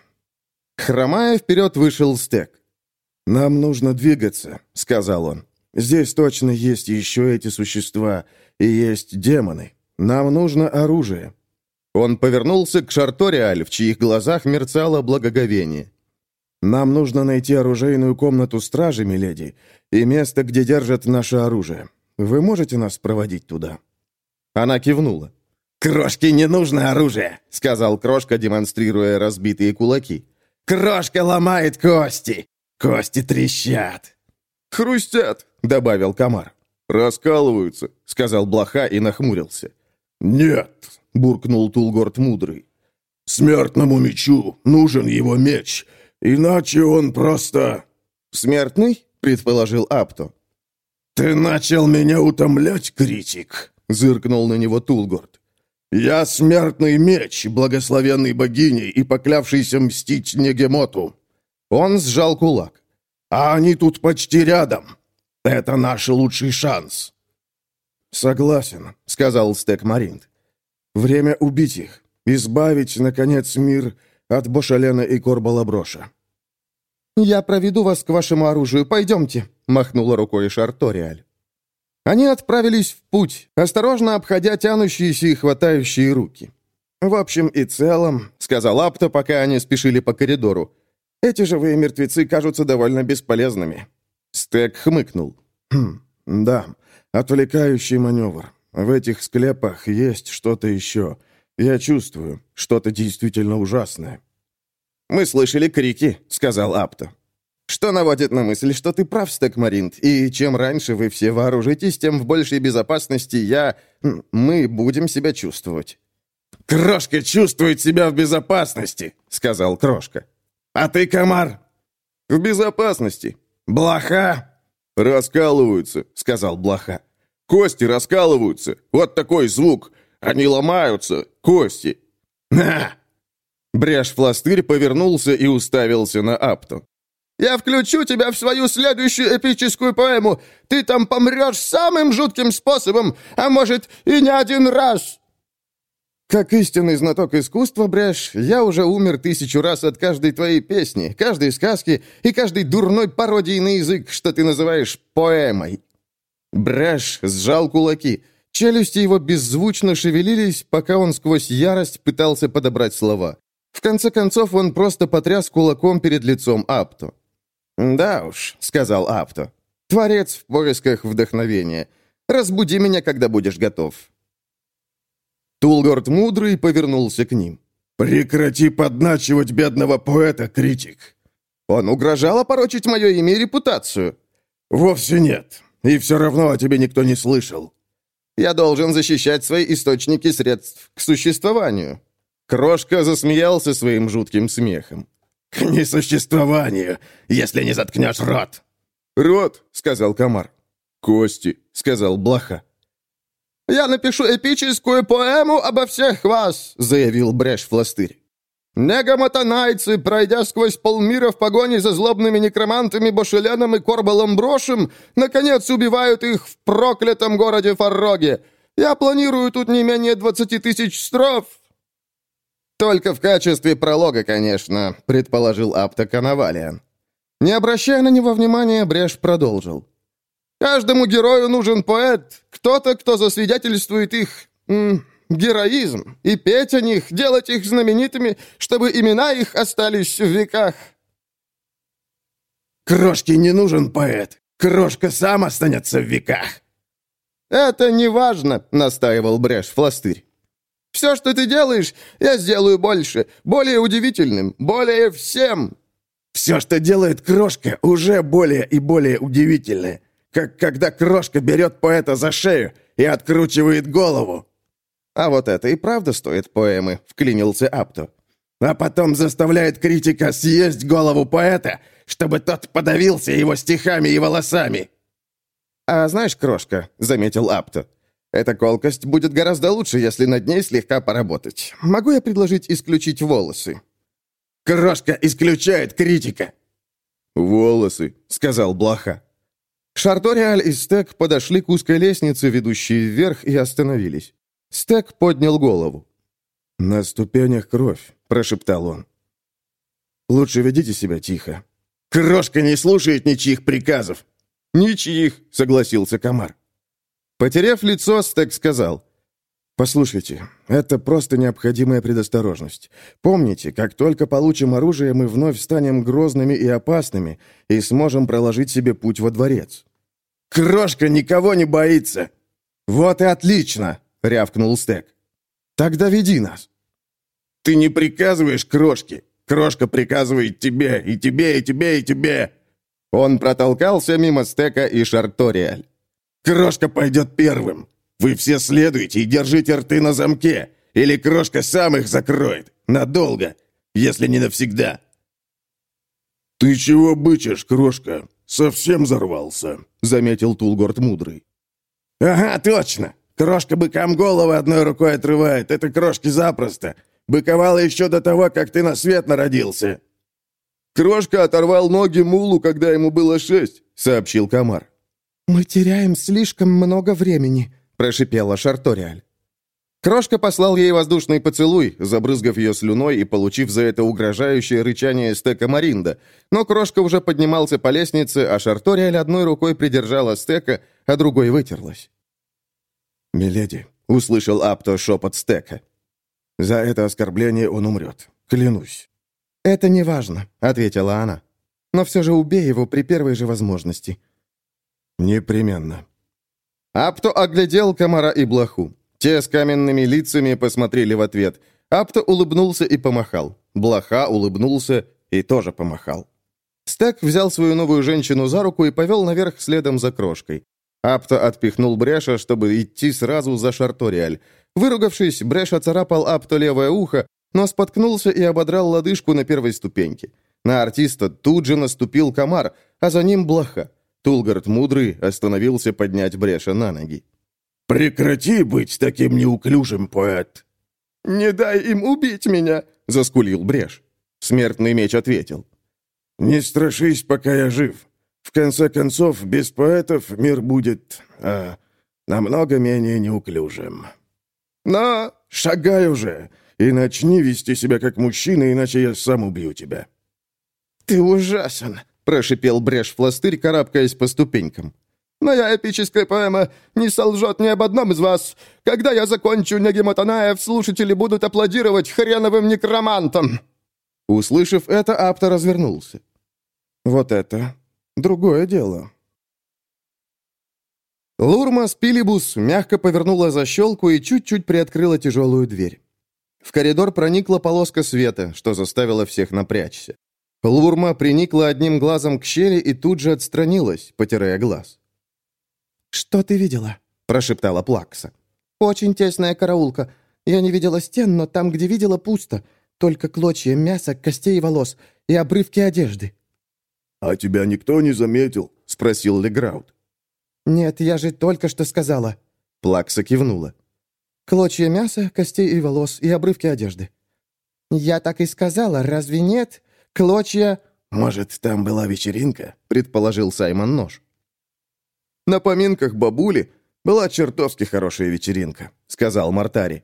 S2: Хромая вперед вышел стек. «Нам нужно двигаться», — сказал он. «Здесь точно есть еще эти существа, и есть демоны. Нам нужно оружие». Он повернулся к Шарториаль, в чьих глазах мерцало благоговение. «Нам нужно найти оружейную комнату стражи, миледи, и место, где держат наше оружие. Вы можете нас проводить туда?» Она кивнула.
S3: «Крошке не нужно оружие», —
S2: сказал Крошка, демонстрируя разбитые кулаки.
S3: «Крошка ломает кости. Кости трещат!»
S2: «Хрустят!» — добавил комар. «Раскалываются», — сказал блоха и нахмурился.
S5: «Нет!» — буркнул Тулгорд Мудрый. «Смертному мечу нужен его меч. Иначе он просто...»
S2: «Смертный?» — предположил Апто.
S5: «Ты начал меня утомлять, критик!» — зыркнул на него Тулгорд. «Я смертный меч, благословенный богиней и поклявшийся мстить Негемоту». Он сжал кулак. «А они тут почти рядом. Это наш лучший шанс».
S2: «Согласен», — сказал Стек Маринт. «Время убить их, избавить, наконец, мир от Бошалена и Корбалаброша». «Я проведу вас к вашему оружию, пойдемте», — махнула рукой Шарториаль. Они отправились в путь, осторожно обходя тянущиеся и хватающие руки. «В общем и целом», — сказал Апто, пока они спешили по коридору, «эти живые мертвецы кажутся довольно бесполезными». Стек хмыкнул. «Хм, да, отвлекающий маневр. В этих склепах есть что-то еще. Я чувствую, что-то действительно ужасное». «Мы слышали крики», — сказал Апто. Что наводит на мысль, что ты прав, Стекмаринт, и чем раньше вы все вооружитесь, тем в большей безопасности я... мы будем себя чувствовать».
S5: «Крошка чувствует себя в безопасности», — сказал Крошка. «А ты, комар?»
S2: «В безопасности».
S5: «Блоха?»
S2: «Раскалываются», — сказал Блоха. «Кости раскалываются. Вот такой звук. Они ломаются. Кости».
S5: «На!»
S2: Брешь-фластырь повернулся и уставился на Апту.
S8: Я включу тебя в свою следующую эпическую поэму. Ты там помрешь самым жутким способом, а может, и не один раз!»
S2: «Как истинный знаток искусства, Брэш, я уже умер тысячу раз от каждой твоей песни, каждой сказки и каждой дурной пародии на язык, что ты называешь поэмой». Брэш сжал кулаки. Челюсти его беззвучно шевелились, пока он сквозь ярость пытался подобрать слова. В конце концов, он просто потряс кулаком перед лицом Апто. «Да уж», — сказал Апто. «Творец в поисках вдохновения. Разбуди меня, когда будешь готов». Тулгорд Мудрый повернулся к ним.
S5: «Прекрати подначивать бедного поэта, критик!»
S2: «Он угрожал опорочить мое имя и репутацию?»
S5: «Вовсе нет. И все равно о тебе никто не слышал».
S2: «Я должен защищать свои источники средств к существованию». Крошка засмеялся своим жутким смехом.
S5: «К несуществованию, если не заткнешь рот!»
S2: «Рот!» — сказал комар. «Кости!» — сказал блоха.
S8: «Я напишу эпическую поэму обо всех вас!» — заявил Бреш-фластырь. Негомотанайцы, пройдя сквозь полмира в погоне за злобными некромантами Бошеленом и Корбалом Брошем, наконец убивают их в проклятом городе Фарроге. Я планирую тут не менее двадцати тысяч строф,
S2: «Только в качестве пролога, конечно», — предположил Апта Коновалиан. Не обращая на него внимания, Бреш продолжил.
S8: «Каждому герою нужен поэт, кто-то, кто засвидетельствует их героизм, и петь о них, делать их знаменитыми, чтобы имена их остались в веках».
S5: «Крошке не нужен поэт, Крошка сам останется в веках».
S8: «Это не важно», — настаивал Бреш Фластырь. Все, что ты делаешь, я сделаю больше, более удивительным, более всем».
S5: «Все, что делает крошка, уже более и более удивительное. Как когда крошка берет поэта за шею и откручивает голову».
S2: «А вот это и правда стоит поэмы», — вклинился Апто.
S5: «А потом заставляет критика съесть голову поэта, чтобы тот подавился его стихами и волосами».
S2: «А знаешь, крошка», — заметил Апто, — эта колкость будет гораздо лучше, если над ней слегка поработать. Могу я предложить исключить волосы?»
S5: «Крошка исключает критика!»
S2: «Волосы», — сказал Блоха. Шарториаль и Стек подошли к узкой лестнице, ведущей вверх, и остановились. Стек поднял голову. «На ступенях кровь», — прошептал он. «Лучше ведите себя тихо».
S5: «Крошка не слушает ничьих приказов».
S2: «Ничьих», — согласился Комар. Потеряв лицо, Стек сказал, «Послушайте, это просто необходимая предосторожность. Помните, как только получим оружие, мы вновь станем грозными и опасными и сможем проложить себе путь во дворец».
S5: «Крошка никого не боится!»
S2: «Вот и отлично!» — рявкнул Стек. «Тогда веди нас!»
S5: «Ты не приказываешь крошке! Крошка приказывает тебе, и тебе, и тебе, и тебе!»
S2: Он протолкался мимо Стека и Шарториаль.
S5: Крошка пойдет первым. Вы все следуйте и держите рты на замке, или крошка сам их закроет. Надолго, если не навсегда». «Ты чего бычишь, крошка? Совсем взорвался», — заметил Тулгорд Мудрый.
S3: «Ага, точно. Крошка быкам голову одной рукой отрывает. Это крошки запросто. Быковала еще до того, как ты на свет народился».
S2: «Крошка оторвал ноги мулу, когда ему было шесть», — сообщил Комар.
S4: «Мы теряем слишком много времени», — прошипела Шарториаль.
S2: Крошка послал ей воздушный поцелуй, забрызгав ее слюной и получив за это угрожающее рычание стека Маринда. Но Крошка уже поднимался по лестнице, а Шарториаль одной рукой придержала стека, а другой вытерлась.
S5: «Миледи», — услышал Апто шепот стека. «За это оскорбление он умрет. Клянусь».
S4: «Это не важно», — ответила она. «Но все же убей его при первой же возможности».
S5: «Непременно».
S2: Апто оглядел комара и блоху. Те с каменными лицами посмотрели в ответ. Апто улыбнулся и помахал. Блоха улыбнулся и тоже помахал. Стек взял свою новую женщину за руку и повел наверх следом за крошкой. Апто отпихнул Бреша, чтобы идти сразу за Шарториаль. Выругавшись, Бреш оцарапал Апто левое ухо, но споткнулся и ободрал лодыжку на первой ступеньке. На артиста тут же наступил комар, а за ним блоха. Тулгард Мудрый остановился поднять Бреша на ноги.
S5: «Прекрати быть таким неуклюжим, поэт!»
S2: «Не дай им убить меня!» — заскулил Бреш. Смертный меч ответил.
S5: «Не страшись, пока я жив. В конце концов, без поэтов мир будет а, намного менее неуклюжим. Но шагай уже и начни вести себя как мужчина, иначе я сам убью тебя».
S2: «Ты ужасен», — прошипел Бреш-фластырь, карабкаясь по ступенькам. «Моя эпическая поэма не солжет ни об одном из вас. Когда я закончу Негемотанаев, слушатели будут аплодировать хреновым некромантам». Услышав это, Апта развернулся. «Вот это другое дело». Лурма Спилибус мягко повернула защелку и чуть-чуть приоткрыла тяжелую дверь. В коридор проникла полоска света, что заставило всех напрячься. Лурма приникла одним глазом к щели и тут же отстранилась, потирая глаз.
S4: «Что ты видела?»
S2: – прошептала Плакса.
S4: «Очень тесная караулка. Я не видела стен, но там, где видела, пусто. Только клочья мяса, костей и волос и обрывки одежды».
S5: «А тебя никто не заметил?» — спросил Леграут.
S4: «Нет, я же только что сказала».
S2: Плакса кивнула.
S4: «Клочья мяса, костей и волос и обрывки одежды». «Я так и сказала, разве нет? Клочья...»
S5: «Может, там была вечеринка?»
S2: — предположил Саймон Нож. «На поминках бабули была чертовски хорошая вечеринка», — сказал Мартари.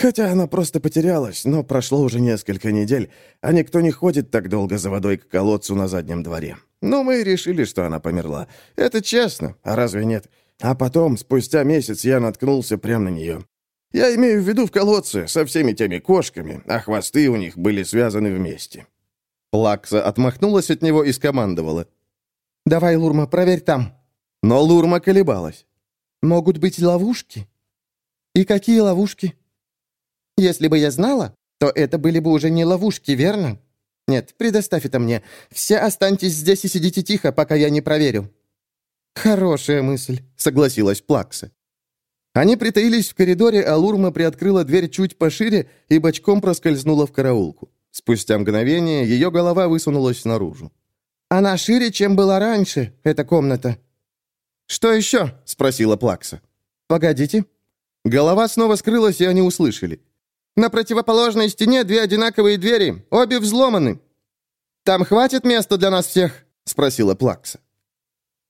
S3: Хотя она просто потерялась, но прошло уже несколько недель, а никто не ходит так долго за водой к колодцу на заднем дворе. Ну, мы решили, что она померла. Это честно, а разве нет? А потом, спустя месяц, я наткнулся прямо на нее. Я имею в виду в колодце, со всеми теми кошками, а хвосты у них были связаны вместе».
S2: Плакса отмахнулась от него и скомандовала.
S4: «Давай, Лурма, проверь там».
S2: Но Лурма колебалась.
S4: «Могут быть ловушки».
S2: «И какие ловушки?»
S4: Если бы я знала, то это были бы уже не ловушки, верно? Нет, предоставь это мне. Все останьтесь здесь и сидите тихо, пока я не проверю».
S2: «Хорошая мысль», — согласилась Плакса. Они притаились в коридоре, а Лурма приоткрыла дверь чуть пошире и бочком проскользнула в караулку. Спустя мгновение ее голова высунулась наружу.
S4: «Она шире, чем была раньше, эта комната».
S2: «Что еще?» — спросила Плакса.
S4: «Погодите».
S2: Голова снова скрылась, и они услышали.
S4: На противоположной стене две одинаковые двери, обе взломаны. Там хватит места для нас всех?» — спросила Плакса.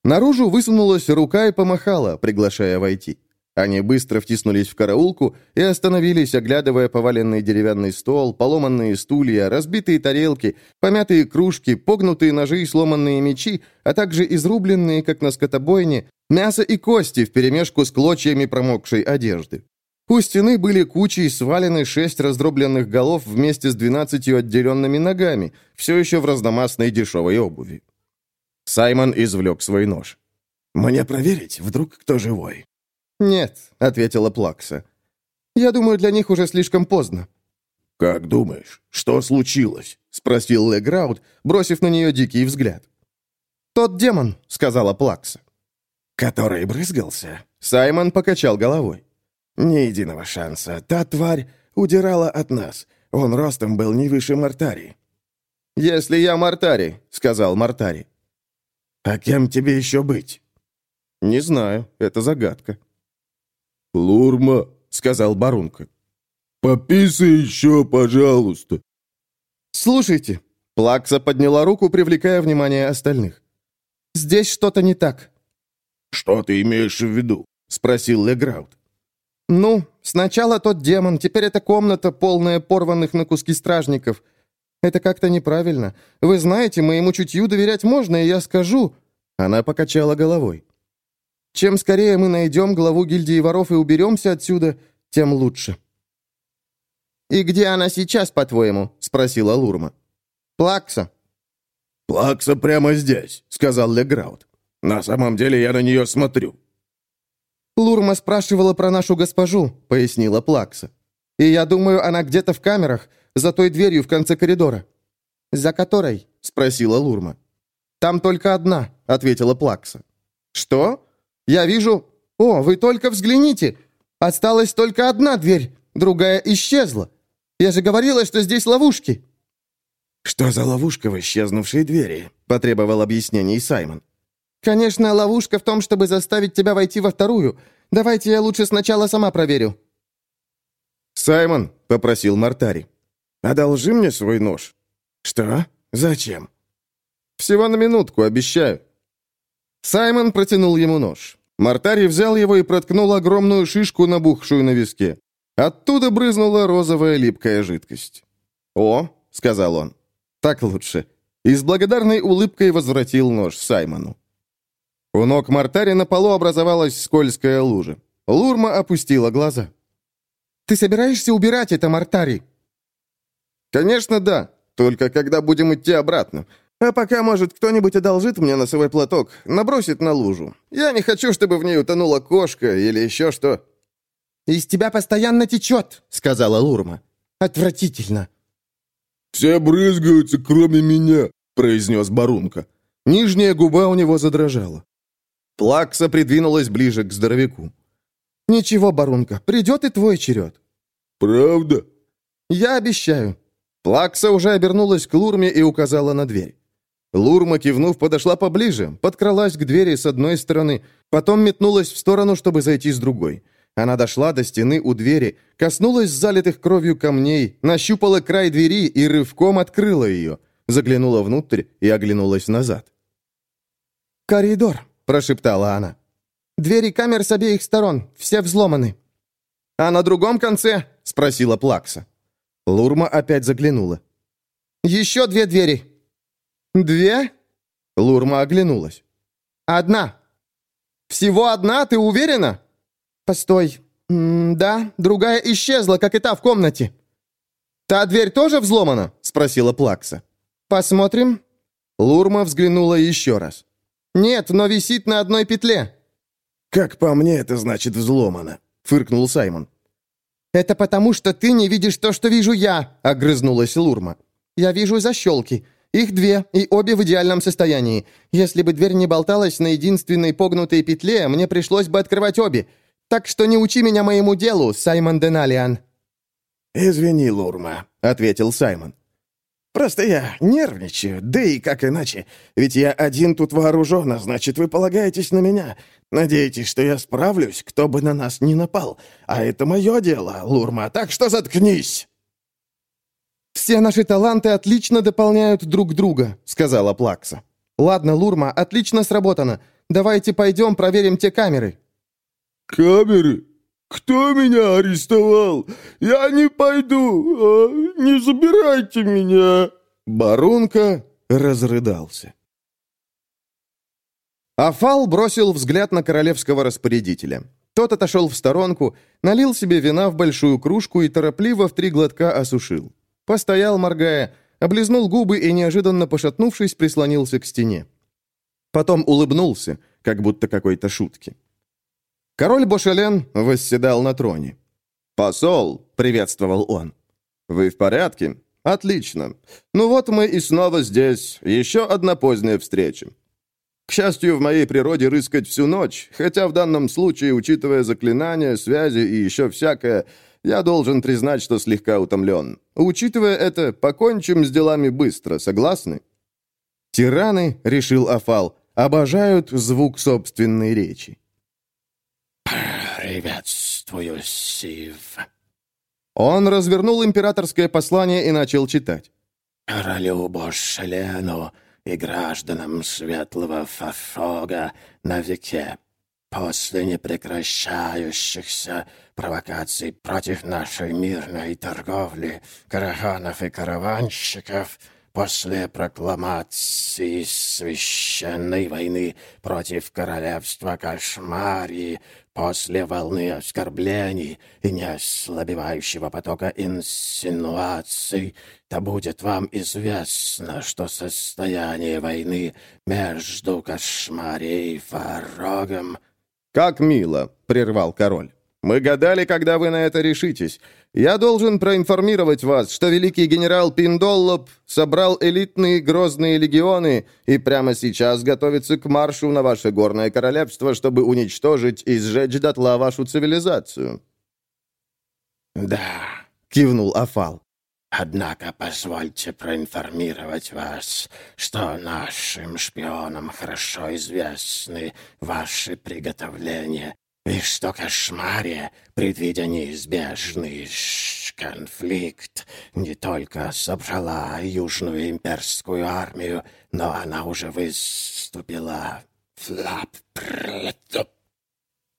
S2: Наружу высунулась рука и помахала, приглашая войти. Они быстро втиснулись в караулку и остановились, оглядывая поваленный деревянный стол, поломанные стулья, разбитые тарелки, помятые кружки, погнутые ножи и сломанные мечи, а также изрубленные, как на скотобойне, мясо и кости вперемешку с клочьями промокшей одежды. У стены были кучей свалены шесть раздробленных голов вместе с двенадцатью отделенными ногами, все еще в разномастной дешевой обуви. Саймон извлек свой нож.
S5: «Мне проверить, вдруг кто живой?»
S2: «Нет», — ответила Плакса. «Я думаю, для них уже слишком поздно».
S5: «Как думаешь, что случилось?» — спросил Леграут, бросив на нее дикий взгляд.
S2: «Тот демон», — сказала Плакса.
S3: «Который брызгался?»
S2: Саймон покачал головой.
S3: Ни единого шанса. Та тварь удирала от нас. Он ростом был не выше Мартари.
S2: «Если я Мартари», — сказал Мартари.
S3: «А кем тебе еще быть?»
S2: «Не знаю, это загадка».
S5: «Лурма», — сказал Барунка. «Пописай еще, пожалуйста».
S2: «Слушайте», — Плакса подняла руку, привлекая внимание остальных. «Здесь что-то не так».
S5: «Что ты имеешь в виду?» — спросил Леграут.
S2: «Ну, сначала тот демон, теперь эта комната, полная порванных на куски стражников. Это как-то неправильно. Вы знаете, моему чутью доверять можно, и я скажу...» Она покачала головой. «Чем скорее мы найдем главу гильдии воров и уберемся отсюда, тем лучше». «И где она сейчас, по-твоему?» — спросила Лурма. «Плакса».
S5: «Плакса прямо здесь», — сказал Леграут. «На самом деле я на нее смотрю».
S2: «Лурма спрашивала про нашу госпожу», — пояснила Плакса. «И я думаю, она где-то в камерах, за той дверью в конце коридора». «За которой?» — спросила Лурма. «Там только одна», — ответила Плакса. «Что? Я вижу... О, вы только взгляните! Осталась только одна дверь, другая исчезла. Я же говорила, что здесь ловушки».
S3: «Что за ловушка в исчезнувшей двери?» — потребовал объяснений Саймон.
S2: «Конечно, ловушка в том, чтобы заставить тебя войти во вторую. Давайте я лучше сначала сама проверю». «Саймон», — попросил Мартари, — «одолжи мне свой нож».
S3: «Что? Зачем?»
S2: «Всего на минутку, обещаю». Саймон протянул ему нож. Мартари взял его и проткнул огромную шишку, набухшую на виске. Оттуда брызнула розовая липкая жидкость. «О», — сказал он, — «так лучше». И с благодарной улыбкой возвратил нож Саймону. У ног Мартари на полу образовалась скользкая лужа. Лурма опустила глаза. «Ты собираешься убирать это, Мартари?» «Конечно, да. Только когда будем идти обратно. А пока, может, кто-нибудь одолжит мне носовой платок, набросит на лужу. Я не хочу, чтобы в ней утонула кошка или еще что». «Из тебя постоянно течет», — сказала Лурма. «Отвратительно».
S5: «Все брызгаются, кроме меня», — произнес Барунка.
S2: Нижняя губа у него задрожала. Плакса придвинулась ближе к здоровяку. «Ничего, Барунка, придет и твой черед».
S5: «Правда?»
S2: «Я обещаю». Плакса уже обернулась к Лурме и указала на дверь. Лурма, кивнув, подошла поближе, подкралась к двери с одной стороны, потом метнулась в сторону, чтобы зайти с другой. Она дошла до стены у двери, коснулась залитых кровью камней, нащупала край двери и рывком открыла ее, заглянула внутрь и оглянулась назад. «Коридор», прошептала она. «Двери камер с обеих сторон, все взломаны». «А на другом конце?» — спросила Плакса. Лурма опять заглянула. «Еще две двери». «Две?» Лурма оглянулась. «Одна». «Всего одна, ты уверена?» «Постой. М да, другая исчезла, как и та в комнате». «Та дверь тоже взломана?» — спросила Плакса. «Посмотрим». Лурма взглянула еще раз. «Нет, но висит на одной петле».
S3: «Как по мне, это значит взломано», — фыркнул Саймон.
S2: «Это потому, что ты не видишь то, что вижу я», — огрызнулась Лурма. «Я вижу защелки. Их две, и обе в идеальном состоянии. Если бы дверь не болталась на единственной погнутой петле, мне пришлось бы открывать обе. Так что не учи меня моему делу, Саймон Деналиан».
S3: «Извини, Лурма», — ответил Саймон. Просто я нервничаю, да и как иначе. Ведь я один тут вооружен, а значит, вы полагаетесь на меня. Надеетесь, что я справлюсь, кто бы на нас ни напал. А это мое дело, Лурма, так что заткнись!»
S2: «Все наши таланты отлично дополняют друг друга», — сказала Плакса. «Ладно, Лурма, отлично сработано. Давайте пойдем проверим те камеры».
S5: «Камеры? Кто меня арестовал? Я не пойду! Не забирайте меня!»
S2: Барунка разрыдался. Афал бросил взгляд на королевского распорядителя. Тот отошел в сторонку, налил себе вина в большую кружку и торопливо в три глотка осушил. Постоял, моргая, облизнул губы и, неожиданно пошатнувшись, прислонился к стене. Потом улыбнулся, как будто какой-то шутки. Король Бошелен восседал на троне. «Посол!» — приветствовал он. «Вы в порядке? Отлично. Ну вот мы и снова здесь. Еще одна поздняя встреча. К счастью, в моей природе рыскать всю ночь, хотя в данном случае, учитывая заклинания, связи и еще всякое,
S1: Я должен признать, что слегка утомлен. Учитывая это, покончим с делами быстро, согласны?»
S2: Тираны, решил Афал, обожают звук собственной речи.
S3: «Приветствую, Сив».
S2: Он развернул императорское послание и начал читать.
S3: «Королю Бошелену и гражданам Светлого Фарфога на веке После непрекращающихся провокаций против нашей мирной торговли, караганов и караванщиков, после прокламации священной войны против королевства Кошмарии, после волны оскорблений и неослабевающего потока инсинуаций, то будет вам известно, что состояние войны между Кошмарией и Фарогом
S1: «Как мило!» — прервал король. «Мы гадали, когда вы на это решитесь. Я должен проинформировать вас, что великий генерал Пиндоллоп собрал элитные грозные легионы и прямо сейчас готовится к маршу на ваше горное королевство, чтобы уничтожить и сжечь дотла вашу цивилизацию».
S3: «Да», — кивнул Афал. Однако позвольте проинформировать вас, что нашим шпионам хорошо известны ваши приготовления, и что кошмаре, предвидя неизбежный конфликт, не только собрала Южную имперскую армию, но она уже выступила.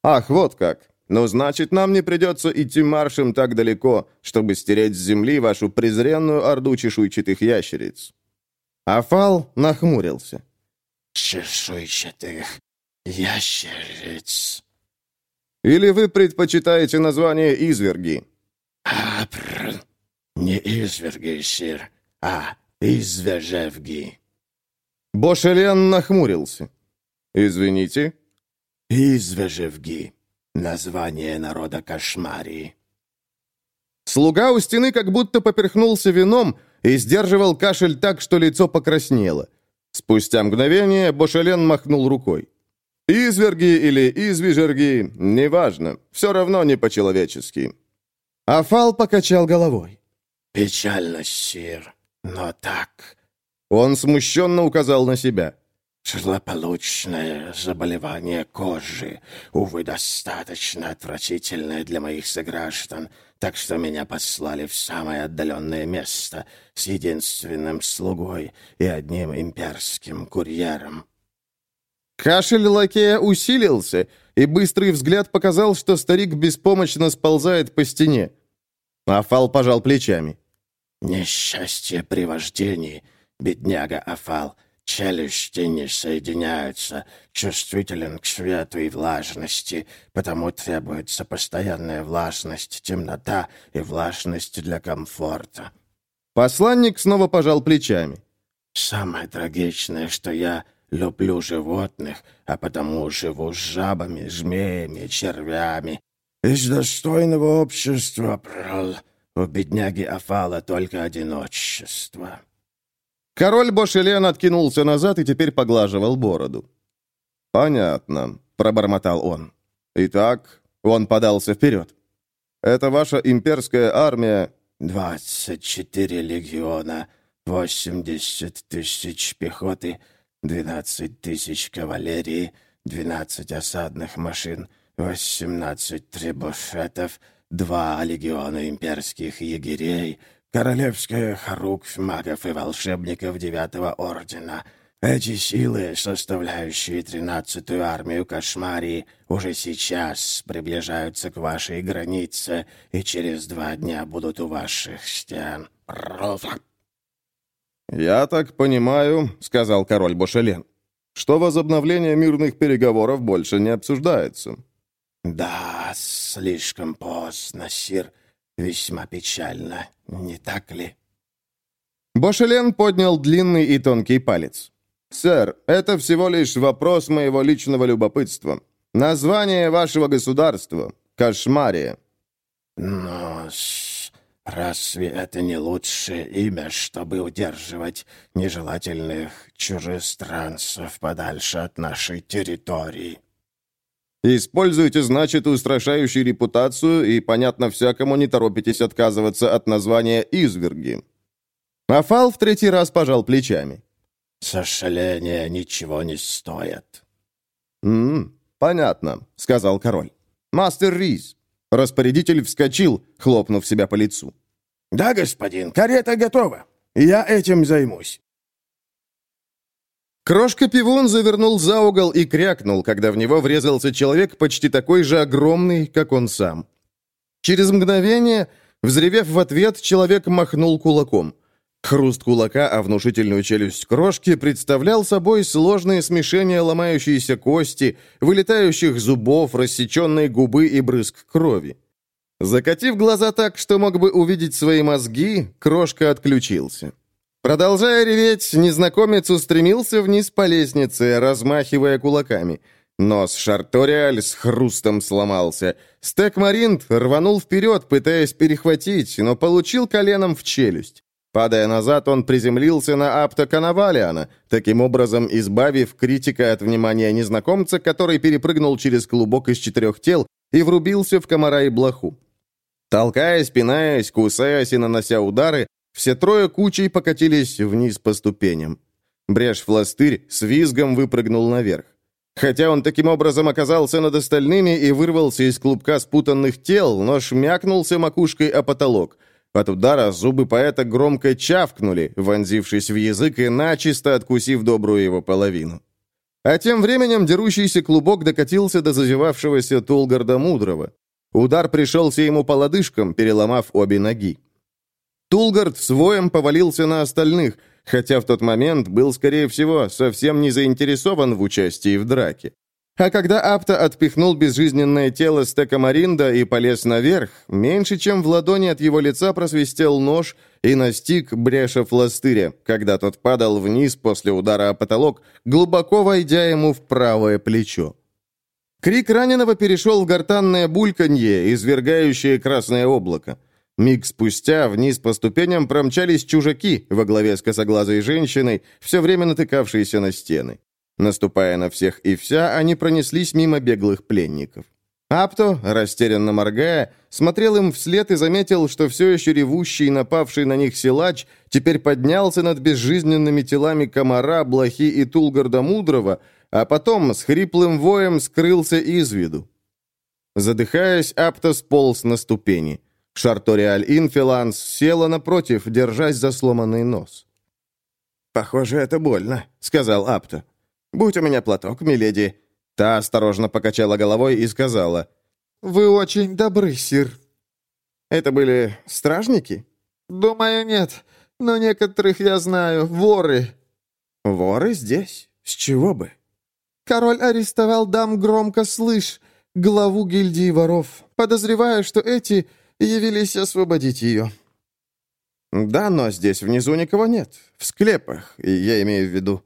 S1: Ах, вот как. «Ну, значит, нам не придется идти маршем так далеко, чтобы стереть с земли вашу презренную орду чешуйчатых ящериц».
S2: Афал нахмурился.
S3: «Чешуйчатых ящериц».
S1: «Или вы предпочитаете название изверги?»
S3: «А, пр... не изверги, сир, а извержевги».
S1: Бошелен нахмурился. «Извините?»
S3: «Извержевги» название народа Кошмарии.
S2: Слуга у стены как будто поперхнулся вином и сдерживал кашель так, что лицо покраснело. Спустя мгновение Бошелен махнул рукой.
S1: «Изверги или извижерги, неважно, все равно не по-человечески».
S2: Афал покачал головой.
S3: «Печально, сир, но так».
S1: Он смущенно указал на себя.
S3: Злополучное заболевание кожи, увы, достаточно отвратительное для моих сограждан, так что меня послали в самое отдаленное место с единственным слугой и одним имперским курьером.
S2: Кашель лакея усилился, и быстрый взгляд показал, что старик беспомощно сползает по стене. Афал пожал плечами.
S3: «Несчастье при вождении, бедняга Афал». Челюсти не соединяются, чувствителен к свету и влажности, потому требуется постоянная влажность, темнота и влажность для комфорта.
S2: Посланник снова пожал плечами.
S3: Самое трагичное, что я люблю животных, а потому живу с жабами, змеями, червями. Из достойного общества, прол, у бедняги Афала только одиночество.
S2: Король Бошелен откинулся назад и теперь поглаживал бороду.
S1: «Понятно», — пробормотал он. «Итак, он подался вперед. Это ваша имперская армия...»
S3: «Двадцать четыре легиона, восемьдесят тысяч пехоты, двенадцать тысяч кавалерии, двенадцать осадных машин, восемнадцать требушетов, два легиона имперских егерей, Королевская хоруквь магов и волшебников Девятого Ордена. Эти силы, составляющие тринадцатую армию Кошмарии, уже сейчас приближаются к вашей границе и через два дня будут у ваших стен.
S1: «Я так понимаю», — сказал король Бошелен, «что возобновление мирных переговоров больше не обсуждается».
S3: «Да, слишком поздно, Сир. Весьма печально, не так ли?»
S2: Бошелен поднял длинный и тонкий палец.
S1: «Сэр, это всего лишь вопрос моего личного любопытства. Название вашего государства — Кошмария».
S3: «Но разве это не лучшее имя, чтобы удерживать нежелательных чужестранцев подальше от нашей территории?»
S2: Используете, значит, устрашающую репутацию и, понятно всякому, не торопитесь отказываться от названия «изверги». Афал в третий раз пожал плечами.
S3: «Сожаление ничего не стоит».
S2: «М-м, понятно», — сказал король. «Мастер Риз». Распорядитель вскочил, хлопнув себя по лицу.
S3: «Да, господин, карета готова. Я этим займусь».
S2: Крошка-пивун завернул за угол и крякнул, когда в него врезался человек почти такой же огромный, как он сам. Через мгновение, взревев в ответ, человек махнул кулаком. Хруст кулака о внушительную челюсть крошки представлял собой сложное смешение ломающейся кости, вылетающих зубов, рассеченной губы и брызг крови. Закатив глаза так, что мог бы увидеть свои мозги, крошка отключился. Продолжая реветь, незнакомец устремился вниз по лестнице, размахивая кулаками. Нос Шарториаль с хрустом сломался. Стек Маринт рванул вперед, пытаясь перехватить, но получил коленом в челюсть. Падая назад, он приземлился на Апта Канавалиана, таким образом избавив критика от внимания незнакомца, который перепрыгнул через клубок из четырех тел и врубился в комара и блоху. Толкаясь, пинаясь, кусаясь и нанося удары, все трое кучей покатились вниз по ступеням. Брешь-фластырь с визгом выпрыгнул наверх. Хотя он таким образом оказался над остальными и вырвался из клубка спутанных тел, но шмякнулся макушкой о потолок. От удара зубы поэта громко чавкнули, вонзившись в язык и начисто откусив добрую его половину. А тем временем дерущийся клубок докатился до зазевавшегося Тулгарда Мудрого. Удар пришелся ему по лодыжкам, переломав обе ноги. Тулгард с воем повалился на остальных, хотя в тот момент был, скорее всего, совсем не заинтересован в участии в драке. А когда Апта отпихнул безжизненное тело Стека Маринда и полез наверх, меньше чем в ладони от его лица просвистел нож и настиг бреша фластыря, когда тот падал вниз после удара о потолок, глубоко войдя ему в правое плечо. Крик раненого перешел в гортанное бульканье, извергающее красное облако. Миг спустя вниз по ступеням промчались чужаки во главе с косоглазой женщиной, все время натыкавшиеся на стены. Наступая на всех и вся, они пронеслись мимо беглых пленников. Апто, растерянно моргая, смотрел им вслед и заметил, что все еще ревущий напавший на них силач теперь поднялся над безжизненными телами комара, блохи и Тулгарда Мудрого, а потом с хриплым воем скрылся из виду. Задыхаясь, Апто сполз на ступени. Шарториаль Инфиланс села напротив, держась за сломанный нос. «Похоже, это больно», — сказал Апта. «Будь у меня платок, миледи». Та осторожно покачала головой и сказала.
S21: «Вы очень добры, сир».
S2: «Это были стражники?»
S21: «Думаю, нет. Но некоторых я знаю. Воры».
S2: «Воры здесь? С чего бы?»
S21: «Король арестовал дам громко слышь, главу гильдии воров. Подозреваю, что эти явились освободить ее».
S2: «Да, но здесь внизу никого нет. В склепах, я имею в виду».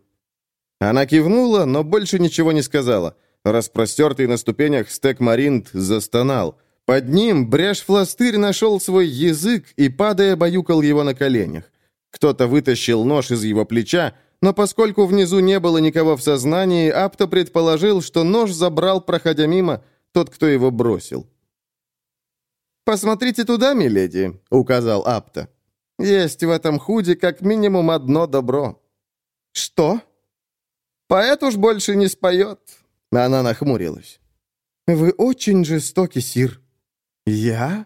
S2: Она кивнула, но больше ничего не сказала. Распростертый на ступенях стек Маринт застонал. Под ним брешь-фластырь нашел свой язык и, падая, баюкал его на коленях. Кто-то вытащил нож из его плеча, но поскольку внизу не было никого в сознании, Апто предположил, что нож забрал, проходя мимо, тот, кто его бросил. «Посмотрите туда, миледи», — указал Апта. «Есть в этом худе как минимум одно добро». «Что?» «Поэт уж больше не споет». Она нахмурилась.
S21: «Вы очень жестоки, Сир».
S2: «Я?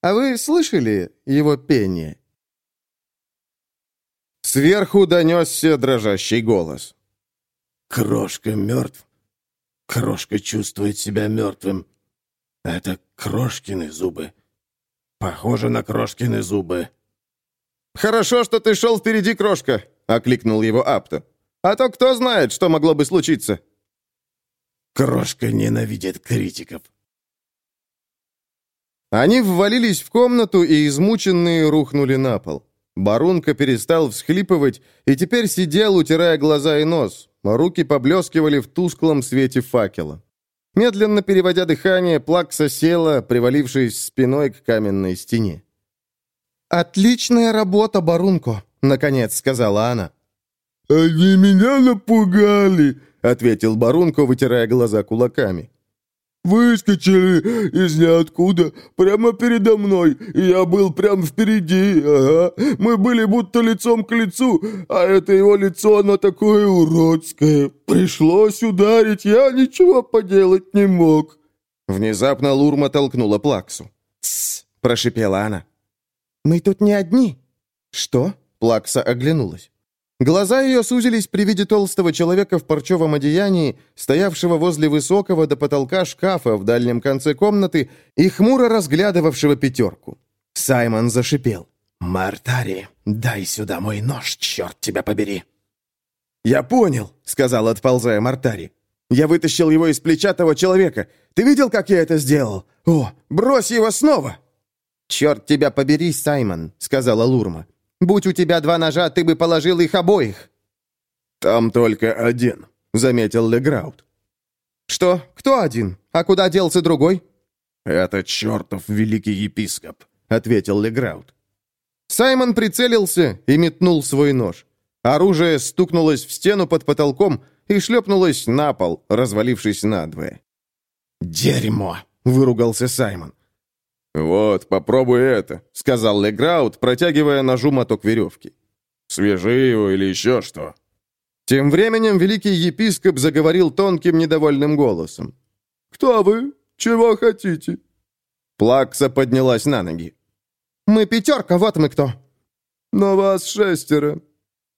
S2: А вы слышали его пение?» Сверху донесся дрожащий голос.
S3: «Крошка мертв. Крошка чувствует себя мертвым. Это Крошкины зубы. Похоже на Крошкины зубы.
S2: «Хорошо, что ты шел впереди, Крошка!» — окликнул его Апто. «А то кто знает, что могло бы случиться!»
S3: Крошка ненавидит критиков.
S2: Они ввалились в комнату и измученные рухнули на пол. Барунка перестал всхлипывать и теперь сидел, утирая глаза и нос. Руки поблескивали в тусклом свете факела. Медленно переводя дыхание, Плакса села, привалившись спиной к каменной стене.
S21: «Отличная работа, Барунко», — наконец сказала она.
S22: «Они меня напугали», —
S2: ответил Барунко, вытирая глаза кулаками.
S5: Выскочили из ниоткуда, прямо передо мной, я был прямо впереди, ага. Мы были будто лицом к лицу, а это его лицо, оно такое уродское. Пришлось ударить, я ничего поделать не мог».
S2: Внезапно Лурма толкнула Плаксу.
S4: «Тссс!» – прошипела она. «Мы тут не одни». «Что?» – Плакса оглянулась. Глаза ее сузились при виде толстого человека в парчевом одеянии, стоявшего возле высокого до потолка шкафа в дальнем конце комнаты и хмуро разглядывавшего пятерку. Саймон зашипел.
S8: «Мартари, дай сюда мой нож, черт тебя побери!»
S4: «Я понял», — сказал, отползая Мартари. «Я вытащил его из плеча того человека. Ты видел, как я это сделал? О, брось его снова!» «Черт тебя побери, Саймон», — сказала Лурма. Будь у тебя два ножа, ты бы положил их обоих».
S5: «Там только один», — заметил Леграут.
S4: «Что? Кто один? А куда делся другой?»
S5: «Это чертов великий епископ», — ответил Леграут.
S2: Саймон прицелился и метнул свой нож. Оружие стукнулось в стену под потолком и шлепнулось на пол, развалившись надвое.
S8: «Дерьмо!»
S2: — выругался Саймон.
S5: «Вот, попробуй это», — сказал Леграут, протягивая ножу моток веревки. «Свяжи его или еще что».
S2: Тем временем великий епископ заговорил тонким недовольным голосом.
S5: «Кто вы? Чего хотите?»
S2: Плакса поднялась на ноги.
S4: «Мы пятерка, вот мы кто».
S5: «Но вас шестеро».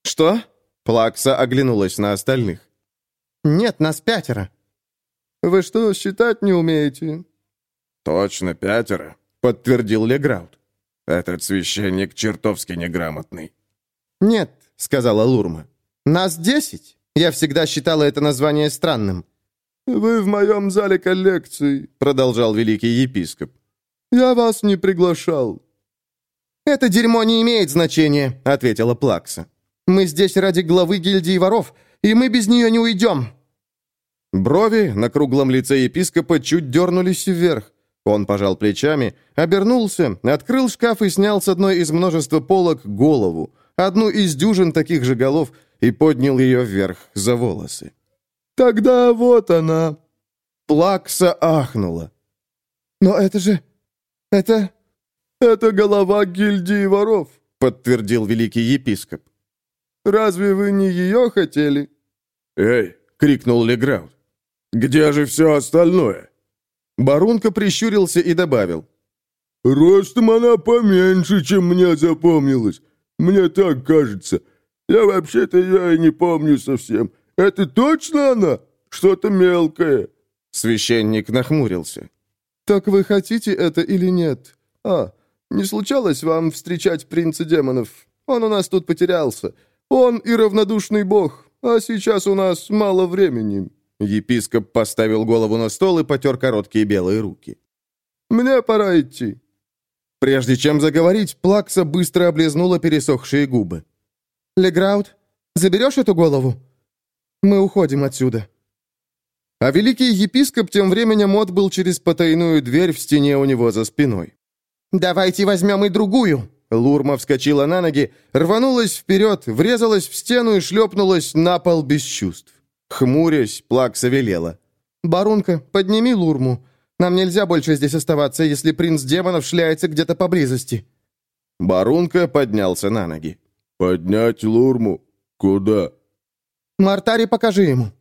S2: «Что?» Плакса оглянулась на остальных.
S4: «Нет, нас пятеро».
S5: «Вы что, считать не умеете?»
S8: «Точно пятеро», — подтвердил Леграут. «Этот священник чертовски неграмотный».
S4: «Нет», — сказала Лурма. «Нас десять. Я всегда считала это название странным».
S5: «Вы в моем зале коллекций», — продолжал великий епископ. «Я вас не приглашал».
S4: «Это дерьмо не имеет значения», — ответила Плакса. «Мы здесь ради главы гильдии воров, и мы без нее не уйдем».
S2: Брови на круглом лице епископа чуть дернулись вверх. Он пожал плечами, обернулся, открыл шкаф и снял с одной из множества полок голову, одну из дюжин таких же голов, и поднял ее вверх за волосы.
S5: «Тогда вот она!»
S2: Плакса ахнула.
S4: «Но это же... это...»
S5: «Это голова гильдии воров», —
S2: подтвердил великий епископ.
S5: «Разве вы не ее хотели?»
S8: «Эй!» — крикнул Леграут. «Где же все остальное?»
S2: Барунка прищурился и добавил.
S5: «Ростом она поменьше, чем мне запомнилось. Мне так кажется. Я вообще-то ее и не помню совсем. Это точно она? Что-то мелкое».
S2: Священник нахмурился.
S5: «Так вы хотите это или нет? А, не случалось вам встречать принца демонов? Он у нас тут потерялся. Он и равнодушный бог, а сейчас у нас мало времени.
S2: Епископ поставил голову на стол и потер короткие белые руки.
S5: «Мне пора идти».
S2: Прежде чем заговорить, Плакса быстро облизнула пересохшие губы.
S4: «Леграут, заберешь эту голову? Мы уходим отсюда».
S2: А великий епископ тем временем отбыл через потайную дверь в стене у него за спиной.
S4: «Давайте возьмем и другую!»
S2: Лурма вскочила на ноги, рванулась вперед, врезалась в стену и шлепнулась на пол без чувств. Хмурясь, Плакса велела.
S4: «Барунка, подними Лурму. Нам нельзя больше здесь оставаться, если принц демонов шляется где-то поблизости».
S2: Барунка поднялся на ноги.
S5: «Поднять Лурму? Куда?»
S4: «Мартари, покажи ему».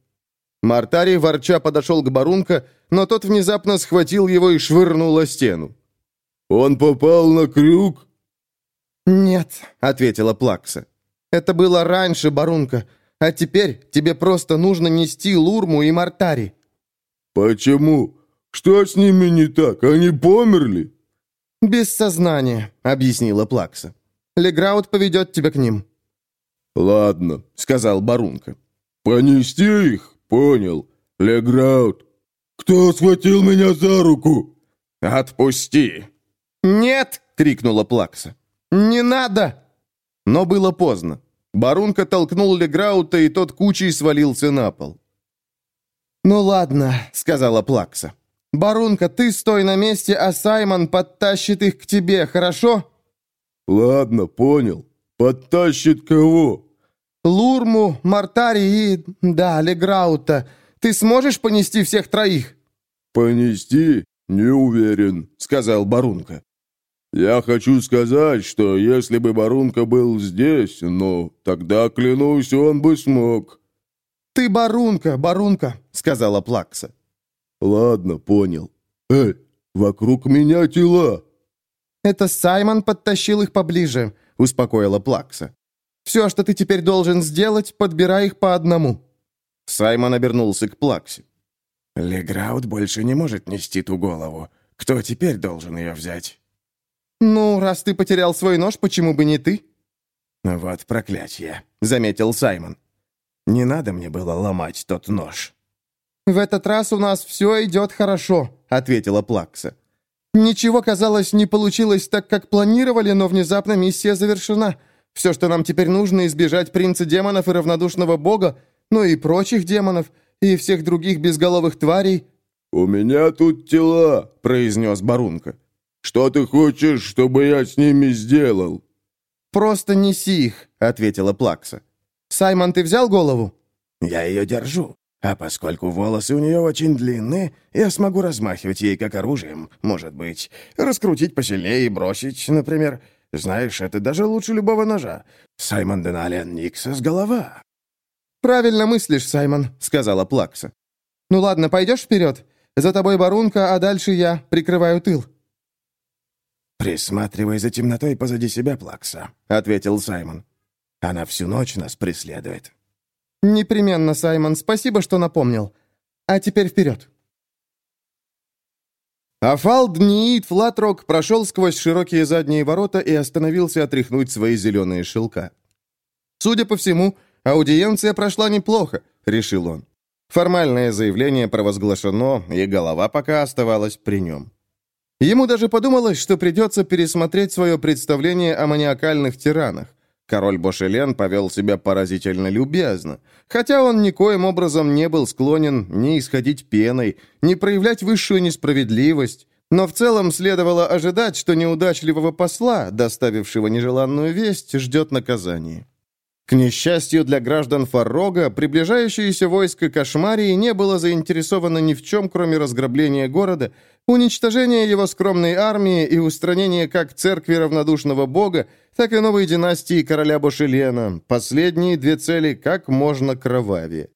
S2: Мартари, ворча, подошел к Барунка, но тот внезапно схватил его и швырнул о стену.
S5: «Он попал на крюк?»
S4: «Нет», — ответила Плакса. «Это было раньше, Барунка. А теперь тебе просто нужно нести Лурму и Мартари».
S5: «Почему? Что с ними не так? Они померли?»
S4: «Без сознания», — объяснила Плакса. «Леграут поведет тебя к ним».
S5: «Ладно», — сказал Барунка. «Понести их? Понял. Леграут. Кто схватил меня за руку?»
S2: «Отпусти!»
S4: «Нет!» — крикнула Плакса. «Не надо!»
S2: Но было поздно. Барунка толкнул Леграута, и тот кучей свалился на пол.
S4: «Ну ладно», — сказала Плакса. «Барунка, ты стой на месте, а Саймон подтащит их к тебе, хорошо?»
S5: «Ладно, понял. Подтащит кого?»
S4: «Лурму, Мартари и... да, Леграута. Ты сможешь понести всех троих?»
S5: «Понести? Не уверен», — сказал Барунка. «Я хочу сказать, что если бы Барунка был здесь, ну, тогда, клянусь, он бы смог».
S2: «Ты Барунка, Барунка», — сказала Плакса.
S5: «Ладно, понял. Эй, вокруг меня тела».
S2: «Это Саймон подтащил их поближе», — успокоила Плакса. «Все, что ты теперь должен сделать, подбирай их по одному».
S4: Саймон обернулся к Плаксе.
S3: «Леграут больше не может нести ту голову. Кто теперь должен ее взять?»
S2: «Ну, раз ты потерял свой нож, почему бы не ты?»
S3: «Вот проклятие», — заметил Саймон. «Не надо мне было ломать тот нож».
S2: «В этот раз у нас все идет хорошо», — ответила Плакса. «Ничего, казалось, не получилось так, как планировали, но внезапно миссия завершена. Все, что нам теперь нужно, избежать принца демонов и равнодушного бога, ну и прочих демонов, и всех других безголовых тварей».
S5: «У меня тут тела», — произнес Барунка. «Что ты хочешь, чтобы я с ними сделал?»
S2: «Просто неси их», — ответила Плакса. «Саймон, ты взял голову?»
S3: «Я ее держу. А поскольку волосы у нее очень длинные, я смогу размахивать ей как оружием, может быть. Раскрутить посильнее и бросить, например. Знаешь, это даже лучше любого ножа. Саймон Деналиан Никсас голова».
S2: «Правильно мыслишь, Саймон», — сказала Плакса. «Ну ладно, пойдешь вперед? За тобой Барунка, а дальше я прикрываю тыл».
S3: «Присматривай за темнотой позади себя, Плакса», — ответил Саймон. «Она всю ночь нас преследует».
S2: «Непременно, Саймон, спасибо, что напомнил. А теперь вперед». Афалд Ниит Флатрок прошел сквозь широкие задние ворота и остановился отряхнуть свои зеленые шелка. Судя по всему, аудиенция прошла неплохо, решил он. Формальное заявление провозглашено, и голова пока оставалась при нем. Ему даже подумалось, что придется пересмотреть свое представление о маниакальных тиранах. Король Бошелен повел себя поразительно любезно, хотя он никоим образом не был склонен ни исходить пеной, ни проявлять высшую несправедливость, но в целом следовало ожидать, что неудачливого посла, доставившего нежеланную весть, ждет наказание. К несчастью для граждан Фаррога, приближающееся войско Кошмарии не было заинтересовано ни в чем, кроме разграбления города, уничтожения его скромной армии и устранения как церкви равнодушного бога, так и новой династии короля Бошелена, последние две цели как можно кровавее.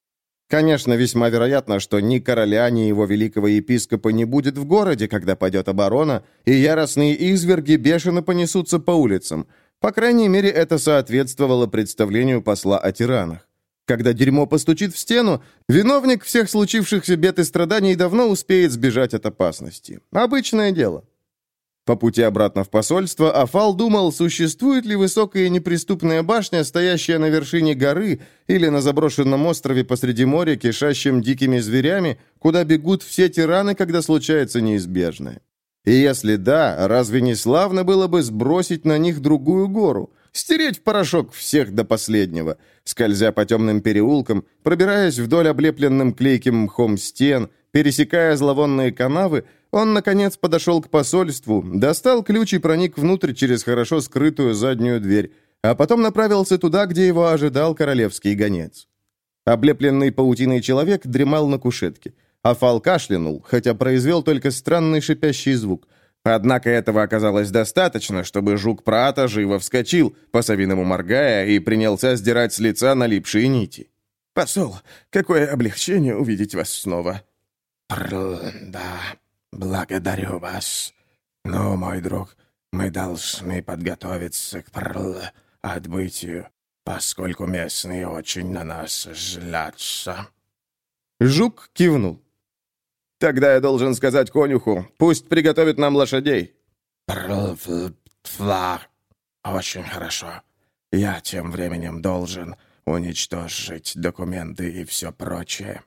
S2: Конечно, весьма вероятно, что ни короля, ни его великого епископа не будет в городе, когда пойдет оборона, и яростные изверги бешено понесутся по улицам – по крайней мере, это соответствовало представлению посла о тиранах. Когда дерьмо постучит в стену, виновник всех случившихся бед и страданий давно успеет сбежать от опасности. Обычное дело. По пути обратно в посольство Афал думал, существует ли высокая неприступная башня, стоящая на вершине горы или на заброшенном острове посреди моря, кишащем дикими зверями, куда бегут все тираны, когда случается неизбежное. И если да, разве не славно было бы сбросить на них другую гору? Стереть в порошок всех до последнего, скользя по темным переулкам, пробираясь вдоль облепленным клейким мхом стен, пересекая зловонные канавы, он, наконец, подошел к посольству, достал ключ и проник внутрь через хорошо скрытую заднюю дверь, а потом направился туда, где его ожидал королевский гонец. Облепленный паутиной человек дремал на кушетке. Афал кашлянул, хотя произвел только странный шипящий звук. Однако этого оказалось достаточно, чтобы жук Прата живо вскочил, по-совиному моргая, и принялся сдирать с лица налипшие нити.
S3: «Посол, какое облегчение увидеть вас снова!»
S23: «Прл, да, благодарю вас. Но, мой друг, мы должны подготовиться к прл отбытию, поскольку местные очень на нас злятся».
S2: Жук кивнул. Тогда я должен сказать конюху, пусть приготовит нам лошадей».
S23: Очень хорошо. Я тем временем должен уничтожить документы и все прочее».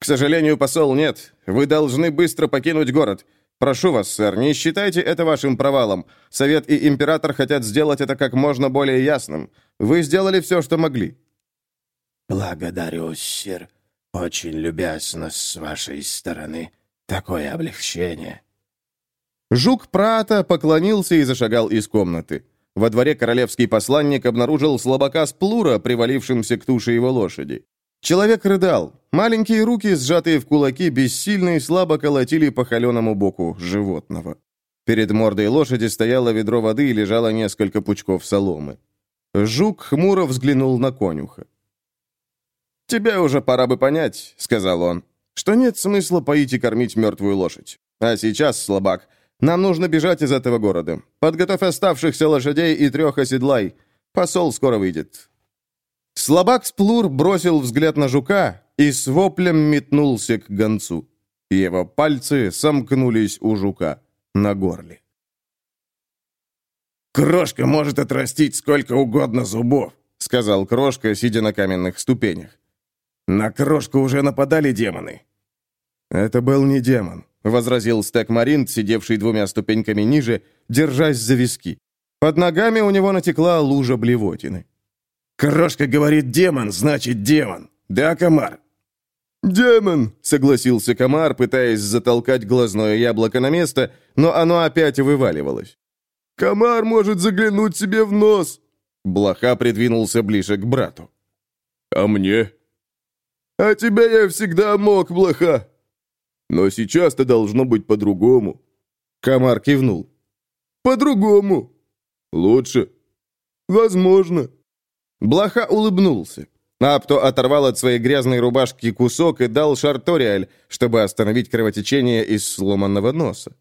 S2: «К сожалению, посол, нет. Вы должны быстро покинуть город. Прошу вас, сэр, не считайте это вашим провалом. Совет и император хотят сделать это как можно более ясным. Вы сделали все, что могли».
S23: «Благодарю, сэр. «Очень любезно с вашей стороны. Такое облегчение».
S2: Жук Прата поклонился и зашагал из комнаты. Во дворе королевский посланник обнаружил слабака с плура, привалившимся к туше его лошади. Человек рыдал. Маленькие руки, сжатые в кулаки, бессильно и слабо колотили по холеному боку животного. Перед мордой лошади стояло ведро воды и лежало несколько пучков соломы. Жук хмуро взглянул на конюха. «Тебе уже пора бы понять», — сказал он, — «что нет смысла поить и кормить мертвую лошадь. А сейчас, слабак, нам нужно бежать из этого города. Подготовь оставшихся лошадей и трех оседлай. Посол скоро выйдет». Слабак Сплур бросил взгляд на жука и с воплем метнулся к гонцу. Его пальцы сомкнулись у жука на горле.
S23: «Крошка может отрастить сколько угодно зубов», — сказал Крошка, сидя на каменных ступенях. «На Крошку уже нападали демоны».
S2: «Это был не демон», — возразил Стек Маринт, сидевший двумя ступеньками ниже, держась за виски. Под ногами у него натекла лужа блевотины.
S23: «Крошка говорит демон, значит демон. Да, комар?»
S2: «Демон!» — согласился комар, пытаясь затолкать глазное яблоко на место, но оно опять вываливалось. «Комар может заглянуть себе в нос!» Блоха придвинулся ближе к брату. «А мне?» «А тебя я всегда мог, блоха!» «Но сейчас-то должно быть по-другому!» Комар кивнул. «По-другому!» «Лучше?» «Возможно!» Блоха улыбнулся. Апто оторвал от своей грязной рубашки кусок и дал Шарториаль, чтобы остановить кровотечение из сломанного носа.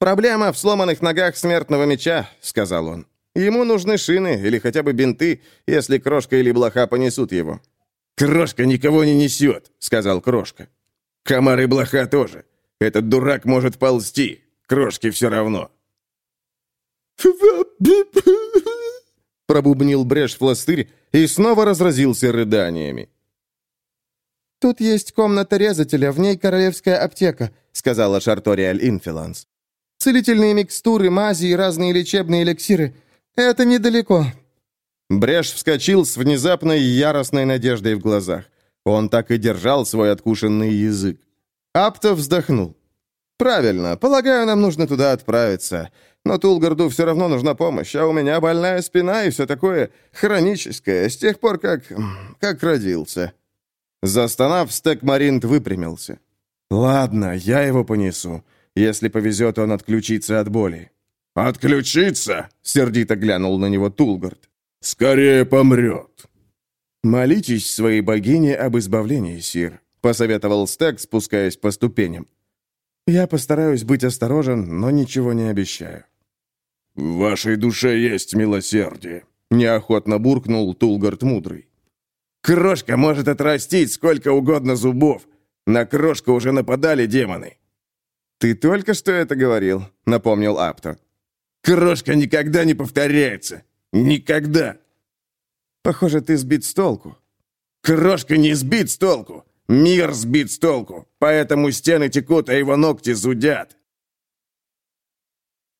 S2: «Проблема в сломанных ногах смертного меча», — сказал он. «Ему нужны шины или хотя бы бинты, если Крошка или Блоха понесут его».
S23: «Крошка никого не несет», — сказал Крошка. «Комар и Блоха тоже. Этот дурак может ползти. Крошке все равно».
S2: Пробубнил брешь пластырь и снова разразился рыданиями.
S24: «Тут есть комната резателя, в ней королевская аптека», — сказала Шарториаль Инфиланс. «Целительные микстуры, мази и разные лечебные эликсиры. Это недалеко».
S2: Брешь вскочил с внезапной яростной надеждой в глазах. Он так и держал свой откушенный язык. Апто вздохнул. «Правильно. Полагаю, нам нужно туда отправиться. Но Тулгарду все равно нужна помощь, а у меня больная спина и все такое хроническое, с тех пор, как... как родился». Застонав, Стекмаринт выпрямился. «Ладно, я его понесу. Если повезет, он отключится от боли».
S23: «Отключиться?»
S2: — сердито глянул на него Тулгард.
S23: «Скорее помрет».
S2: «Молитесь своей богине об избавлении, Сир», — посоветовал Стек, спускаясь по ступеням. «Я постараюсь быть осторожен, но ничего не обещаю».
S23: «В вашей душе есть милосердие», —
S2: неохотно буркнул Тулгард Мудрый.
S23: «Крошка может отрастить сколько угодно зубов. На крошку уже нападали демоны».
S2: «Ты только что это говорил», — напомнил Апто.
S23: «Крошка никогда не повторяется. Никогда».
S2: «Похоже, ты сбит с толку».
S23: «Крошка не сбит с толку. Мир сбит с толку. Поэтому стены текут, а его ногти зудят».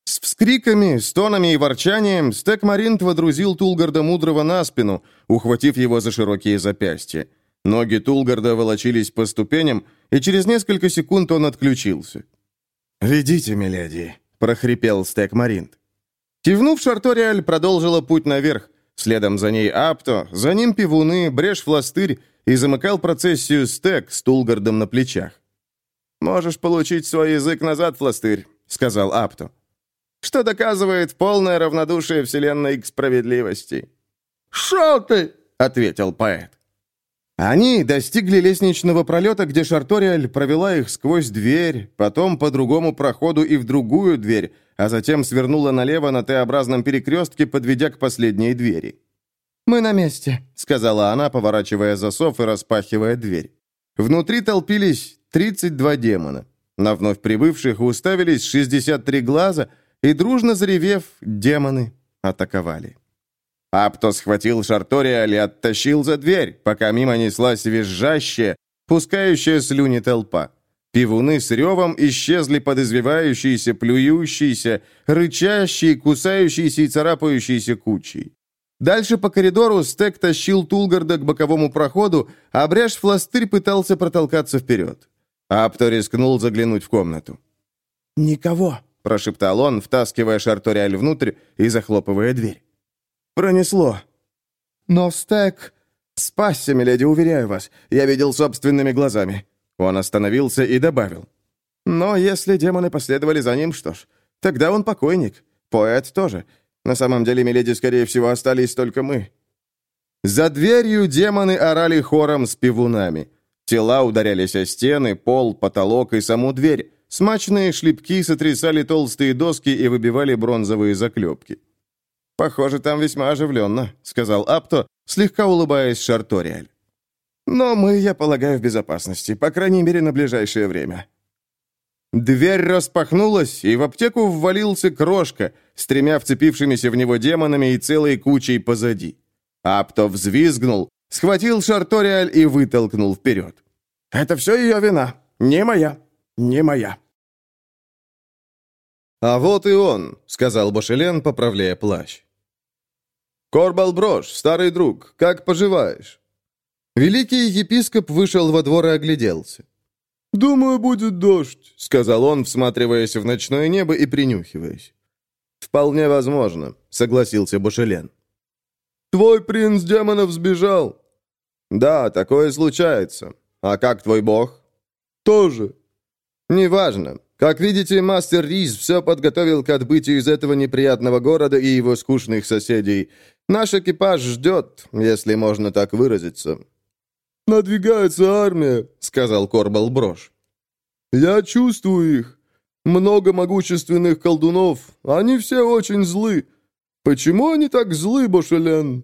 S2: С вскриками, стонами и ворчанием Стек Маринт водрузил Тулгарда Мудрого на спину, ухватив его за широкие запястья. Ноги Тулгарда волочились по ступеням, и через несколько секунд он отключился. «Ведите, миледи», — прохрипел Стек Маринт. Кивнув, Шарториаль продолжила путь наверх. Следом за ней Апто, за ним пивуны, брешь-фластырь и замыкал процессию Стек с Тулгардом на плечах. «Можешь получить свой язык назад, фластырь», — сказал Апто что доказывает полное равнодушие Вселенной к справедливости.
S3: «Шо ты?»
S2: — ответил поэт. Они достигли лестничного пролета, где Шарториаль провела их сквозь дверь, потом по другому проходу и в другую дверь, а затем свернула налево на Т-образном перекрестке, подведя к последней двери.
S24: «Мы на месте», —
S2: сказала она, поворачивая засов и распахивая дверь. Внутри толпились 32 демона. На вновь прибывших уставились 63 глаза — и, дружно заревев, демоны атаковали. Апто схватил Шарториаль и оттащил за дверь, пока мимо неслась визжащая, пускающая слюни толпа. Пивуны с ревом исчезли под извивающейся, плюющейся, рычащей, кусающейся и царапающейся кучей. Дальше по коридору Стек тащил Тулгарда к боковому проходу, а Бряш-фластырь пытался протолкаться вперед. Апто рискнул заглянуть в комнату.
S24: «Никого», —
S2: прошептал он, втаскивая Шарториаль внутрь и захлопывая дверь. «Пронесло».
S24: «Но Стек...»
S23: «Спасся, миледи, уверяю вас. Я видел собственными глазами». Он остановился и добавил. «Но если демоны последовали за ним, что ж, тогда он покойник. Поэт тоже. На самом деле, миледи, скорее всего, остались только мы». За дверью демоны орали хором с пивунами. Тела ударялись о стены, пол, потолок и саму дверь. Смачные шлепки сотрясали толстые доски и выбивали бронзовые заклепки. «Похоже, там весьма оживленно», — сказал Апто, слегка улыбаясь Шарториаль. «Но мы, я полагаю, в безопасности, по крайней мере, на ближайшее время». Дверь распахнулась, и в аптеку ввалился крошка с тремя вцепившимися в него демонами и целой кучей позади. Апто взвизгнул, схватил Шарториаль и вытолкнул вперед. «Это все ее вина. Не моя. Не моя».
S2: «А вот и он», — сказал Башелен, поправляя плащ. «Корбал Брош, старый друг, как поживаешь?» Великий епископ вышел во двор и огляделся. «Думаю, будет дождь», — сказал он, всматриваясь в ночное небо и принюхиваясь. «Вполне возможно», — согласился Башелен. «Твой принц демонов сбежал». «Да, такое случается. А как твой бог?» «Тоже». «Неважно. Как видите, мастер Риз все подготовил к отбытию из этого неприятного города и его скучных соседей. Наш экипаж ждет, если можно так выразиться». «Надвигается армия», — сказал Корбал Брош. «Я чувствую их. Много могущественных колдунов. Они все очень злы. Почему они так злы, Бошелен?»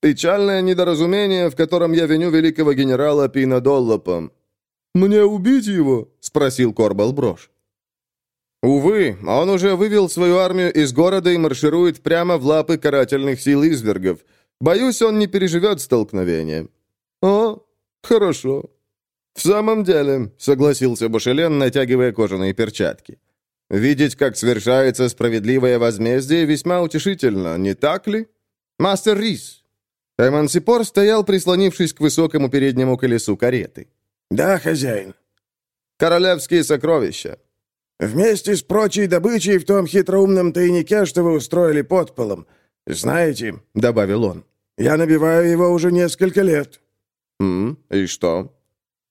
S2: «Печальное недоразумение, в котором я виню великого генерала Пина Доллопа. «Мне убить его?» — спросил Корбал Брош. Увы, он уже вывел свою армию из города и марширует прямо в лапы карательных сил извергов. Боюсь, он не переживет столкновение. «О, хорошо». «В самом деле», — согласился Бушелен, натягивая кожаные перчатки. «Видеть, как совершается справедливое возмездие, весьма утешительно, не так ли? Мастер Рис». Эмансипор стоял, прислонившись к высокому переднему колесу кареты.
S3: «Да, хозяин».
S2: «Королевские сокровища».
S3: «Вместе с прочей добычей в том хитроумном тайнике, что вы устроили под полом. Знаете», — добавил он, — «я набиваю его уже несколько лет».
S2: «М, и что?»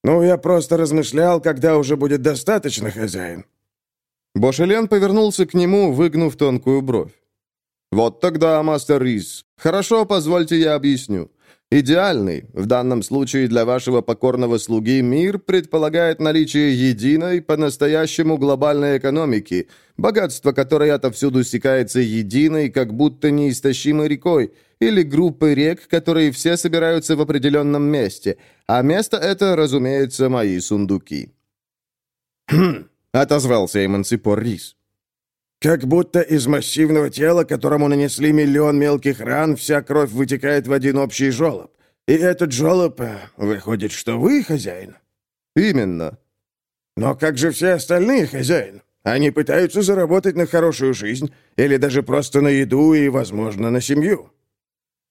S3: «Ну, я просто размышлял, когда уже будет достаточно, хозяин».
S2: Бошелен повернулся к нему, выгнув тонкую бровь. «Вот тогда, мастер Рис, хорошо, позвольте я объясню. Идеальный, в данном случае для вашего покорного слуги, мир предполагает наличие единой, по-настоящему глобальной экономики, богатство которой отовсюду стекается единой, как будто неистощимой рекой, или группой рек, которые все собираются в определенном месте, а место это, разумеется, мои сундуки.
S3: «Хм», — отозвался Эмансипор Рис. «Как будто из массивного тела, которому нанесли миллион мелких ран, вся кровь вытекает в один общий желоб. И этот желоб, э, выходит, что вы хозяин?»
S2: «Именно».
S3: «Но как же все остальные, хозяин? Они пытаются заработать на хорошую жизнь или даже просто на еду и, возможно, на семью».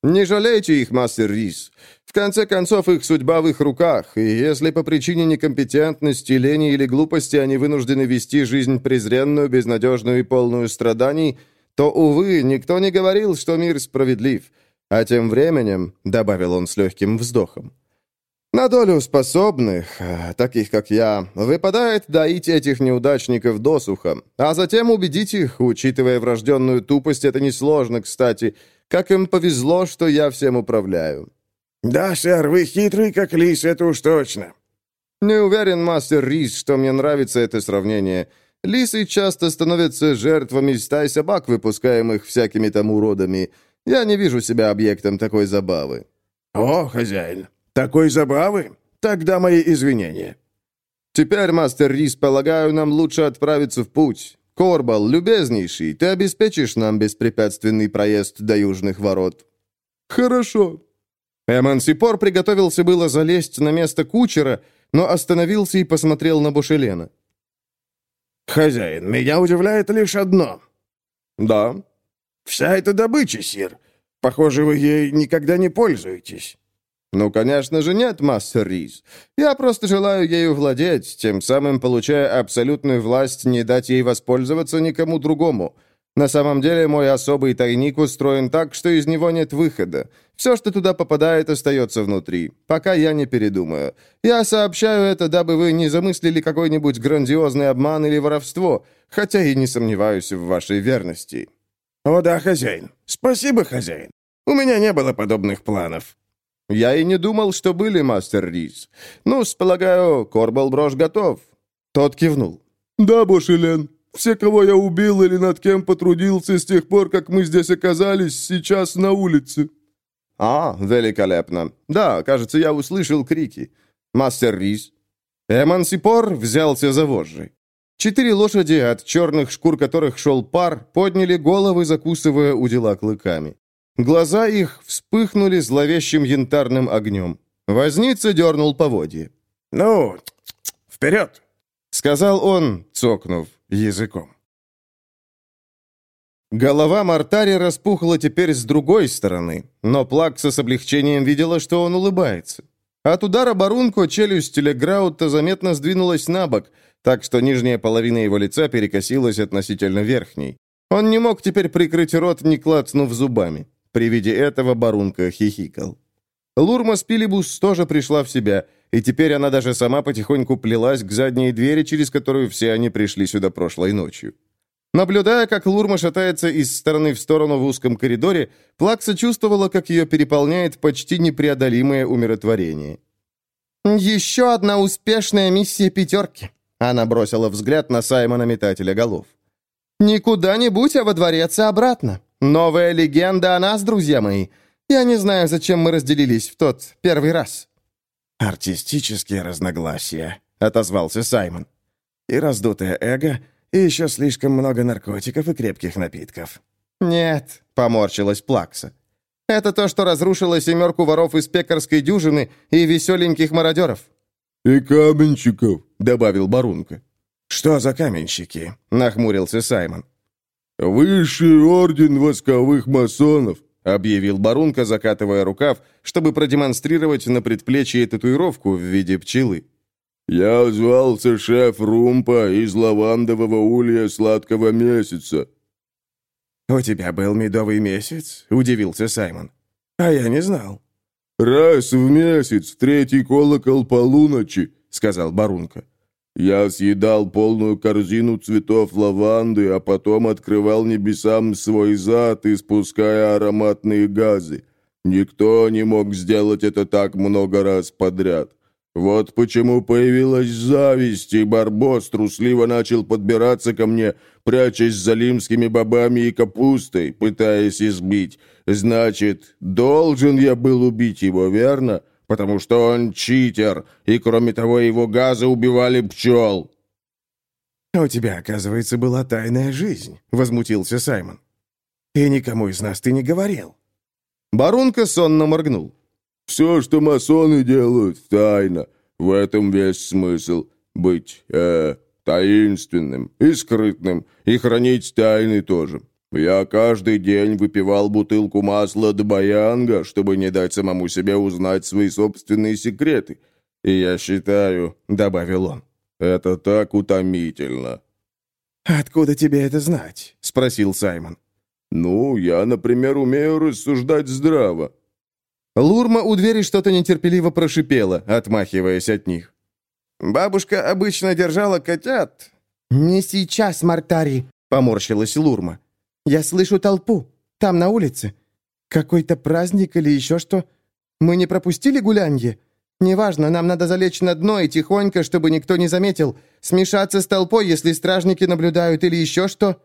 S2: «Не жалейте их, мастер Рис. В конце концов, их судьба в их руках, и если по причине некомпетентности, лени или глупости они вынуждены вести жизнь презренную, безнадежную и полную страданий, то, увы, никто не говорил, что мир справедлив. А тем временем, — добавил он с легким вздохом, — на долю способных, а, таких как я, выпадает доить этих неудачников досуха, а затем убедить их, учитывая врожденную тупость, это несложно, кстати, — как им повезло, что я всем управляю».
S3: «Да, сэр, вы хитрый, как лис, это уж точно».
S2: «Не уверен, мастер Рис, что мне нравится это сравнение. Лисы часто становятся жертвами стай собак, выпускаемых всякими там уродами. Я не вижу себя объектом такой забавы».
S3: «О, хозяин, такой забавы? Тогда мои извинения».
S2: «Теперь, мастер Рис, полагаю, нам лучше отправиться в путь. «Корбал, любезнейший, ты обеспечишь нам беспрепятственный проезд до южных ворот?»
S3: «Хорошо».
S2: Эмансипор приготовился было залезть на место кучера, но остановился и посмотрел на Бушелена.
S3: «Хозяин, меня удивляет лишь одно».
S2: «Да?»
S3: «Вся эта добыча, сир. Похоже, вы ей никогда не пользуетесь».
S2: «Ну, конечно же, нет, мастер Риз. Я просто желаю ею владеть, тем самым получая абсолютную власть не дать ей воспользоваться никому другому. На самом деле мой особый тайник устроен так, что из него нет выхода. Все, что туда попадает, остается внутри, пока я не передумаю. Я сообщаю это, дабы вы не замыслили какой-нибудь грандиозный обман или воровство, хотя и не сомневаюсь в вашей верности».
S25: «О да, хозяин. Спасибо, хозяин. У меня не было подобных планов».
S2: «Я и не думал, что были, мастер Рис. Ну, полагаю, Корбал Брош готов». Тот кивнул.
S26: «Да, Бошелен, все, кого я убил или над кем потрудился с тех пор, как мы здесь оказались, сейчас на улице».
S2: «А, великолепно. Да, кажется, я услышал крики. Мастер Рис». Эмансипор взялся за вожжи. Четыре лошади, от черных шкур которых шел пар, подняли головы, закусывая у дела клыками. Глаза их вспыхнули зловещим янтарным огнем. Возница дернул поводье.
S25: «Ну, вперед!»
S2: — сказал он, цокнув языком. Голова Мартари распухла теперь с другой стороны, но Плакса с облегчением видела, что он улыбается. От удара Барунко челюсть Леграута заметно сдвинулась на бок, так что нижняя половина его лица перекосилась относительно верхней. Он не мог теперь прикрыть рот, не клацнув зубами. При виде этого Барунко хихикал. Лурма Спилибус тоже пришла в себя, и теперь она даже сама потихоньку плелась к задней двери, через которую все они пришли сюда прошлой ночью. Наблюдая, как Лурма шатается из стороны в сторону в узком коридоре, Плакса чувствовала, как ее переполняет почти непреодолимое умиротворение. «Еще одна успешная миссия пятерки», — она бросила взгляд на Саймона Метателя голов. «Не куда-нибудь, а во дворец и обратно. Новая легенда о нас, друзья мои. Я не знаю, зачем мы разделились в тот первый раз».
S25: «Артистические разногласия», — отозвался Саймон. «И раздутое эго, и еще слишком много наркотиков и крепких напитков».
S2: «Нет», — поморщилась Плакса. «Это то, что разрушило семерку воров из пекарской дюжины и веселеньких мародеров».
S26: «И каменщиков», —
S2: добавил Барунка.
S25: «Что за каменщики?» — нахмурился Саймон.
S26: «Высший орден восковых масонов», —
S2: объявил Барунка, закатывая рукав, чтобы продемонстрировать на предплечье татуировку в виде пчелы.
S26: «Я звался шеф Румпа из лавандового улья сладкого месяца».
S25: «У тебя был медовый месяц?» — удивился Саймон. «А я не знал».
S26: «Раз в месяц, третий колокол полуночи», — сказал Барунка. «Я съедал полную корзину цветов лаванды, а потом открывал небесам свой зад, испуская ароматные газы. Никто не мог сделать это так много раз подряд. Вот почему появилась зависть, и Барбос трусливо начал подбираться ко мне, прячась за лимскими бобами и капустой, пытаясь избить. Значит, должен я был убить его, верно? Потому что он читер, и кроме того его газы убивали пчел».
S25: «У тебя, оказывается, была тайная жизнь», — возмутился Саймон. «И никому из нас ты не говорил».
S2: Барунка сонно моргнул.
S26: Все, что масоны делают, тайно. В этом весь смысл. Быть, э, таинственным и скрытным, и хранить тайны тоже. Я каждый день выпивал бутылку масла до баянга, чтобы не дать самому себе узнать свои собственные секреты. И я считаю, — добавил он, — это так утомительно.
S25: «Откуда тебе это знать?» — спросил Саймон.
S26: «Ну, я, например, умею рассуждать здраво.
S2: Лурма у двери что-то нетерпеливо прошипела, отмахиваясь от них.
S25: «Бабушка обычно держала котят».
S27: «Не сейчас, Мартари», — поморщилась Лурма. «Я слышу толпу. Там, на улице. Какой-то праздник или еще что. Мы не пропустили гулянье? Неважно, нам надо залечь на дно и тихонько, чтобы никто не заметил. Смешаться с толпой, если стражники наблюдают или еще что.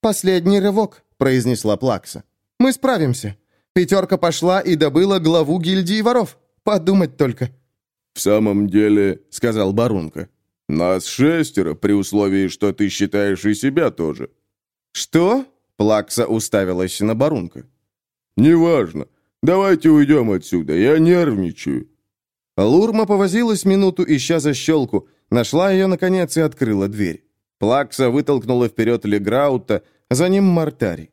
S27: Последний рывок», — произнесла Плакса. «Мы справимся». Пятерка пошла и добыла главу гильдии воров. Подумать только».
S26: «В самом деле», — сказал Барунка, — «нас шестеро, при условии, что ты считаешь и себя тоже».
S2: «Что?» — Плакса уставилась на Барунка.
S26: «Неважно. Давайте уйдем отсюда. Я нервничаю».
S2: Лурма повозилась минуту, ища защелку, нашла ее, наконец, и открыла дверь. Плакса вытолкнула вперед Леграута, за ним Мартари.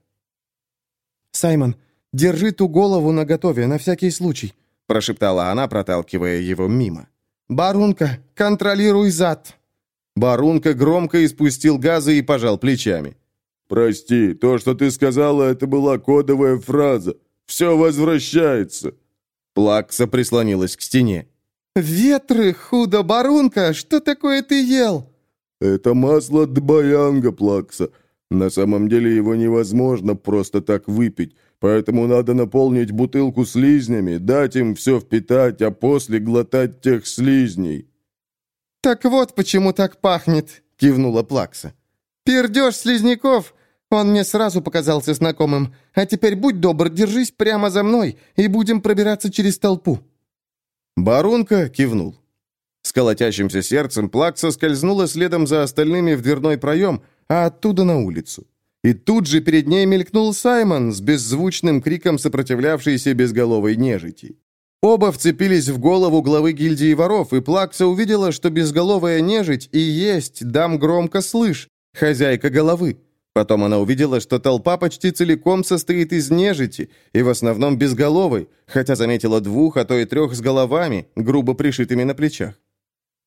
S27: «Саймон, Держи ту голову наготове, на всякий случай», —
S2: прошептала она, проталкивая его мимо.
S27: «Барунка, контролируй зад!»
S2: Барунка громко испустил газы и пожал плечами.
S28: «Прости, то, что ты сказала, это была кодовая фраза. Все возвращается».
S2: Плакса прислонилась к стене.
S29: «Ветры, худо-барунка, что такое ты ел?»
S28: «Это масло дбаянга, Плакса. На самом деле его невозможно просто так выпить, поэтому надо наполнить бутылку слизнями, дать им все впитать, а после глотать тех слизней».
S29: «Так вот почему так пахнет», — кивнула Плакса. «Пердеж слизняков он мне сразу показался знакомым. А теперь будь добр, держись прямо за мной, и будем пробираться через толпу».
S2: Барунка кивнул. С колотящимся сердцем Плакса скользнула следом за остальными в дверной проем, а оттуда на улицу. И тут же перед ней мелькнул Саймон с беззвучным криком сопротивлявшейся безголовой нежити. Оба вцепились в голову главы гильдии воров, и Плакса увидела, что безголовая нежить и есть, дам громко слышь, хозяйка головы. Потом она увидела, что толпа почти целиком состоит из нежити, и в основном безголовой, хотя заметила двух, а то и трех с головами, грубо пришитыми на плечах.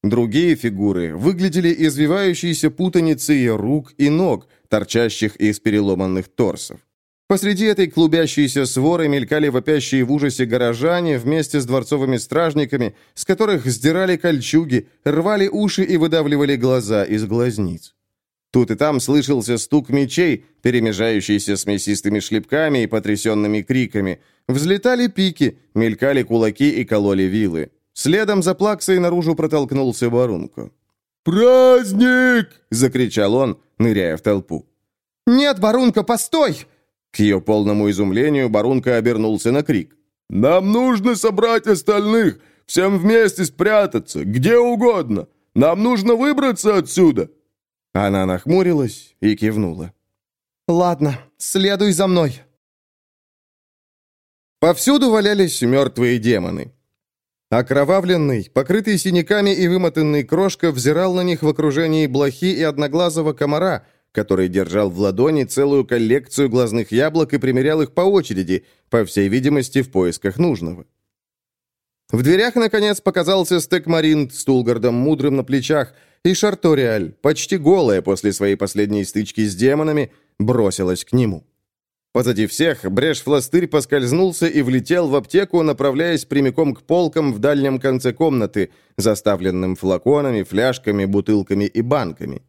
S2: Другие фигуры выглядели извивающейся путаницей рук и ног, торчащих из переломанных торсов. Посреди этой клубящейся своры мелькали вопящие в ужасе горожане вместе с дворцовыми стражниками, с которых сдирали кольчуги, рвали уши и выдавливали глаза из глазниц. Тут и там слышался стук мечей, перемежающийся с мясистыми шлепками и потрясенными криками. Взлетали пики, мелькали кулаки и кололи вилы. Следом за плаксой наружу протолкнулся Барунко.
S28: «Праздник!» — закричал он, ныряя в толпу.
S29: «Нет, Барунко, постой!»
S2: К ее полному изумлению Барунко обернулся на крик.
S28: «Нам нужно собрать остальных, всем вместе спрятаться, где угодно. Нам нужно выбраться отсюда!»
S2: Она нахмурилась и кивнула.
S29: «Ладно, следуй за мной».
S2: Повсюду валялись мертвые демоны. Окровавленный, покрытый синяками и вымотанный крошка взирал на них в окружении блохи и одноглазого комара, который держал в ладони целую коллекцию глазных яблок и примерял их по очереди, по всей видимости, в поисках нужного. В дверях, наконец, показался стек Марин с Тулгардом мудрым на плечах, и Шарториаль, почти голая после своей последней стычки с демонами, бросилась к нему. Позади всех брешь-фластырь поскользнулся и влетел в аптеку, направляясь прямиком к полкам в дальнем конце комнаты, заставленным флаконами, фляжками, бутылками и банками.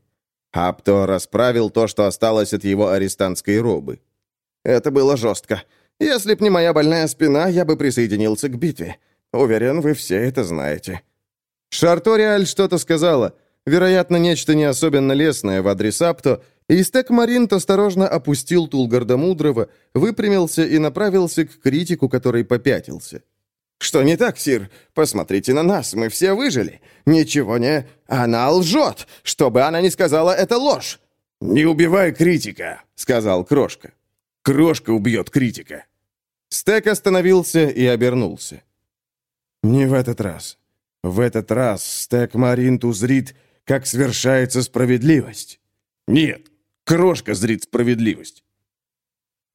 S2: Апто расправил то, что осталось от его арестантской робы. Это было жестко. Если б не моя больная спина, я бы присоединился к битве. Уверен, вы все это знаете. Шарториаль что-то сказала — Вероятно, нечто не особенно лестное в адрес Апто, и Стек Маринт осторожно опустил Тулгарда Мудрого, выпрямился и направился к критику, который попятился. «Что не так, Сир? Посмотрите на нас, мы все выжили. Ничего не... Она лжет! Чтобы она не сказала, это ложь!»
S28: «Не убивай критика», — сказал Крошка. «Крошка убьет критика».
S2: Стек остановился и обернулся. «Не в этот раз. В этот раз Стек Маринт узрит как свершается справедливость.
S28: Нет, крошка зрит справедливость.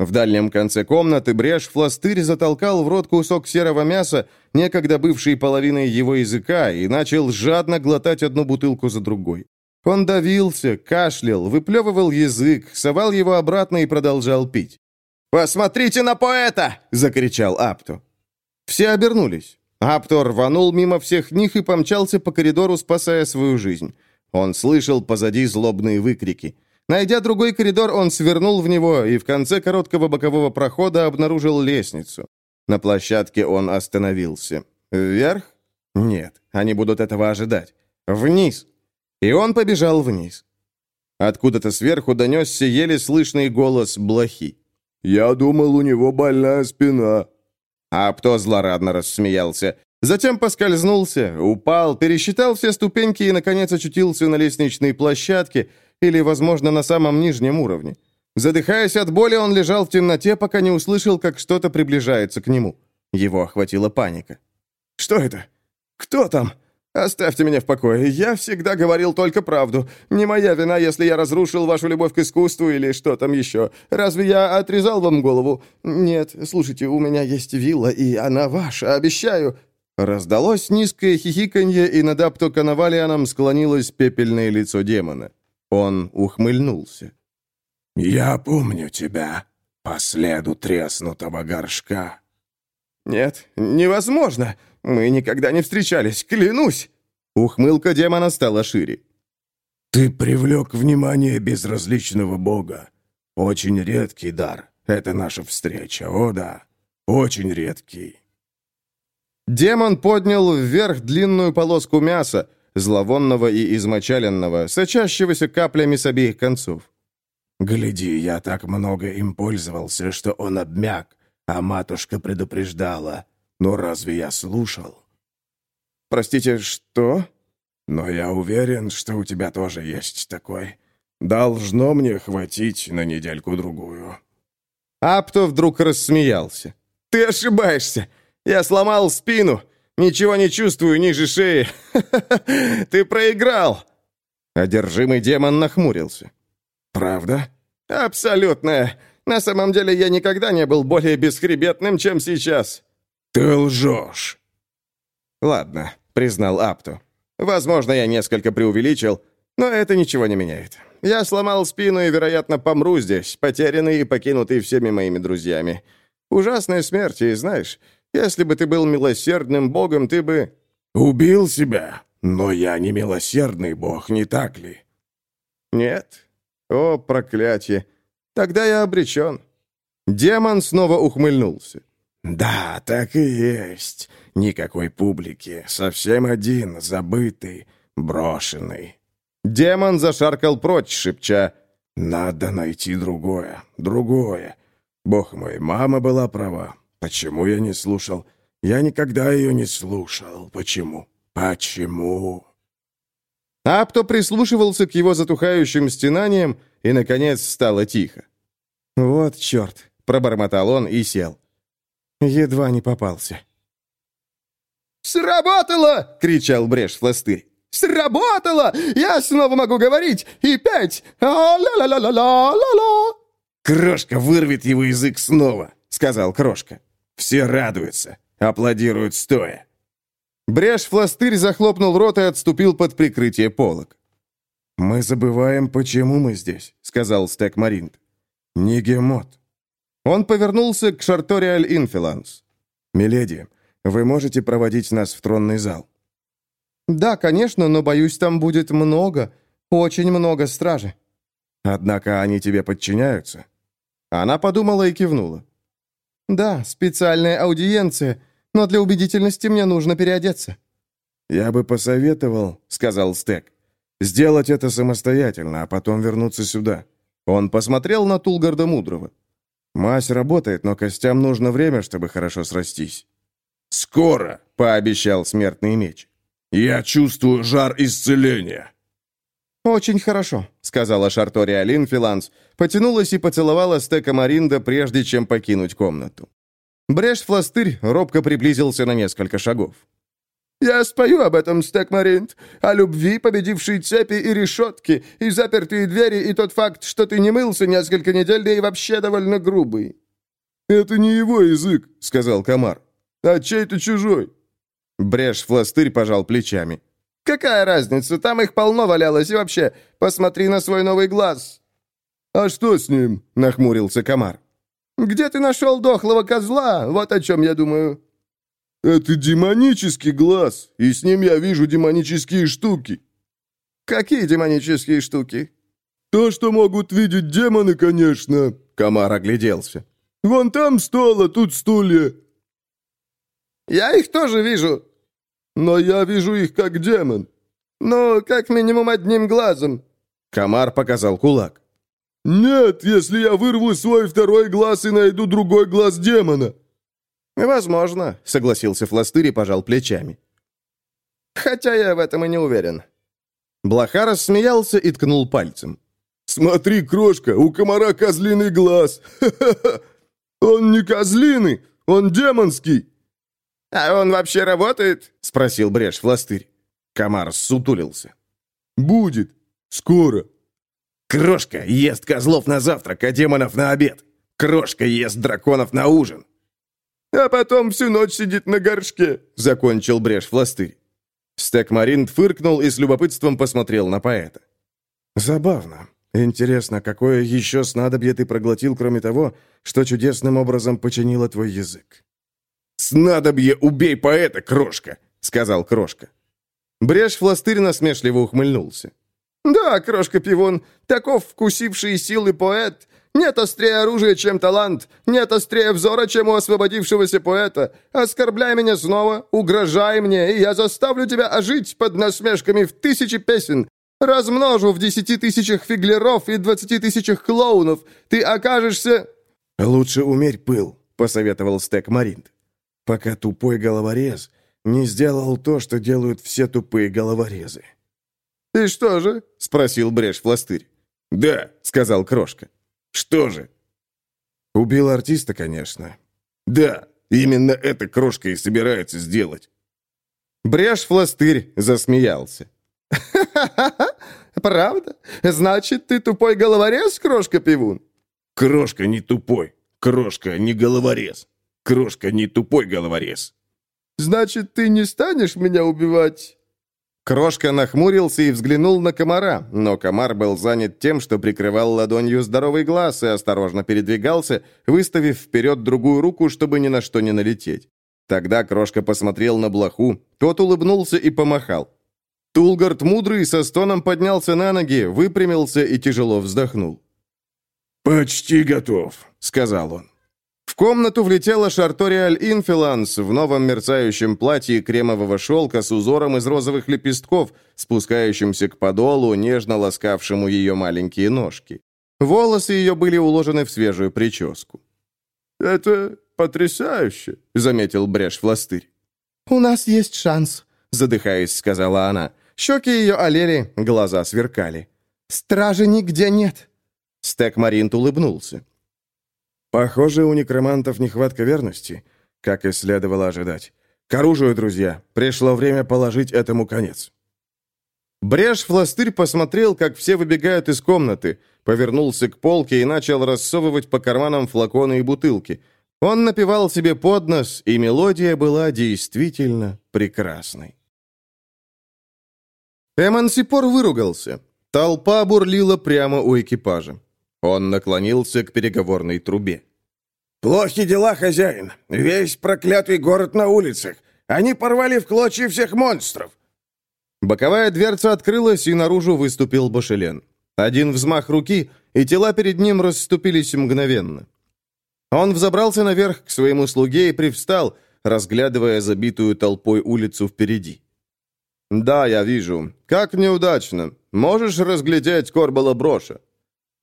S2: В дальнем конце комнаты брешь фластырь затолкал в рот кусок серого мяса, некогда бывший половиной его языка, и начал жадно глотать одну бутылку за другой. Он давился, кашлял, выплевывал язык, совал его обратно и продолжал пить. «Посмотрите на поэта!» — закричал Апто. Все обернулись. Аптор рванул мимо всех них и помчался по коридору, спасая свою жизнь. Он слышал позади злобные выкрики. Найдя другой коридор, он свернул в него и в конце короткого бокового прохода обнаружил лестницу. На площадке он остановился. Вверх? Нет, они будут этого ожидать. Вниз. И он побежал вниз. Откуда-то сверху донесся еле слышный голос блохи.
S28: «Я думал, у него больная спина».
S2: А кто злорадно рассмеялся. Затем поскользнулся, упал, пересчитал все ступеньки и, наконец, очутился на лестничной площадке или, возможно, на самом нижнем уровне. Задыхаясь от боли, он лежал в темноте, пока не услышал, как что-то приближается к нему. Его охватила паника. «Что это? Кто там? Оставьте меня в покое. Я всегда говорил только правду. Не моя вина, если я разрушил вашу любовь к искусству или что там еще. Разве я отрезал вам голову? Нет, слушайте, у меня есть вилла, и она ваша, обещаю». Раздалось низкое хихиканье, и над Аптоконовалианом склонилось пепельное лицо демона. Он ухмыльнулся.
S3: «Я помню тебя, по следу треснутого горшка».
S2: «Нет, невозможно. Мы никогда не встречались, клянусь!» Ухмылка демона стала шире.
S3: «Ты привлек внимание безразличного бога. Очень редкий дар. Это наша встреча, о да, очень редкий».
S2: Демон поднял вверх длинную полоску мяса, зловонного и измочаленного, сочащегося каплями с обеих концов.
S3: «Гляди, я так много им пользовался, что он обмяк, а матушка предупреждала. Но разве я слушал?»
S2: «Простите, что?»
S3: «Но я уверен, что у тебя тоже есть такой. Должно мне хватить на недельку-другую».
S2: Апто вдруг рассмеялся. «Ты ошибаешься! Я сломал спину, ничего не чувствую ниже шеи. Ты проиграл!» Одержимый демон нахмурился.
S3: «Правда?»
S2: «Абсолютно. На самом деле я никогда не был более бесхребетным, чем сейчас».
S3: «Ты лжешь».
S2: «Ладно», — признал Апту. «Возможно, я несколько преувеличил, но это ничего не меняет. Я сломал спину и, вероятно, помру здесь, потерянный и покинутый всеми моими друзьями. Ужасная смерть, и знаешь, если бы ты был милосердным богом, ты бы...»
S3: «Убил себя? Но я не милосердный бог, не так ли?»
S2: «Нет. О, проклятие! Тогда я обречен». Демон снова ухмыльнулся.
S3: «Да, так и есть. Никакой публики. Совсем один, забытый, брошенный».
S2: Демон зашаркал прочь, шепча.
S3: «Надо найти другое, другое. Бог мой, мама была права. Почему я не слушал? Я никогда ее не слушал. Почему? Почему?»
S2: Апто прислушивался к его затухающим стенаниям, и, наконец, стало тихо. «Вот черт!» — пробормотал он и сел. Едва не попался. «Сработало!» — кричал Бреш Фластырь. «Сработало! Я снова могу говорить! И пять! А-ла-ла-ла-ла-ла-ла-ла!»
S3: «Крошка вырвет его язык снова!» — сказал Крошка. Все радуются, аплодируют стоя.
S2: Брешь Фластырь захлопнул рот и отступил под прикрытие полок.
S3: «Мы забываем, почему мы здесь», — сказал Стек Маринт. «Нигемот».
S2: Он повернулся к Шарториаль Инфиланс.
S3: «Миледи, вы можете проводить нас в тронный зал?»
S30: «Да, конечно, но, боюсь, там будет много, очень много стражи».
S3: «Однако они тебе подчиняются?»
S2: Она подумала и кивнула.
S30: «Да, специальная аудиенция, но для убедительности мне нужно переодеться».
S3: «Я бы посоветовал», — сказал Стек, — «сделать это самостоятельно, а потом вернуться сюда».
S2: Он посмотрел на Тулгарда Мудрого.
S3: «Мазь работает, но костям нужно время, чтобы хорошо срастись».
S2: «Скоро», — пообещал смертный меч.
S3: «Я чувствую жар исцеления».
S30: «Очень хорошо», —
S2: сказала Шартория Линфиланс, потянулась и поцеловала Стека Маринда, прежде чем покинуть комнату. Бреш Фластырь робко приблизился на несколько шагов. «Я спою об этом, Стек Маринд, о любви, победившей цепи и решетки, и запертые двери, и тот факт, что ты не мылся несколько недель, да и вообще довольно грубый».
S3: «Это не его язык», — сказал Комар, — «а чей-то чужой».
S2: Бреш Фластырь пожал плечами. «Какая разница? Там их полно валялось. И вообще, посмотри на свой новый глаз».
S3: «А что с ним?» — нахмурился комар.
S2: «Где ты нашел дохлого козла? Вот о чем я думаю».
S3: «Это демонический глаз, и с ним я вижу демонические штуки».
S2: «Какие демонические штуки?»
S3: «То, что могут видеть демоны, конечно», — комар огляделся. «Вон там стол, а тут стулья».
S2: «Я их тоже вижу»,
S3: но я вижу их как демон».
S2: «Ну, как минимум одним глазом». Комар показал кулак.
S3: «Нет, если я вырву свой второй глаз и найду другой глаз демона».
S2: «Возможно», — согласился Фластырь и пожал плечами. «Хотя я в этом и не уверен». Блоха рассмеялся и ткнул пальцем.
S3: «Смотри, крошка, у комара козлиный глаз! Он не козлиный, он демонский!»
S2: «А он вообще работает?» — спросил Бреш Фластырь. Комар сутулился.
S3: «Будет. Скоро».
S2: «Крошка ест козлов на завтрак, а демонов на обед. Крошка ест драконов на ужин». «А потом всю ночь сидит на горшке», — закончил Бреш Фластырь. Стек Марин фыркнул и с любопытством посмотрел на поэта.
S3: «Забавно.
S2: Интересно, какое еще снадобье ты проглотил, кроме того, что чудесным образом починило твой язык?» «Снадобье убей поэта, крошка!» — сказал крошка. Брешь-фластырь насмешливо ухмыльнулся. «Да, крошка-пивон, таков вкусивший силы поэт. Нет острее оружия, чем талант, нет острее взора, чем у освободившегося поэта. Оскорбляй меня снова, угрожай мне, и я заставлю тебя ожить под насмешками в тысячи песен. Размножу в десяти тысячах фиглеров и двадцати тысячах клоунов. Ты окажешься...» «Лучше умерь пыл», — посоветовал Стек Маринт. «Пока тупой головорез не сделал то, что делают все тупые головорезы». «И что же?» — спросил Брешь-Фластырь. «Да», — сказал Крошка. «Что же?» «Убил артиста, конечно». «Да, именно это Крошка и собирается сделать». Брешь-Фластырь засмеялся. «Ха-ха-ха! Правда? Значит, ты тупой головорез, Крошка-пивун?» «Крошка не тупой. Крошка не головорез. Крошка не тупой головорез». «Значит, ты не станешь меня убивать?» Крошка нахмурился и взглянул на комара, но комар был занят тем, что прикрывал ладонью здоровый глаз и осторожно передвигался, выставив вперед другую руку, чтобы ни на что не налететь. Тогда Крошка посмотрел на блоху, тот улыбнулся и помахал. Тулгард мудрый со стоном поднялся на ноги, выпрямился и тяжело вздохнул.
S31: «Почти готов», — сказал он.
S2: Комнату влетела Шарториаль Инфиланс в новом мерцающем платье кремового шелка с узором из розовых лепестков, спускающимся к подолу, нежно ласкавшему ее маленькие ножки. Волосы ее были уложены в свежую прическу.
S31: «Это потрясающе», — заметил Бреш-Фластырь.
S32: «У нас есть шанс», —
S2: задыхаясь, сказала она. Щеки ее олели, глаза сверкали.
S32: «Стражи нигде нет».
S2: Стек Маринт улыбнулся. «Похоже, у некромантов нехватка верности, как и следовало ожидать. К оружию, друзья. Пришло время положить этому конец». Брешь-фластырь посмотрел, как все выбегают из комнаты, повернулся к полке и начал рассовывать по карманам флаконы и бутылки. Он напевал себе под нос, и мелодия была действительно прекрасной. Эмансипор выругался. Толпа бурлила прямо у экипажа. Он наклонился к переговорной трубе.
S33: «Плохи дела, хозяин. Весь проклятый город на улицах. Они порвали в клочья всех монстров».
S2: Боковая дверца открылась, и наружу выступил Башелен. Один взмах руки, и тела перед ним расступились мгновенно. Он взобрался наверх к своему слуге и привстал, разглядывая забитую толпой улицу впереди. «Да, я вижу. Как неудачно. Можешь разглядеть Корбала Броша?»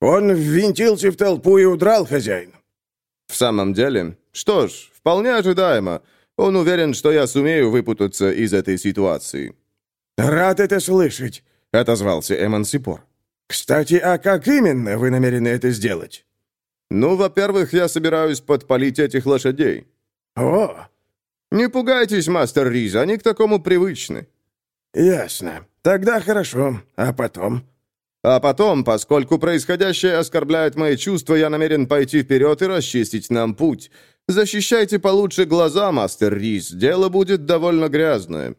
S33: «Он ввинтился в толпу и удрал, хозяин».
S2: «В самом деле? Что ж, вполне ожидаемо. Он уверен, что я сумею выпутаться из этой ситуации».
S33: «Рад это слышать», — отозвался Эмансипор. «Кстати, а как именно вы намерены это сделать?»
S2: «Ну, во-первых, я собираюсь подпалить этих лошадей».
S33: «О!»
S2: «Не пугайтесь, мастер Риз, они к такому привычны».
S33: «Ясно. Тогда хорошо. А потом?»
S2: «А потом, поскольку происходящее оскорбляет мои чувства, я намерен пойти вперед и расчистить нам путь. Защищайте получше глаза, мастер Риз, дело будет довольно грязное».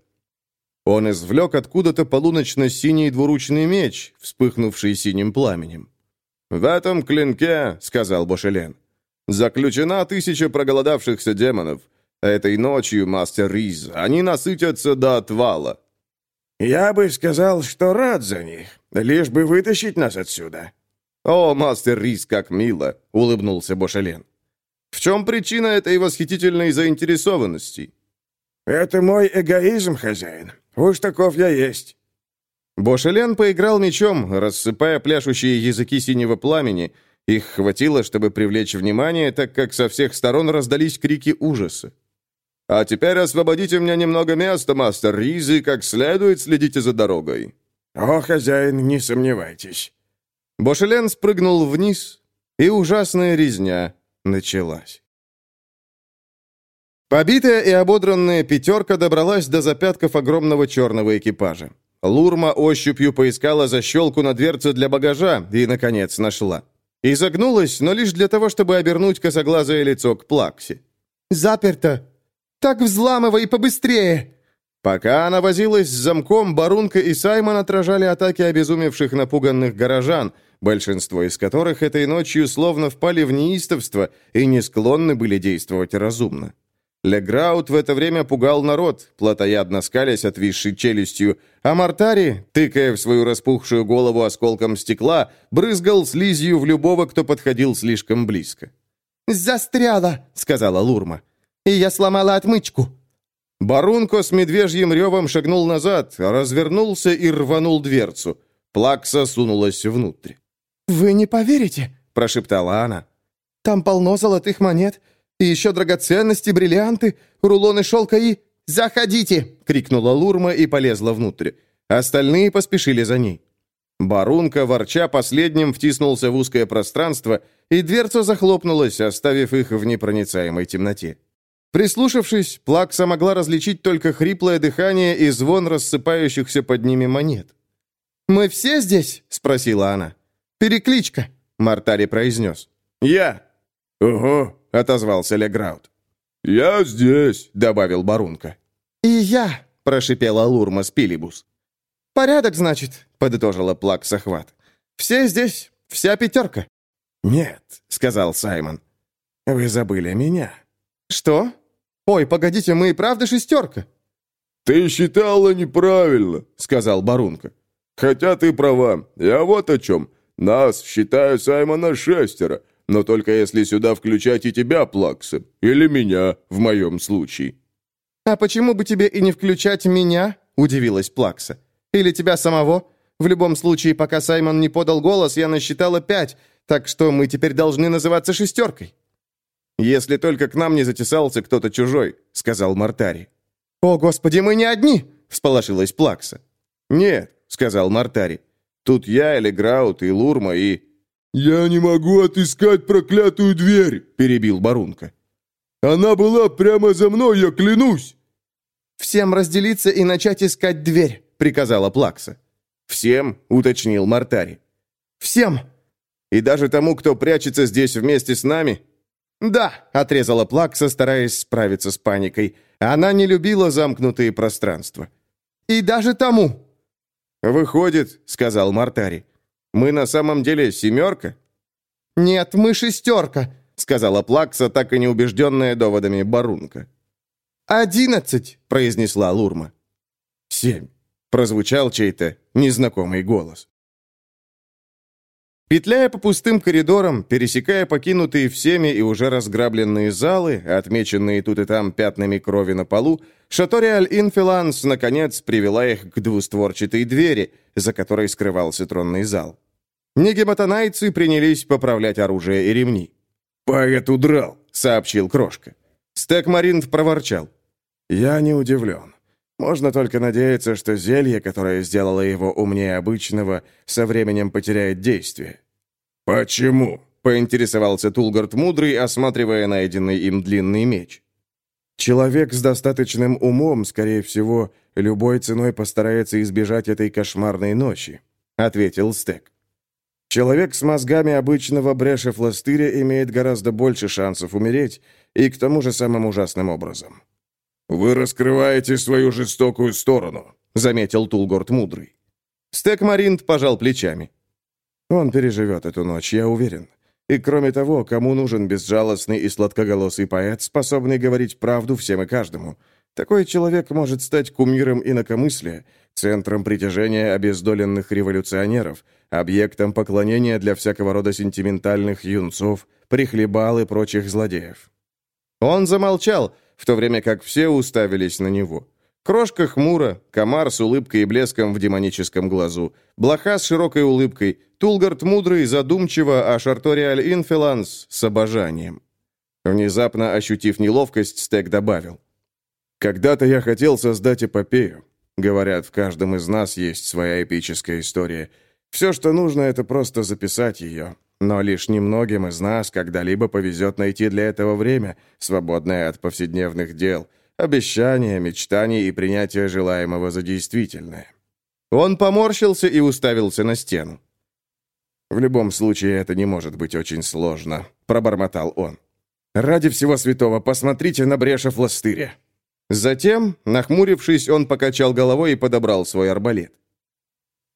S2: Он извлек откуда-то полуночно-синий двуручный меч, вспыхнувший синим пламенем. «В этом клинке, — сказал Бошелен, — заключена тысяча проголодавшихся демонов. Этой ночью, мастер Риз, они насытятся до отвала.
S33: «Я бы сказал, что рад за них, лишь бы вытащить нас отсюда».
S2: «О, мастер Рис, как мило!» — улыбнулся Бошелен. «В чем причина этой восхитительной заинтересованности?»
S33: «Это мой эгоизм, хозяин. Уж таков я есть».
S2: Бошелен поиграл мечом, рассыпая пляшущие языки синего пламени. Их хватило, чтобы привлечь внимание, так как со всех сторон раздались крики ужаса. А теперь освободите мне немного места, мастер Риз, и как следует следите за дорогой».
S33: «О, хозяин, не сомневайтесь».
S2: Бошелен спрыгнул вниз, и ужасная резня началась. Побитая и ободранная пятерка добралась до запятков огромного черного экипажа. Лурма ощупью поискала защелку на дверце для багажа и, наконец, нашла. Изогнулась, но лишь для того, чтобы обернуть косоглазое лицо к Плаксе.
S32: «Заперто!» Так взламывай побыстрее!»
S2: Пока она возилась с замком, Барунка и Саймон отражали атаки обезумевших напуганных горожан, большинство из которых этой ночью словно впали в неистовство и не склонны были действовать разумно. Леграут в это время пугал народ, плотоядно скалясь отвисшей челюстью, а Мартари, тыкая в свою распухшую голову осколком стекла, брызгал слизью в любого, кто подходил слишком близко.
S34: «Застряла!» — сказала Лурма. «И я сломала отмычку!»
S2: Барунко с медвежьим ревом шагнул назад, развернулся и рванул дверцу. Плакса сунулась внутрь.
S34: «Вы не поверите!»
S2: — прошептала она.
S34: «Там полно золотых монет, и еще драгоценности, бриллианты, рулоны шелка и...» «Заходите!» — крикнула Лурма и полезла внутрь. Остальные поспешили за ней. Барунка, ворча, последним втиснулся в узкое пространство, и дверца захлопнулась, оставив их в непроницаемой темноте. Прислушавшись, Плакса могла различить только хриплое дыхание и звон рассыпающихся под ними монет. «Мы все здесь?» — спросила она. «Перекличка», — Мартари произнес.
S2: «Я».
S35: «Ого», —
S2: отозвался Леграут.
S35: «Я здесь», —
S2: добавил Барунка.
S34: «И я», — прошипела Лурма Спилибус. «Порядок, значит», — подытожила Плакса Хват. «Все здесь, вся пятерка».
S2: «Нет», — сказал Саймон. «Вы забыли меня».
S34: «Что? Ой, погодите, мы и правда шестерка?»
S35: «Ты считала неправильно», — сказал Барунка. «Хотя ты права. Я вот о чем. Нас, считаю, Саймона шестеро, но только если сюда включать и тебя, Плакса, или меня, в моем случае».
S34: «А почему бы тебе и не включать меня?» — удивилась Плакса. «Или тебя самого? В любом случае, пока Саймон не подал голос, я насчитала пять, так что мы теперь должны называться шестеркой».
S2: «Если только к нам не затесался кто-то чужой», — сказал Мартари.
S34: «О, Господи, мы не одни!» — всполошилась Плакса.
S2: «Нет, — сказал Мартари. «Тут я, Элеграут и Лурма, и...»
S35: «Я не могу отыскать проклятую дверь!» — перебил Барунка. «Она была прямо за мной, я клянусь!»
S34: «Всем разделиться и начать искать дверь!» — приказала Плакса.
S2: «Всем?» — уточнил Мартари.
S34: «Всем!»
S2: «И даже тому, кто прячется здесь вместе с нами?»
S34: «Да!» — отрезала Плакса, стараясь справиться с паникой. Она не любила замкнутые пространства. «И даже тому!»
S2: «Выходит», — сказал Мартари, — «мы на самом деле семерка?»
S34: «Нет, мы шестерка», —
S2: сказала Плакса, так и не убежденная доводами Барунка.
S34: «Одиннадцать», — произнесла Лурма.
S2: «Семь», — прозвучал чей-то незнакомый голос. Петляя по пустым коридорам, пересекая покинутые всеми и уже разграбленные залы, отмеченные тут и там пятнами крови на полу, Шаториаль Инфиланс, наконец, привела их к двустворчатой двери, за которой скрывался тронный зал. Негематонайцы принялись поправлять оружие и ремни.
S35: «Поэт удрал», —
S2: сообщил Крошка. Стек Маринт проворчал. «Я не удивлен. Можно только надеяться, что зелье, которое сделало его умнее обычного, со временем потеряет действие.
S35: «Почему?»
S2: — поинтересовался Тулгард Мудрый, осматривая найденный им длинный меч. «Человек с достаточным умом, скорее всего, любой ценой постарается избежать этой кошмарной ночи», — ответил Стек. «Человек с мозгами обычного бреша фластыря имеет гораздо больше шансов умереть, и к тому же самым ужасным образом.
S35: «Вы раскрываете свою жестокую сторону», — заметил Тулгорд Мудрый.
S2: Стек Маринт пожал плечами. «Он переживет эту ночь, я уверен. И кроме того, кому нужен безжалостный и сладкоголосый поэт, способный говорить правду всем и каждому? Такой человек может стать кумиром инакомыслия, центром притяжения обездоленных революционеров, объектом поклонения для всякого рода сентиментальных юнцов, прихлебал и прочих злодеев». Он замолчал, — в то время как все уставились на него. Крошка хмуро, комар с улыбкой и блеском в демоническом глазу, блоха с широкой улыбкой, Тулгард мудрый, задумчиво, а Шарториаль Инфиланс с обожанием. Внезапно ощутив неловкость, Стек добавил. «Когда-то я хотел создать эпопею. Говорят, в каждом из нас есть своя эпическая история. Все, что нужно, это просто записать ее. Но лишь немногим из нас когда-либо повезет найти для этого время, свободное от повседневных дел, обещания, мечтаний и принятия желаемого за действительное. Он поморщился и уставился на стену. «В любом случае, это не может быть очень сложно», — пробормотал он. «Ради всего святого, посмотрите на брешев ластыря». Затем, нахмурившись, он покачал головой и подобрал свой арбалет.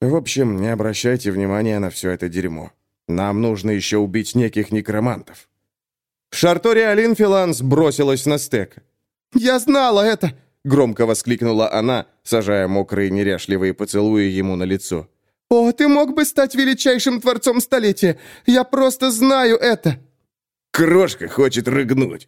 S2: В общем, не обращайте внимания на все это дерьмо. Нам нужно еще убить неких некромантов». Шартори Алинфиланс бросилась на стек.
S36: «Я знала это!»
S2: — громко воскликнула она, сажая мокрые неряшливые поцелуи ему на лицо.
S36: «О, ты мог бы стать величайшим творцом столетия! Я просто знаю это!»
S2: «Крошка хочет рыгнуть!»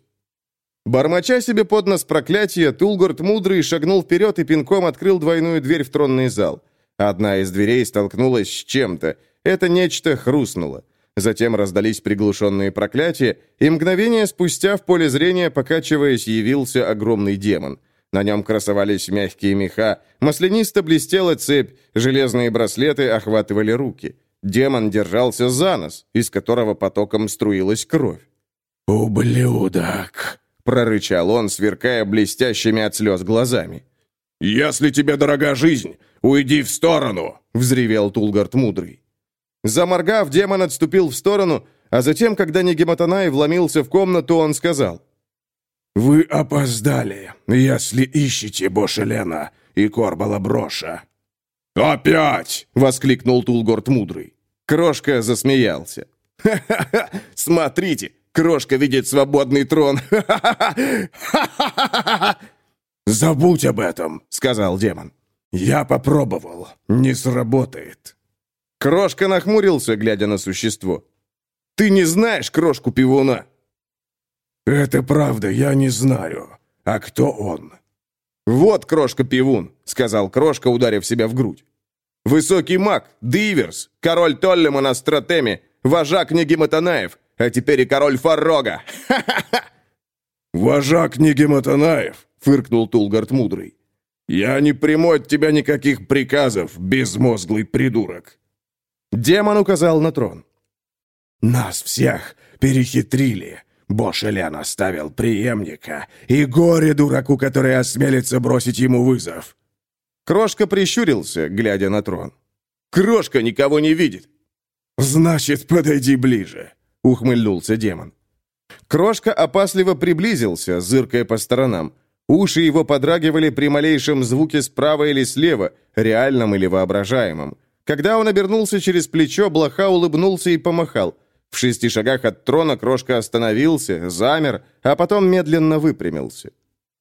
S2: Бормоча себе под нос проклятия, Тулгорд Мудрый шагнул вперед и пинком открыл двойную дверь в тронный зал. Одна из дверей столкнулась с чем-то. Это нечто хрустнуло. Затем раздались приглушенные проклятия, и мгновение спустя в поле зрения, покачиваясь, явился огромный демон. На нем красовались мягкие меха, маслянисто блестела цепь, железные браслеты охватывали руки. Демон держался за нос, из которого потоком струилась кровь.
S37: «Ублюдок!»
S2: — прорычал он, сверкая блестящими от слез глазами.
S37: «Если тебе дорога жизнь, уйди в сторону!» — взревел Тулгард Мудрый.
S2: Заморгав, демон отступил в сторону, а затем, когда Негематанай вломился в комнату, он сказал.
S37: «Вы опоздали, если ищете Бошелена и Корбала Броша». «Опять!» — воскликнул Тулгорд Мудрый.
S2: Крошка засмеялся. «Ха-ха-ха! Смотрите, Крошка видит свободный трон! Ха-ха-ха!
S37: «Забудь об этом!» — сказал демон. «Я попробовал. Не сработает».
S2: Крошка нахмурился, глядя на существо. «Ты не знаешь крошку пивуна?»
S37: «Это правда, я не знаю. А кто он?»
S2: «Вот крошка-пивун», — сказал крошка, ударив себя в грудь. «Высокий маг, Диверс, король Толлема Стратеме, вожак Негематанаев, а теперь и король Фаррога! Ха-ха-ха!»
S37: «Вожак Негематанаев!» — фыркнул Тулгард Мудрый. «Я не приму от тебя никаких приказов, безмозглый придурок!»
S2: Демон указал на трон.
S37: «Нас всех перехитрили. Бошелен оставил преемника, и горе дураку, который осмелится бросить ему вызов».
S2: Крошка прищурился, глядя на трон. «Крошка никого не видит».
S37: «Значит, подойди ближе», — ухмыльнулся демон.
S2: Крошка опасливо приблизился, зыркая по сторонам. Уши его подрагивали при малейшем звуке справа или слева, реальном или воображаемом. Когда он обернулся через плечо, блоха улыбнулся и помахал. В шести шагах от трона крошка остановился, замер, а потом медленно выпрямился.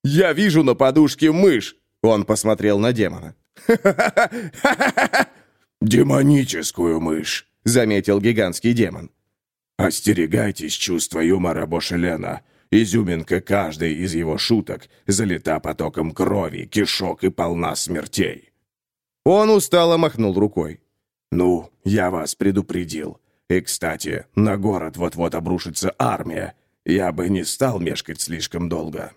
S2: «Я вижу на подушке мышь!» Он посмотрел на демона.
S37: «Демоническую мышь», — заметил гигантский демон.
S38: «Остерегайтесь чувства юмора Бошелена. Изюминка каждой из его шуток залита потоком крови, кишок и полна смертей».
S2: Он устало махнул рукой.
S38: «Ну, я вас предупредил. И, кстати, на город вот-вот обрушится армия. Я бы не стал мешкать слишком долго».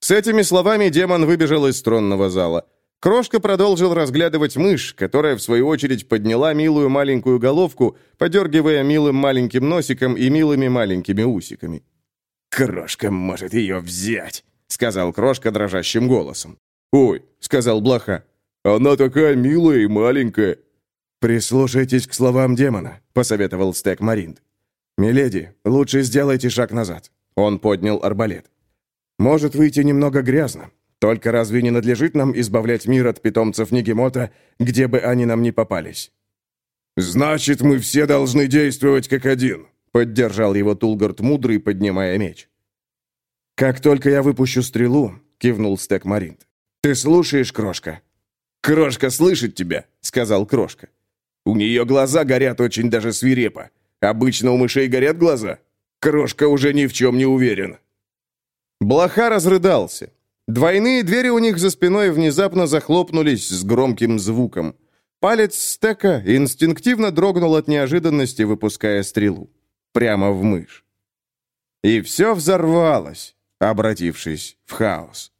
S2: С этими словами демон выбежал из тронного зала. Крошка продолжил разглядывать мышь, которая, в свою очередь, подняла милую маленькую головку, подергивая милым маленьким носиком и милыми маленькими усиками.
S38: «Крошка может ее взять», — сказал Крошка дрожащим голосом.
S2: «Ой», — сказал Блоха, — «она такая милая и маленькая».
S37: «Прислушайтесь к словам демона», — посоветовал Стек Маринд. «Миледи, лучше сделайте шаг назад». Он поднял арбалет. «Может выйти немного грязно. Только разве не надлежит нам избавлять мир от питомцев Нигемота, где бы они нам ни попались?»
S38: «Значит, мы все должны действовать как один», — поддержал его Тулгард Мудрый, поднимая меч.
S37: «Как только я выпущу стрелу», — кивнул Стек Маринд. «Ты слушаешь, Крошка?»
S2: «Крошка слышит тебя», — сказал Крошка. У нее глаза горят очень даже свирепо. Обычно у мышей горят глаза. Крошка уже ни в чем не уверен. Блоха разрыдался. Двойные двери у них за спиной внезапно захлопнулись с громким звуком. Палец стека инстинктивно дрогнул от неожиданности, выпуская стрелу. Прямо в мышь. И все взорвалось, обратившись в хаос.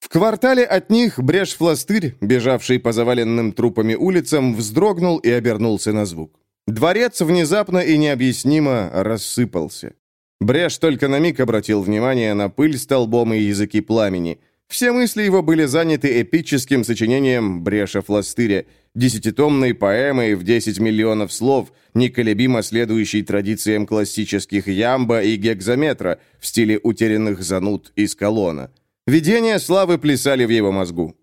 S2: В квартале от них Брешь-Фластырь, бежавший по заваленным трупами улицам, вздрогнул и обернулся на звук. Дворец внезапно и необъяснимо рассыпался. Бреш только на миг обратил внимание на пыль столбом и языки пламени. Все мысли его были заняты эпическим сочинением Бреша Фластыря, десятитомной поэмой в 10 миллионов слов, неколебимо следующей традициям классических ямба и гекзаметра в стиле утерянных зануд из колонна. Видения славы плясали в его мозгу.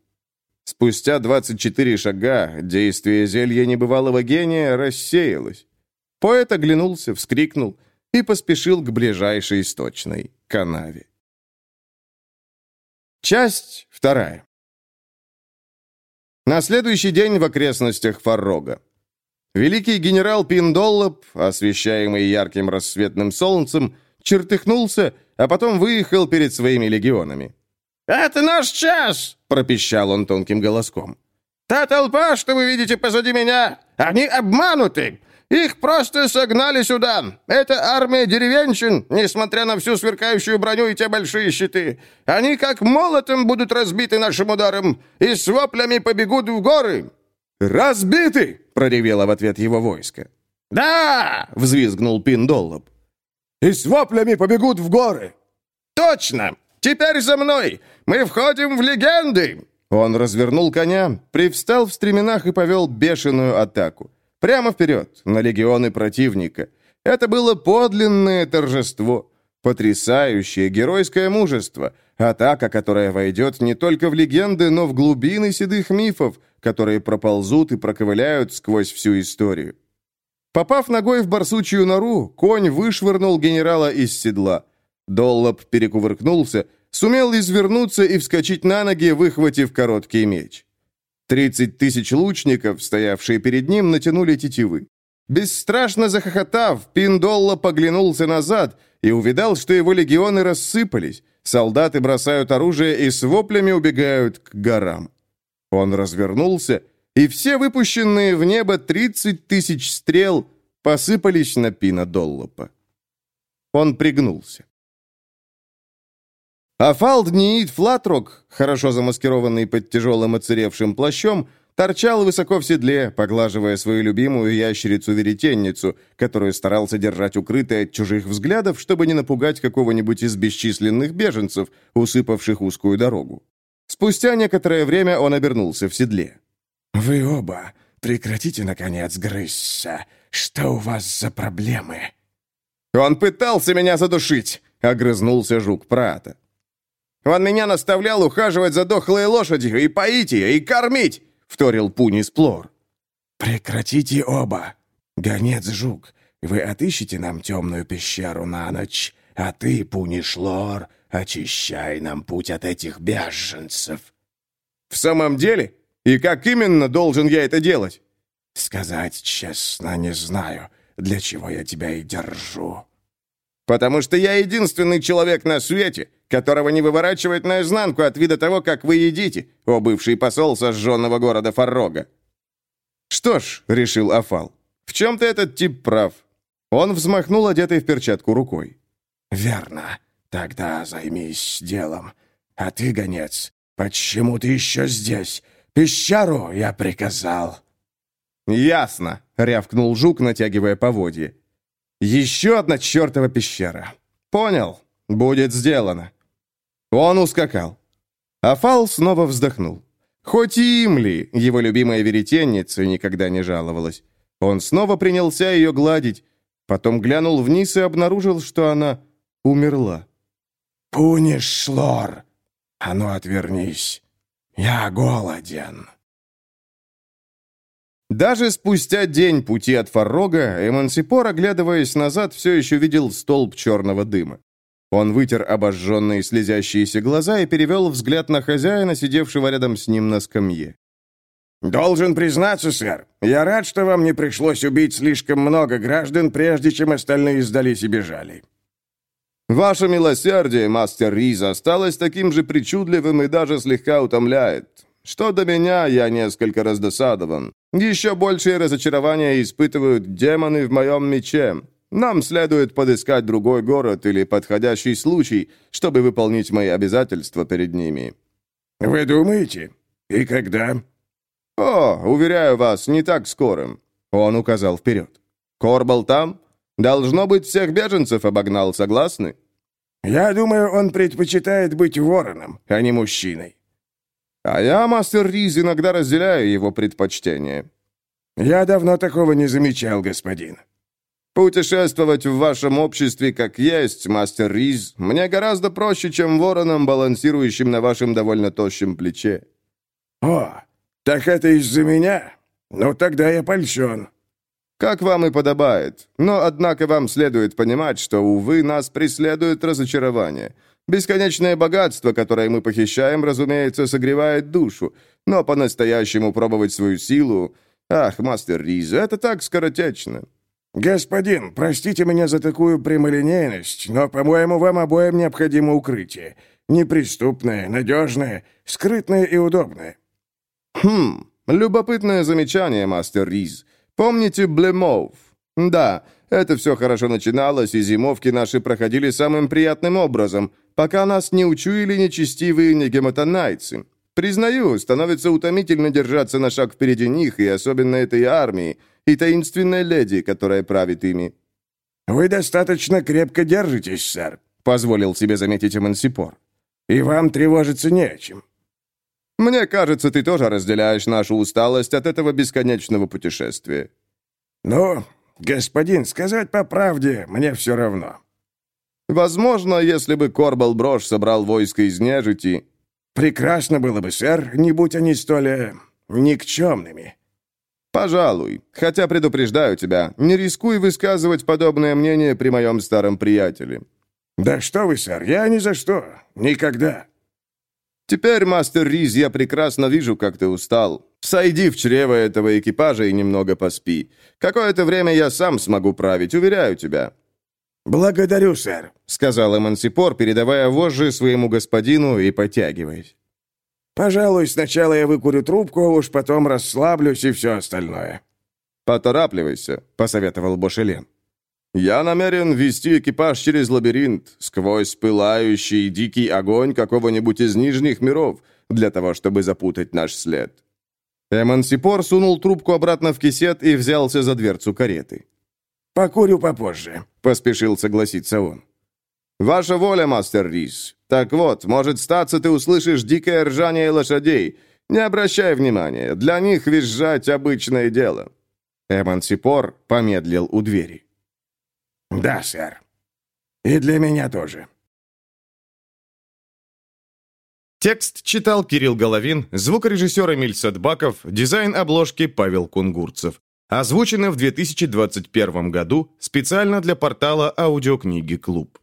S2: Спустя 24 шага действие зелья небывалого гения рассеялось. Поэт оглянулся, вскрикнул и поспешил к ближайшей источной канаве. Часть вторая. На следующий день в окрестностях Фаррога. Великий генерал Пиндоллоп, освещаемый ярким рассветным солнцем, чертыхнулся, а потом выехал перед своими легионами.
S39: «Это наш час!» — пропищал он тонким голоском. «Та толпа, что вы видите позади меня, они обмануты! Их просто согнали сюда! Это армия деревенщин, несмотря на всю сверкающую броню и те большие щиты! Они как молотом будут разбиты нашим ударом и с воплями побегут в горы!»
S2: «Разбиты!» — проревело в ответ его войско.
S39: «Да!» — взвизгнул Пиндоллоп.
S40: «И с воплями побегут в горы!»
S39: «Точно! Теперь за мной! Мы входим в легенды!»
S2: Он развернул коня, привстал в стременах и повел бешеную атаку. Прямо вперед, на легионы противника. Это было подлинное торжество. Потрясающее геройское мужество. Атака, которая войдет не только в легенды, но в глубины седых мифов, которые проползут и проковыляют сквозь всю историю. Попав ногой в барсучью нору, конь вышвырнул генерала из седла. Доллоп перекувыркнулся, сумел извернуться и вскочить на ноги, выхватив короткий меч. Тридцать тысяч лучников, стоявшие перед ним, натянули тетивы. Бесстрашно захохотав, Пиндолла поглянулся назад и увидал, что его легионы рассыпались, солдаты бросают оружие и с воплями убегают к горам. Он развернулся, и все выпущенные в небо тридцать тысяч стрел посыпались на Пина Доллопа. Он пригнулся. А Фалдниит Флатрок, хорошо замаскированный под тяжелым оцаревшим плащом, торчал высоко в седле, поглаживая свою любимую ящерицу-веретенницу, которую старался держать укрытой от чужих взглядов, чтобы не напугать какого-нибудь из бесчисленных беженцев, усыпавших узкую дорогу. Спустя некоторое время он обернулся в седле.
S39: «Вы оба прекратите, наконец, грызться. Что у вас за проблемы?»
S2: «Он пытался меня задушить!» — огрызнулся жук Прата. Он меня наставлял ухаживать за дохлой лошадью и поить ее, и кормить!» — вторил Пунис Плор.
S39: «Прекратите оба! Гонец-жук, вы отыщите нам темную пещеру на ночь, а ты, Пуниш-Лор, очищай нам путь от этих беженцев!»
S2: «В самом деле? И как именно должен я это делать?»
S39: «Сказать честно, не знаю, для чего я тебя и держу».
S2: «Потому что я единственный человек на свете, которого не выворачивает наизнанку от вида того, как вы едите, о бывший посол сожженного города Фаррога. «Что ж», — решил Афал, — «в чем-то этот тип прав». Он взмахнул одетой в перчатку рукой.
S39: «Верно. Тогда займись делом. А ты, гонец, почему ты еще здесь? Пещеру я приказал».
S2: «Ясно», — рявкнул жук, натягивая поводье. «Еще одна чертова пещера. Понял. Будет сделано». Он ускакал. Афал снова вздохнул. Хоть и Имли, его любимая веретенница, никогда не жаловалась. Он снова принялся ее гладить, потом глянул вниз и обнаружил, что она умерла.
S39: «Пуниш, Шлор! А ну, отвернись! Я голоден!»
S2: Даже спустя день пути от Фаррога, Эмансипор, оглядываясь назад, все еще видел столб черного дыма. Он вытер обожженные слезящиеся глаза и перевел взгляд на хозяина, сидевшего рядом с ним на скамье.
S39: «Должен признаться, сэр, я рад, что вам не пришлось убить слишком много граждан, прежде чем остальные сдались и бежали».
S41: «Ваше милосердие, мастер Риз, осталось таким же причудливым и даже слегка утомляет. Что до меня, я несколько раздосадован. Еще большее разочарование испытывают демоны в моем мече. Нам следует подыскать другой город или подходящий случай, чтобы выполнить мои обязательства перед ними».
S39: «Вы думаете? И когда?»
S41: «О, уверяю вас, не так скорым». Он указал вперед. «Корбал там? Должно быть, всех беженцев обогнал, согласны?»
S39: «Я думаю, он предпочитает быть вороном, а не мужчиной».
S41: «А я, мастер Риз, иногда разделяю его предпочтения».
S39: «Я давно такого не замечал, господин».
S41: Путешествовать в вашем обществе как есть, мастер Риз, мне гораздо проще, чем вороном, балансирующим на вашем довольно тощем плече».
S42: «О, так это из-за меня? Ну, тогда я польщен».
S2: «Как вам и подобает. Но, однако, вам следует понимать, что, увы, нас преследует разочарование. Бесконечное богатство, которое мы похищаем, разумеется, согревает душу, но по-настоящему пробовать свою силу... Ах, мастер Риз, это так скоротечно».
S42: «Господин, простите меня за такую прямолинейность, но, по-моему, вам обоим необходимо укрытие. Неприступное, надежное, скрытное и удобное».
S2: «Хм, любопытное замечание, мастер Риз. Помните Блемов? Да, это все хорошо начиналось, и зимовки наши проходили самым приятным образом, пока нас не учуяли нечестивые негематонайцы. Признаю, становится утомительно держаться на шаг впереди них, и особенно этой армии, и таинственной леди, которая правит ими».
S42: «Вы достаточно крепко держитесь, сэр», — позволил себе заметить Эмансипор. «И вам тревожиться не о чем».
S2: «Мне кажется, ты тоже разделяешь нашу усталость от этого бесконечного путешествия».
S42: «Ну, господин, сказать по правде, мне все равно».
S2: «Возможно, если бы Корбал Брош собрал войско из нежити...»
S42: «Прекрасно было бы, сэр, не будь они столь... Э, никчемными».
S2: «Пожалуй. Хотя предупреждаю тебя, не рискуй высказывать подобное мнение при моем старом приятеле».
S42: «Да что вы, сэр, я ни за что. Никогда».
S2: «Теперь, мастер Риз, я прекрасно вижу, как ты устал. Сойди в чрево этого экипажа и немного поспи. Какое-то время я сам смогу править, уверяю тебя».
S42: «Благодарю, сэр», —
S2: сказал Эмансипор, передавая вожжи своему господину и потягиваясь.
S42: «Пожалуй, сначала я выкурю трубку, а уж потом расслаблюсь и все остальное».
S2: «Поторапливайся», — посоветовал Бошелен. «Я намерен вести экипаж через лабиринт, сквозь пылающий дикий огонь какого-нибудь из нижних миров, для того, чтобы запутать наш след». Эмансипор сунул трубку обратно в кисет и взялся за дверцу кареты.
S42: «Покурю попозже», — поспешил согласиться он.
S2: «Ваша воля, мастер Рис. Так вот, может статься, ты услышишь дикое ржание лошадей. Не обращай внимания, для них визжать обычное дело». Эмансипор помедлил у двери.
S42: «Да, сэр. И для меня тоже».
S43: Текст читал Кирилл Головин, звукорежиссер Эмиль Садбаков, дизайн обложки Павел Кунгурцев. Озвучено в 2021 году специально для портала аудиокниги «Клуб».